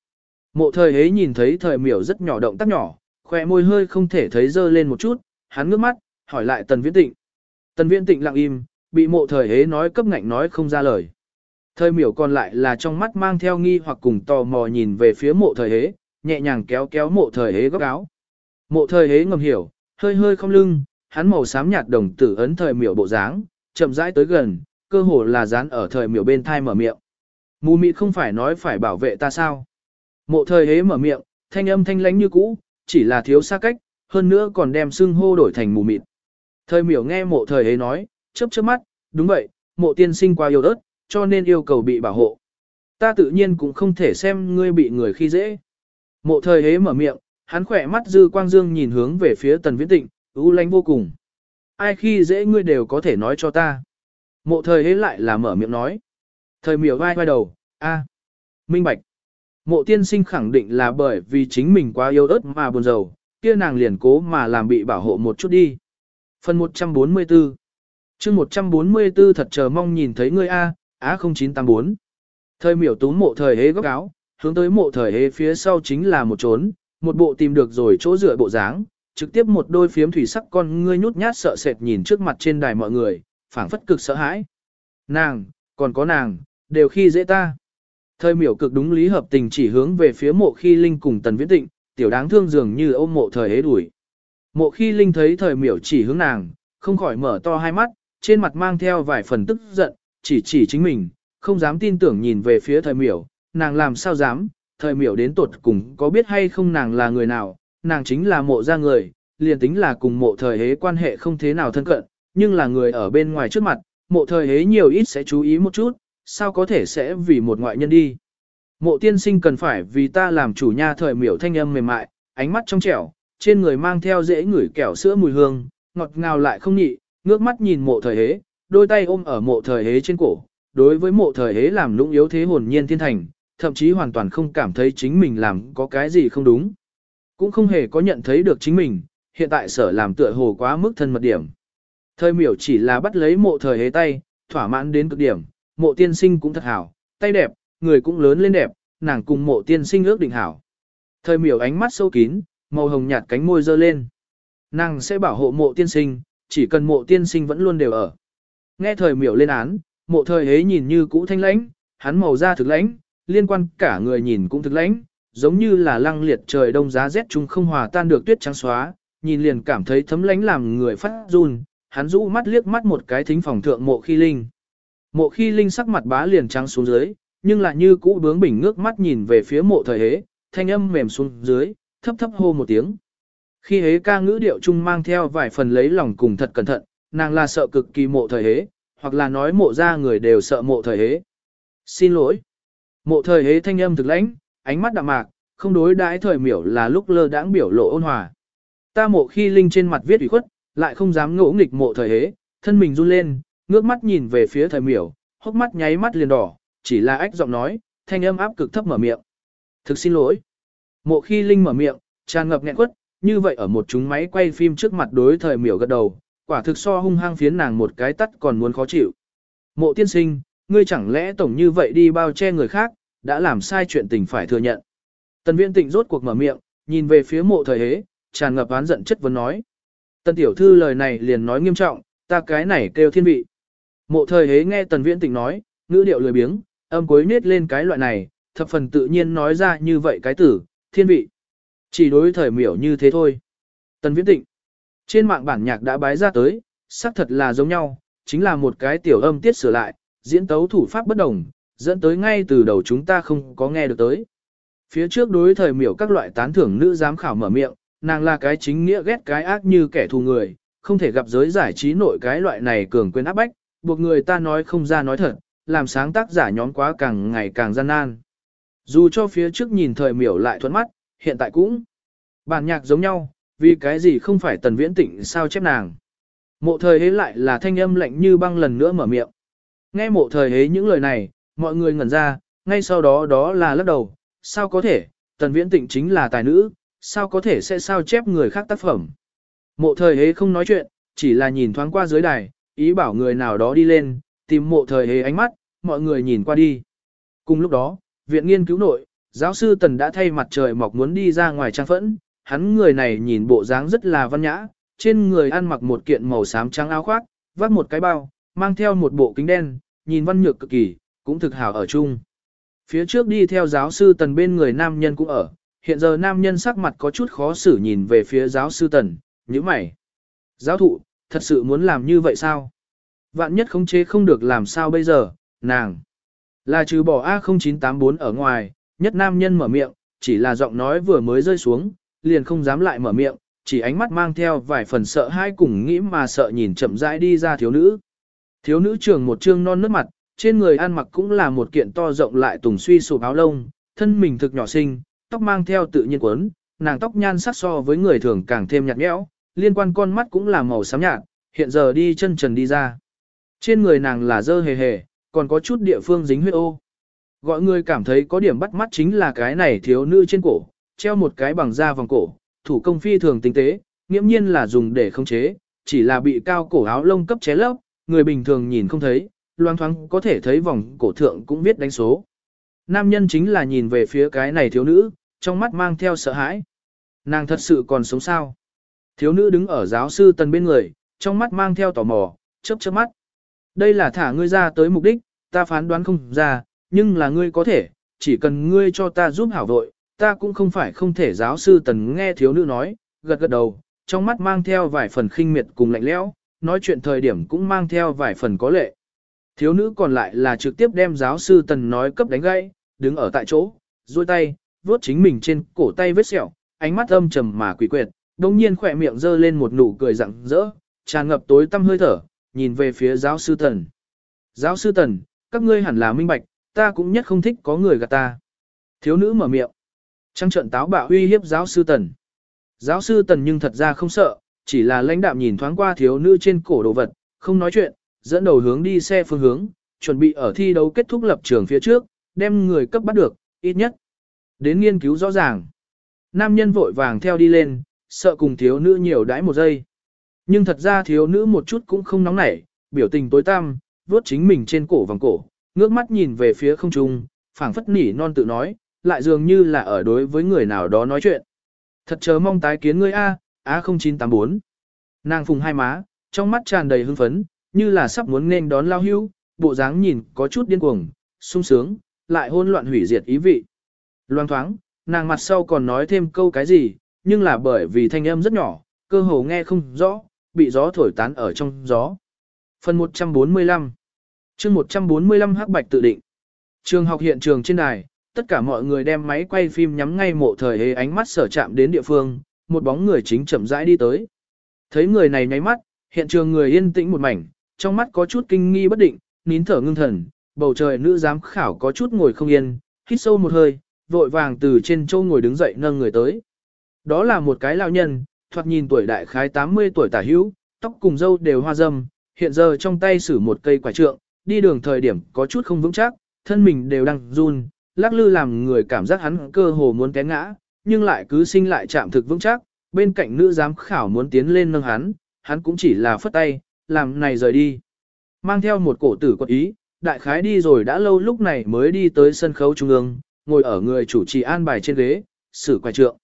Mộ thời hế nhìn thấy thời miểu rất nhỏ động tác nhỏ, khỏe môi hơi không thể thấy dơ lên một chút, hắn ngước mắt, hỏi lại tần viễn tịnh. Tần viễn tịnh lặng im, bị mộ thời hế nói cấp ngạnh nói không ra lời. Thời miểu còn lại là trong mắt mang theo nghi hoặc cùng tò mò nhìn về phía mộ thời hế, nhẹ nhàng kéo kéo mộ thời hế góc áo. Mộ thời hế ngầm hiểu, hơi hơi không lưng, hắn màu xám nhạt đồng tử ấn thời miểu bộ dáng, chậm rãi tới gần, cơ hồ là dán ở thời miểu bên thai mở miệng. Mù mịt không phải nói phải bảo vệ ta sao? Mộ thời hế mở miệng, thanh âm thanh lãnh như cũ, chỉ là thiếu xa cách, hơn nữa còn đem xưng hô đổi thành mù mịt. Thời miểu nghe mộ thời hế nói, chớp chớp mắt, đúng vậy, mộ tiên sinh qua yêu đất, cho nên yêu cầu bị bảo hộ. Ta tự nhiên cũng không thể xem ngươi bị người khi dễ. Mộ thời hế mở miệng, hắn khỏe mắt dư quang dương nhìn hướng về phía tần viễn tịnh, ưu lánh vô cùng. Ai khi dễ ngươi đều có thể nói cho ta. Mộ thời hế lại là mở miệng nói. Thời miểu vai vai đầu, a, minh bạch. Mộ tiên sinh khẳng định là bởi vì chính mình quá yêu ớt mà buồn rầu, kia nàng liền cố mà làm bị bảo hộ một chút đi. Phần 144 chương 144 thật chờ mong nhìn thấy ngươi A, A0984. Thời miểu tú mộ thời hế góc áo, hướng tới mộ thời hế phía sau chính là một trốn, một bộ tìm được rồi chỗ dựa bộ dáng, trực tiếp một đôi phiếm thủy sắc con ngươi nhút nhát sợ sệt nhìn trước mặt trên đài mọi người, phảng phất cực sợ hãi. Nàng, còn có nàng, đều khi dễ ta. Thời miểu cực đúng lý hợp tình chỉ hướng về phía mộ khi linh cùng tần viễn tịnh, tiểu đáng thương dường như ôm mộ thời hế đuổi. Mộ khi linh thấy thời miểu chỉ hướng nàng, không khỏi mở to hai mắt, trên mặt mang theo vài phần tức giận, chỉ chỉ chính mình, không dám tin tưởng nhìn về phía thời miểu, nàng làm sao dám, thời miểu đến tột cùng có biết hay không nàng là người nào, nàng chính là mộ ra người, liền tính là cùng mộ thời hế quan hệ không thế nào thân cận, nhưng là người ở bên ngoài trước mặt, mộ thời hế nhiều ít sẽ chú ý một chút, sao có thể sẽ vì một ngoại nhân đi. Mộ tiên sinh cần phải vì ta làm chủ nha thời miểu thanh âm mềm mại, ánh mắt trong trẻo, trên người mang theo dễ ngửi kẹo sữa mùi hương, ngọt ngào lại không nhị, ngước mắt nhìn mộ thời hế, đôi tay ôm ở mộ thời hế trên cổ, đối với mộ thời hế làm lũng yếu thế hồn nhiên thiên thành, thậm chí hoàn toàn không cảm thấy chính mình làm có cái gì không đúng. Cũng không hề có nhận thấy được chính mình, hiện tại sở làm tựa hồ quá mức thân mật điểm. Thời miểu chỉ là bắt lấy mộ thời hế tay, thỏa mãn đến cực điểm, mộ tiên sinh cũng thật hảo, tay đẹp, người cũng lớn lên đẹp, nàng cùng mộ tiên sinh ước định hảo. Thời miểu ánh mắt sâu kín, màu hồng nhạt cánh môi dơ lên. Nàng sẽ bảo hộ mộ tiên sinh, chỉ cần mộ tiên sinh vẫn luôn đều ở. Nghe thời miểu lên án, mộ thời hế nhìn như cũ thanh lãnh, hắn màu da thực lãnh, liên quan cả người nhìn cũng thực lãnh, giống như là lăng liệt trời đông giá rét chúng không hòa tan được tuyết trắng xóa, nhìn liền cảm thấy thấm lãnh làm người phát run, hắn rũ mắt liếc mắt một cái thính phòng thượng mộ khi linh. Mộ khi linh sắc mặt bá liền trắng xuống dưới, nhưng lại như cũ bướng bỉnh ngước mắt nhìn về phía mộ thời hế, thanh âm mềm xuống dưới, thấp thấp hô một tiếng. Khi hế ca ngữ điệu trung mang theo vài phần lấy lòng cùng thật cẩn thận, nàng là sợ cực kỳ mộ thời hế, hoặc là nói mộ ra người đều sợ mộ thời hế. Xin lỗi. Mộ thời hế thanh âm thực lãnh, ánh mắt đạm mạc, không đối đãi thời miểu là lúc lơ đãng biểu lộ ôn hòa. Ta mộ khi linh trên mặt viết ủy khuất, lại không dám ngỗ nghịch mộ thời hế, thân mình run lên, ngước mắt nhìn về phía thời miểu, hốc mắt nháy mắt liền đỏ, chỉ là ách giọng nói, thanh âm áp cực thấp mở miệng. Thực xin lỗi. Mộ khi linh mở miệng, tràn ngập nghẹn quất, như vậy ở một chúng máy quay phim trước mặt đối thời miểu gật đầu, quả thực so hung hăng phiến nàng một cái tắt còn muốn khó chịu. Mộ tiên sinh, ngươi chẳng lẽ tổng như vậy đi bao che người khác, đã làm sai chuyện tình phải thừa nhận. Tần viễn tịnh rốt cuộc mở miệng, nhìn về phía mộ thời hế, tràn ngập án giận chất vấn nói. Tần tiểu thư lời này liền nói nghiêm trọng, ta cái này kêu thiên vị. Mộ thời hế nghe tần viễn tịnh nói, ngữ điệu lười biếng, âm cuối nết lên cái loại này, thập phần tự nhiên nói ra như vậy cái tử, thiên vị. Chỉ đối thời miểu như thế thôi. Tần viễn tịnh. Trên mạng bản nhạc đã bái ra tới, xác thật là giống nhau, chính là một cái tiểu âm tiết sửa lại, diễn tấu thủ pháp bất đồng, dẫn tới ngay từ đầu chúng ta không có nghe được tới. Phía trước đối thời miểu các loại tán thưởng nữ giám khảo mở miệng, nàng là cái chính nghĩa ghét cái ác như kẻ thù người, không thể gặp giới giải trí nội cái loại này cường quyền áp bách, buộc người ta nói không ra nói thật, làm sáng tác giả nhóm quá càng ngày càng gian nan. Dù cho phía trước nhìn thời miểu lại thuẫn mắt, hiện tại cũng bản nhạc giống nhau, vì cái gì không phải tần viễn tịnh sao chép nàng. Mộ thời hế lại là thanh âm lạnh như băng lần nữa mở miệng. Nghe mộ thời hế những lời này, mọi người ngẩn ra, ngay sau đó đó là lắc đầu, sao có thể, tần viễn tịnh chính là tài nữ, sao có thể sẽ sao chép người khác tác phẩm. Mộ thời hế không nói chuyện, chỉ là nhìn thoáng qua dưới đài, ý bảo người nào đó đi lên, tìm mộ thời hế ánh mắt, mọi người nhìn qua đi. Cùng lúc đó, viện nghiên cứu nội, giáo sư Tần đã thay mặt trời mọc muốn đi ra ngoài trang phẫn, hắn người này nhìn bộ dáng rất là văn nhã, trên người ăn mặc một kiện màu xám trắng áo khoác, vác một cái bao, mang theo một bộ kính đen, nhìn văn nhược cực kỳ, cũng thực hảo ở chung. Phía trước đi theo giáo sư Tần bên người nam nhân cũng ở, hiện giờ nam nhân sắc mặt có chút khó xử nhìn về phía giáo sư Tần, như mày. Giáo thụ, thật sự muốn làm như vậy sao? Vạn nhất khống chế không được làm sao bây giờ, nàng. Là trừ bỏ A0984 ở ngoài, nhất nam nhân mở miệng, chỉ là giọng nói vừa mới rơi xuống, liền không dám lại mở miệng, chỉ ánh mắt mang theo vài phần sợ hãi cùng nghĩ mà sợ nhìn chậm rãi đi ra thiếu nữ. Thiếu nữ trường một trương non nước mặt, trên người ăn mặc cũng là một kiện to rộng lại tùng suy sụp áo lông, thân mình thực nhỏ xinh, tóc mang theo tự nhiên quấn, nàng tóc nhan sắc so với người thường càng thêm nhạt nhẽo, liên quan con mắt cũng là màu xám nhạt, hiện giờ đi chân trần đi ra. Trên người nàng là dơ hề hề, còn có chút địa phương dính huyết ô. Gọi người cảm thấy có điểm bắt mắt chính là cái này thiếu nữ trên cổ, treo một cái bằng da vòng cổ, thủ công phi thường tinh tế, nghiễm nhiên là dùng để khống chế, chỉ là bị cao cổ áo lông cấp ché lấp, người bình thường nhìn không thấy, loang thoáng có thể thấy vòng cổ thượng cũng biết đánh số. Nam nhân chính là nhìn về phía cái này thiếu nữ, trong mắt mang theo sợ hãi. Nàng thật sự còn sống sao? Thiếu nữ đứng ở giáo sư tần bên người, trong mắt mang theo tò mò, chớp chớp mắt. Đây là thả ngươi ra tới mục đích, ta phán đoán không ra, nhưng là ngươi có thể, chỉ cần ngươi cho ta giúp hảo vội, ta cũng không phải không thể giáo sư tần nghe thiếu nữ nói, gật gật đầu, trong mắt mang theo vài phần khinh miệt cùng lạnh lẽo, nói chuyện thời điểm cũng mang theo vài phần có lệ. Thiếu nữ còn lại là trực tiếp đem giáo sư tần nói cấp đánh gãy, đứng ở tại chỗ, duỗi tay, vuốt chính mình trên cổ tay vết sẹo, ánh mắt âm trầm mà quỷ quyệt, đồng nhiên khỏe miệng giơ lên một nụ cười rặng rỡ, tràn ngập tối tăm hơi thở, nhìn về phía giáo sư tần. Giáo sư tần, các ngươi hẳn là minh bạch, ta cũng nhất không thích có người gạt ta. Thiếu nữ mở miệng. Trăng trận táo bạo uy hiếp giáo sư tần. Giáo sư tần nhưng thật ra không sợ, chỉ là lãnh đạm nhìn thoáng qua thiếu nữ trên cổ đồ vật, không nói chuyện, dẫn đầu hướng đi xe phương hướng, chuẩn bị ở thi đấu kết thúc lập trường phía trước, đem người cấp bắt được, ít nhất. Đến nghiên cứu rõ ràng. Nam nhân vội vàng theo đi lên, sợ cùng thiếu nữ nhiều đãi một giây. Nhưng thật ra thiếu nữ một chút cũng không nóng nảy, biểu tình tối tăm, vuốt chính mình trên cổ vòng cổ, ngước mắt nhìn về phía không trung, phảng phất nỉ non tự nói, lại dường như là ở đối với người nào đó nói chuyện. Thật chớ mong tái kiến ngươi a, A0984. Nàng phùng hai má, trong mắt tràn đầy hưng phấn, như là sắp muốn nên đón lao hưu, bộ dáng nhìn có chút điên cuồng, sung sướng, lại hôn loạn hủy diệt ý vị. loan thoáng, nàng mặt sau còn nói thêm câu cái gì, nhưng là bởi vì thanh âm rất nhỏ, cơ hồ nghe không rõ, bị gió thổi tán ở trong gió. Phần 145 chương 145 hắc bạch tự định. Trường học hiện trường trên đài, tất cả mọi người đem máy quay phim nhắm ngay mộ thời hế ánh mắt sở chạm đến địa phương, một bóng người chính chậm rãi đi tới. Thấy người này nháy mắt, hiện trường người yên tĩnh một mảnh, trong mắt có chút kinh nghi bất định, nín thở ngưng thần, bầu trời nữ giám khảo có chút ngồi không yên, hít sâu một hơi, vội vàng từ trên châu ngồi đứng dậy nâng người tới. Đó là một cái lão nhân, thoạt nhìn tuổi đại khái 80 tuổi tả hữu, tóc cùng râu đều hoa râm, hiện giờ trong tay sử một cây quả trượng, đi đường thời điểm có chút không vững chắc, thân mình đều đang run, lắc lư làm người cảm giác hắn cơ hồ muốn té ngã, nhưng lại cứ sinh lại chạm thực vững chắc, bên cạnh nữ giám khảo muốn tiến lên nâng hắn, hắn cũng chỉ là phất tay, làm này rời đi. Mang theo một cổ tử quật ý, đại khái đi rồi đã lâu lúc này mới đi tới sân khấu trung ương, ngồi ở người chủ trì an bài trên ghế, xử quài trượng.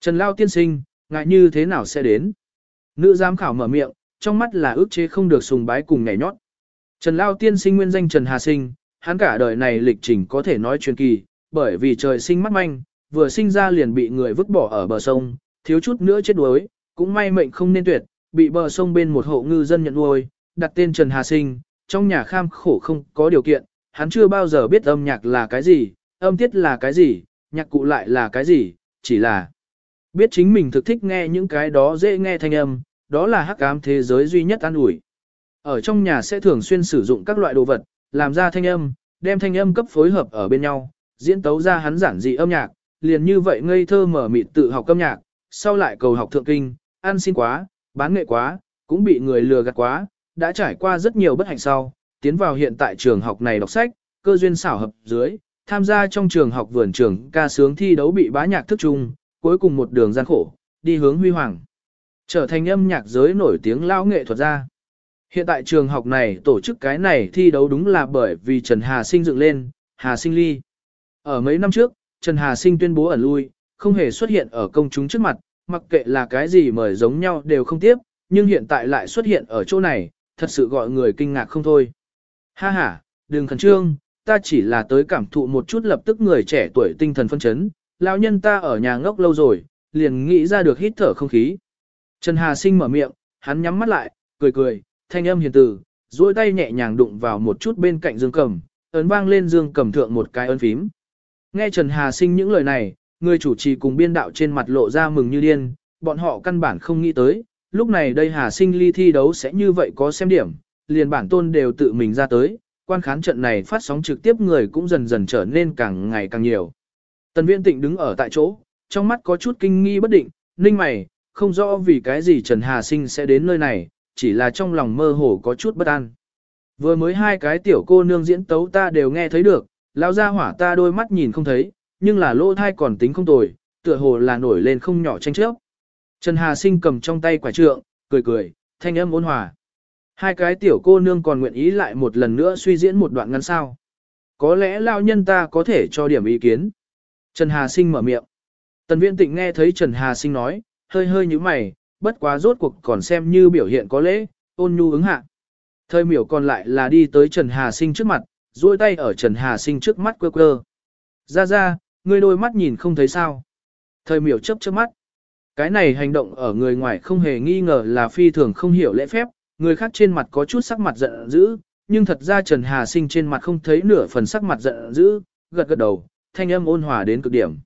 Trần Lao tiên sinh, ngại như thế nào sẽ đến? Nữ giám khảo mở miệng, trong mắt là ước chế không được sùng bái cùng nhảy nhót. Trần Lao tiên sinh nguyên danh Trần Hà Sinh, hắn cả đời này lịch trình có thể nói truyền kỳ, bởi vì trời sinh mắt manh, vừa sinh ra liền bị người vứt bỏ ở bờ sông, thiếu chút nữa chết đuối, cũng may mệnh không nên tuyệt, bị bờ sông bên một hộ ngư dân nhận nuôi, đặt tên Trần Hà Sinh, trong nhà kham khổ không có điều kiện, hắn chưa bao giờ biết âm nhạc là cái gì, âm tiết là cái gì, nhạc cụ lại là cái gì, chỉ là biết chính mình thực thích nghe những cái đó dễ nghe thanh âm, đó là hắc ám thế giới duy nhất an ủi. Ở trong nhà sẽ thường xuyên sử dụng các loại đồ vật, làm ra thanh âm, đem thanh âm cấp phối hợp ở bên nhau, diễn tấu ra hắn giản dị âm nhạc, liền như vậy ngây thơ mở mịt tự học âm nhạc, sau lại cầu học thượng kinh, ăn xin quá, bán nghệ quá, cũng bị người lừa gạt quá, đã trải qua rất nhiều bất hạnh sau, tiến vào hiện tại trường học này đọc sách, cơ duyên xảo hợp dưới, tham gia trong trường học vườn trường ca sướng thi đấu bị bá nhạc thức chung, cuối cùng một đường gian khổ, đi hướng huy hoàng. Trở thành âm nhạc giới nổi tiếng lao nghệ thuật gia. Hiện tại trường học này tổ chức cái này thi đấu đúng là bởi vì Trần Hà Sinh dựng lên, Hà Sinh ly. Ở mấy năm trước, Trần Hà Sinh tuyên bố ẩn lui, không hề xuất hiện ở công chúng trước mặt, mặc kệ là cái gì mời giống nhau đều không tiếp, nhưng hiện tại lại xuất hiện ở chỗ này, thật sự gọi người kinh ngạc không thôi. Ha ha, đừng khẩn trương, ta chỉ là tới cảm thụ một chút lập tức người trẻ tuổi tinh thần phân chấn, lão nhân ta ở nhà ngốc lâu rồi, liền nghĩ ra được hít thở không khí. Trần Hà Sinh mở miệng, hắn nhắm mắt lại, cười cười, thanh âm hiền từ, duỗi tay nhẹ nhàng đụng vào một chút bên cạnh dương cầm, ấn vang lên dương cầm thượng một cái ấn phím. Nghe Trần Hà Sinh những lời này, người chủ trì cùng biên đạo trên mặt lộ ra mừng như điên, bọn họ căn bản không nghĩ tới, lúc này đây Hà Sinh ly thi đấu sẽ như vậy có xem điểm, liền bản tôn đều tự mình ra tới, quan khán trận này phát sóng trực tiếp người cũng dần dần trở nên càng ngày càng nhiều. Tần Viễn Tịnh đứng ở tại chỗ, trong mắt có chút kinh nghi bất định, ninh mày, không rõ vì cái gì Trần Hà Sinh sẽ đến nơi này, chỉ là trong lòng mơ hồ có chút bất an. Vừa mới hai cái tiểu cô nương diễn tấu ta đều nghe thấy được, lão gia hỏa ta đôi mắt nhìn không thấy, nhưng là lỗ thai còn tính không tồi, tựa hồ là nổi lên không nhỏ tranh chấp. Trần Hà Sinh cầm trong tay quả trượng, cười cười, thanh âm ôn hòa. Hai cái tiểu cô nương còn nguyện ý lại một lần nữa suy diễn một đoạn ngắn sao. Có lẽ lão nhân ta có thể cho điểm ý kiến. Trần Hà Sinh mở miệng. Tần Viễn Tịnh nghe thấy Trần Hà Sinh nói, hơi hơi như mày, bất quá rốt cuộc còn xem như biểu hiện có lễ, ôn nhu ứng hạ. Thời miểu còn lại là đi tới Trần Hà Sinh trước mặt, duỗi tay ở Trần Hà Sinh trước mắt quơ quơ. Ra ra, ngươi đôi mắt nhìn không thấy sao. Thời miểu chấp trước mắt. Cái này hành động ở người ngoài không hề nghi ngờ là phi thường không hiểu lễ phép, người khác trên mặt có chút sắc mặt giận dữ, nhưng thật ra Trần Hà Sinh trên mặt không thấy nửa phần sắc mặt giận dữ, gật gật đầu, thanh âm ôn hòa đến cực điểm.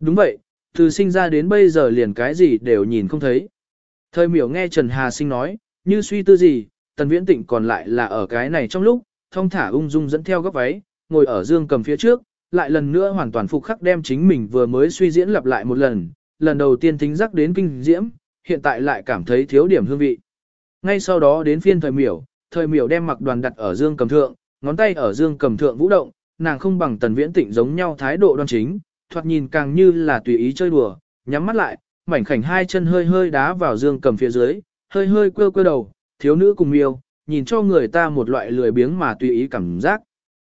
Đúng vậy, từ sinh ra đến bây giờ liền cái gì đều nhìn không thấy. Thời miểu nghe Trần Hà Sinh nói, như suy tư gì, Tần Viễn Tịnh còn lại là ở cái này trong lúc, thông thả ung dung dẫn theo góc váy, ngồi ở dương cầm phía trước, lại lần nữa hoàn toàn phục khắc đem chính mình vừa mới suy diễn lặp lại một lần, lần đầu tiên thính giác đến kinh diễm, hiện tại lại cảm thấy thiếu điểm hương vị. Ngay sau đó đến phiên thời miểu, thời miểu đem mặc đoàn đặt ở dương cầm thượng, ngón tay ở dương cầm thượng vũ động, nàng không bằng tần viễn tịnh giống nhau thái độ đoan chính, thoạt nhìn càng như là tùy ý chơi đùa, nhắm mắt lại, mảnh khảnh hai chân hơi hơi đá vào dương cầm phía dưới, hơi hơi quơ quơ đầu, thiếu nữ cùng miêu, nhìn cho người ta một loại lười biếng mà tùy ý cảm giác.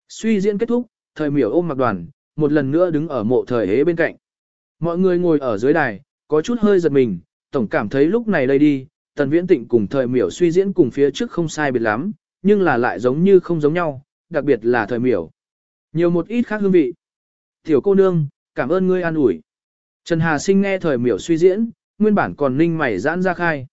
Suy diễn kết thúc, thời miểu ôm mặc đoàn, một lần nữa đứng ở mộ thời hế bên cạnh. Mọi người ngồi ở dưới đài, có chút hơi giật mình, tổng cảm thấy lúc này đây đi, tần viễn tịnh cùng thời miểu suy diễn cùng phía trước không sai biệt lắm, nhưng là lại giống như không giống nhau, đặc biệt là thời miểu. Nhiều một ít khác hương vị. Tiểu cô nương, cảm ơn ngươi an ủi. Trần Hà Sinh nghe thời miểu suy diễn, nguyên bản còn ninh mày giãn ra khai.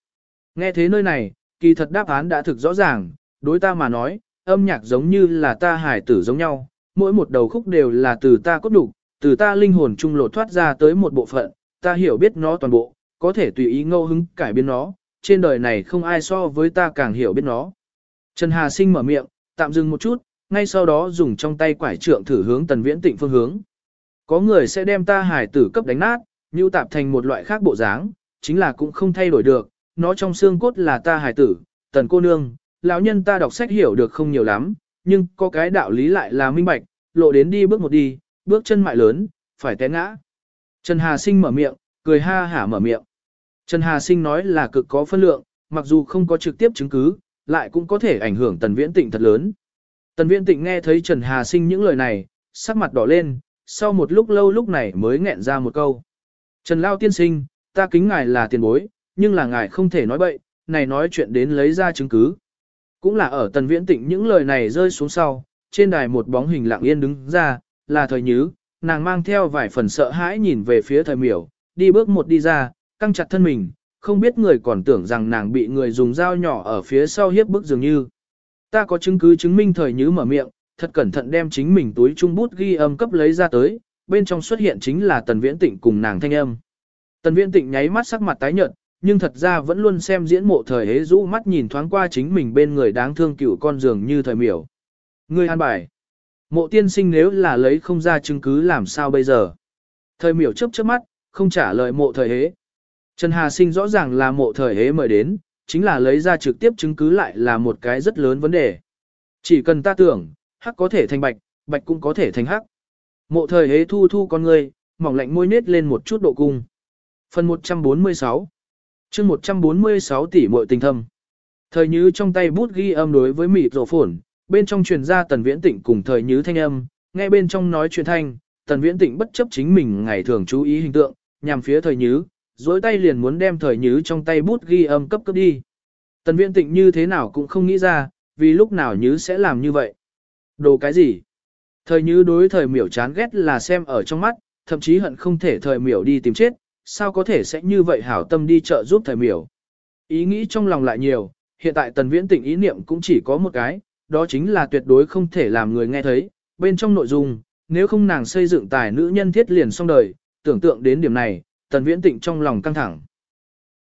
Nghe thế nơi này, kỳ thật đáp án đã thực rõ ràng, đối ta mà nói, âm nhạc giống như là ta hải tử giống nhau, mỗi một đầu khúc đều là từ ta cốt đủ, từ ta linh hồn trung lột thoát ra tới một bộ phận, ta hiểu biết nó toàn bộ, có thể tùy ý ngẫu hứng cải biến nó, trên đời này không ai so với ta càng hiểu biết nó. Trần Hà Sinh mở miệng, tạm dừng một chút, ngay sau đó dùng trong tay quải trượng thử hướng tần viễn tịnh phương hướng. Có người sẽ đem ta hải tử cấp đánh nát, như tạp thành một loại khác bộ dáng, chính là cũng không thay đổi được, nó trong xương cốt là ta hải tử, tần cô nương, lão nhân ta đọc sách hiểu được không nhiều lắm, nhưng có cái đạo lý lại là minh bạch, lộ đến đi bước một đi, bước chân mại lớn, phải té ngã. Trần Hà Sinh mở miệng, cười ha hả mở miệng. Trần Hà Sinh nói là cực có phân lượng, mặc dù không có trực tiếp chứng cứ, lại cũng có thể ảnh hưởng Tần Viễn Tịnh thật lớn. Tần Viễn Tịnh nghe thấy Trần Hà Sinh những lời này, sắc mặt đỏ lên, sau một lúc lâu lúc này mới nghẹn ra một câu. Trần Lao tiên sinh, ta kính ngài là tiền bối, nhưng là ngài không thể nói bậy, này nói chuyện đến lấy ra chứng cứ. Cũng là ở Tần Viễn Tịnh những lời này rơi xuống sau, trên đài một bóng hình lặng yên đứng ra, là thời nhứ, nàng mang theo vài phần sợ hãi nhìn về phía thời miểu, đi bước một đi ra, căng chặt thân mình, không biết người còn tưởng rằng nàng bị người dùng dao nhỏ ở phía sau hiếp bức dường như. Ta có chứng cứ chứng minh thời nhứ mở miệng, thật cẩn thận đem chính mình túi trung bút ghi âm cấp lấy ra tới, bên trong xuất hiện chính là Tần Viễn Tịnh cùng nàng thanh âm. Tần Viễn Tịnh nháy mắt sắc mặt tái nhợt, nhưng thật ra vẫn luôn xem diễn mộ thời hế rũ mắt nhìn thoáng qua chính mình bên người đáng thương cựu con giường như thời miểu. Ngươi an bài. Mộ tiên sinh nếu là lấy không ra chứng cứ làm sao bây giờ? Thời miểu chớp chớp mắt, không trả lời mộ thời hế. Trần Hà Sinh rõ ràng là mộ thời hế mời đến, chính là lấy ra trực tiếp chứng cứ lại là một cái rất lớn vấn đề. Chỉ cần ta tưởng, hắc có thể thành bạch, bạch cũng có thể thành hắc. Mộ thời hế thu thu con người, mỏng lạnh môi nết lên một chút độ cung. Phần 146 chương 146 tỷ muội tình thâm. Thời như trong tay bút ghi âm đối với mịt rổ phổn, bên trong truyền ra tần viễn tịnh cùng thời như thanh âm, nghe bên trong nói chuyện thanh, tần viễn tịnh bất chấp chính mình ngày thường chú ý hình tượng, nhằm phía thời như, dối tay liền muốn đem thời nhứ trong tay bút ghi âm cấp cấp đi. Tần viễn tịnh như thế nào cũng không nghĩ ra, vì lúc nào nhứ sẽ làm như vậy. Đồ cái gì? Thời nhứ đối thời miểu chán ghét là xem ở trong mắt, thậm chí hận không thể thời miểu đi tìm chết, sao có thể sẽ như vậy hảo tâm đi chợ giúp thời miểu. Ý nghĩ trong lòng lại nhiều, hiện tại tần viễn tịnh ý niệm cũng chỉ có một cái, đó chính là tuyệt đối không thể làm người nghe thấy, bên trong nội dung, nếu không nàng xây dựng tài nữ nhân thiết liền xong đời, tưởng tượng đến điểm này, tần viễn tịnh trong lòng căng thẳng.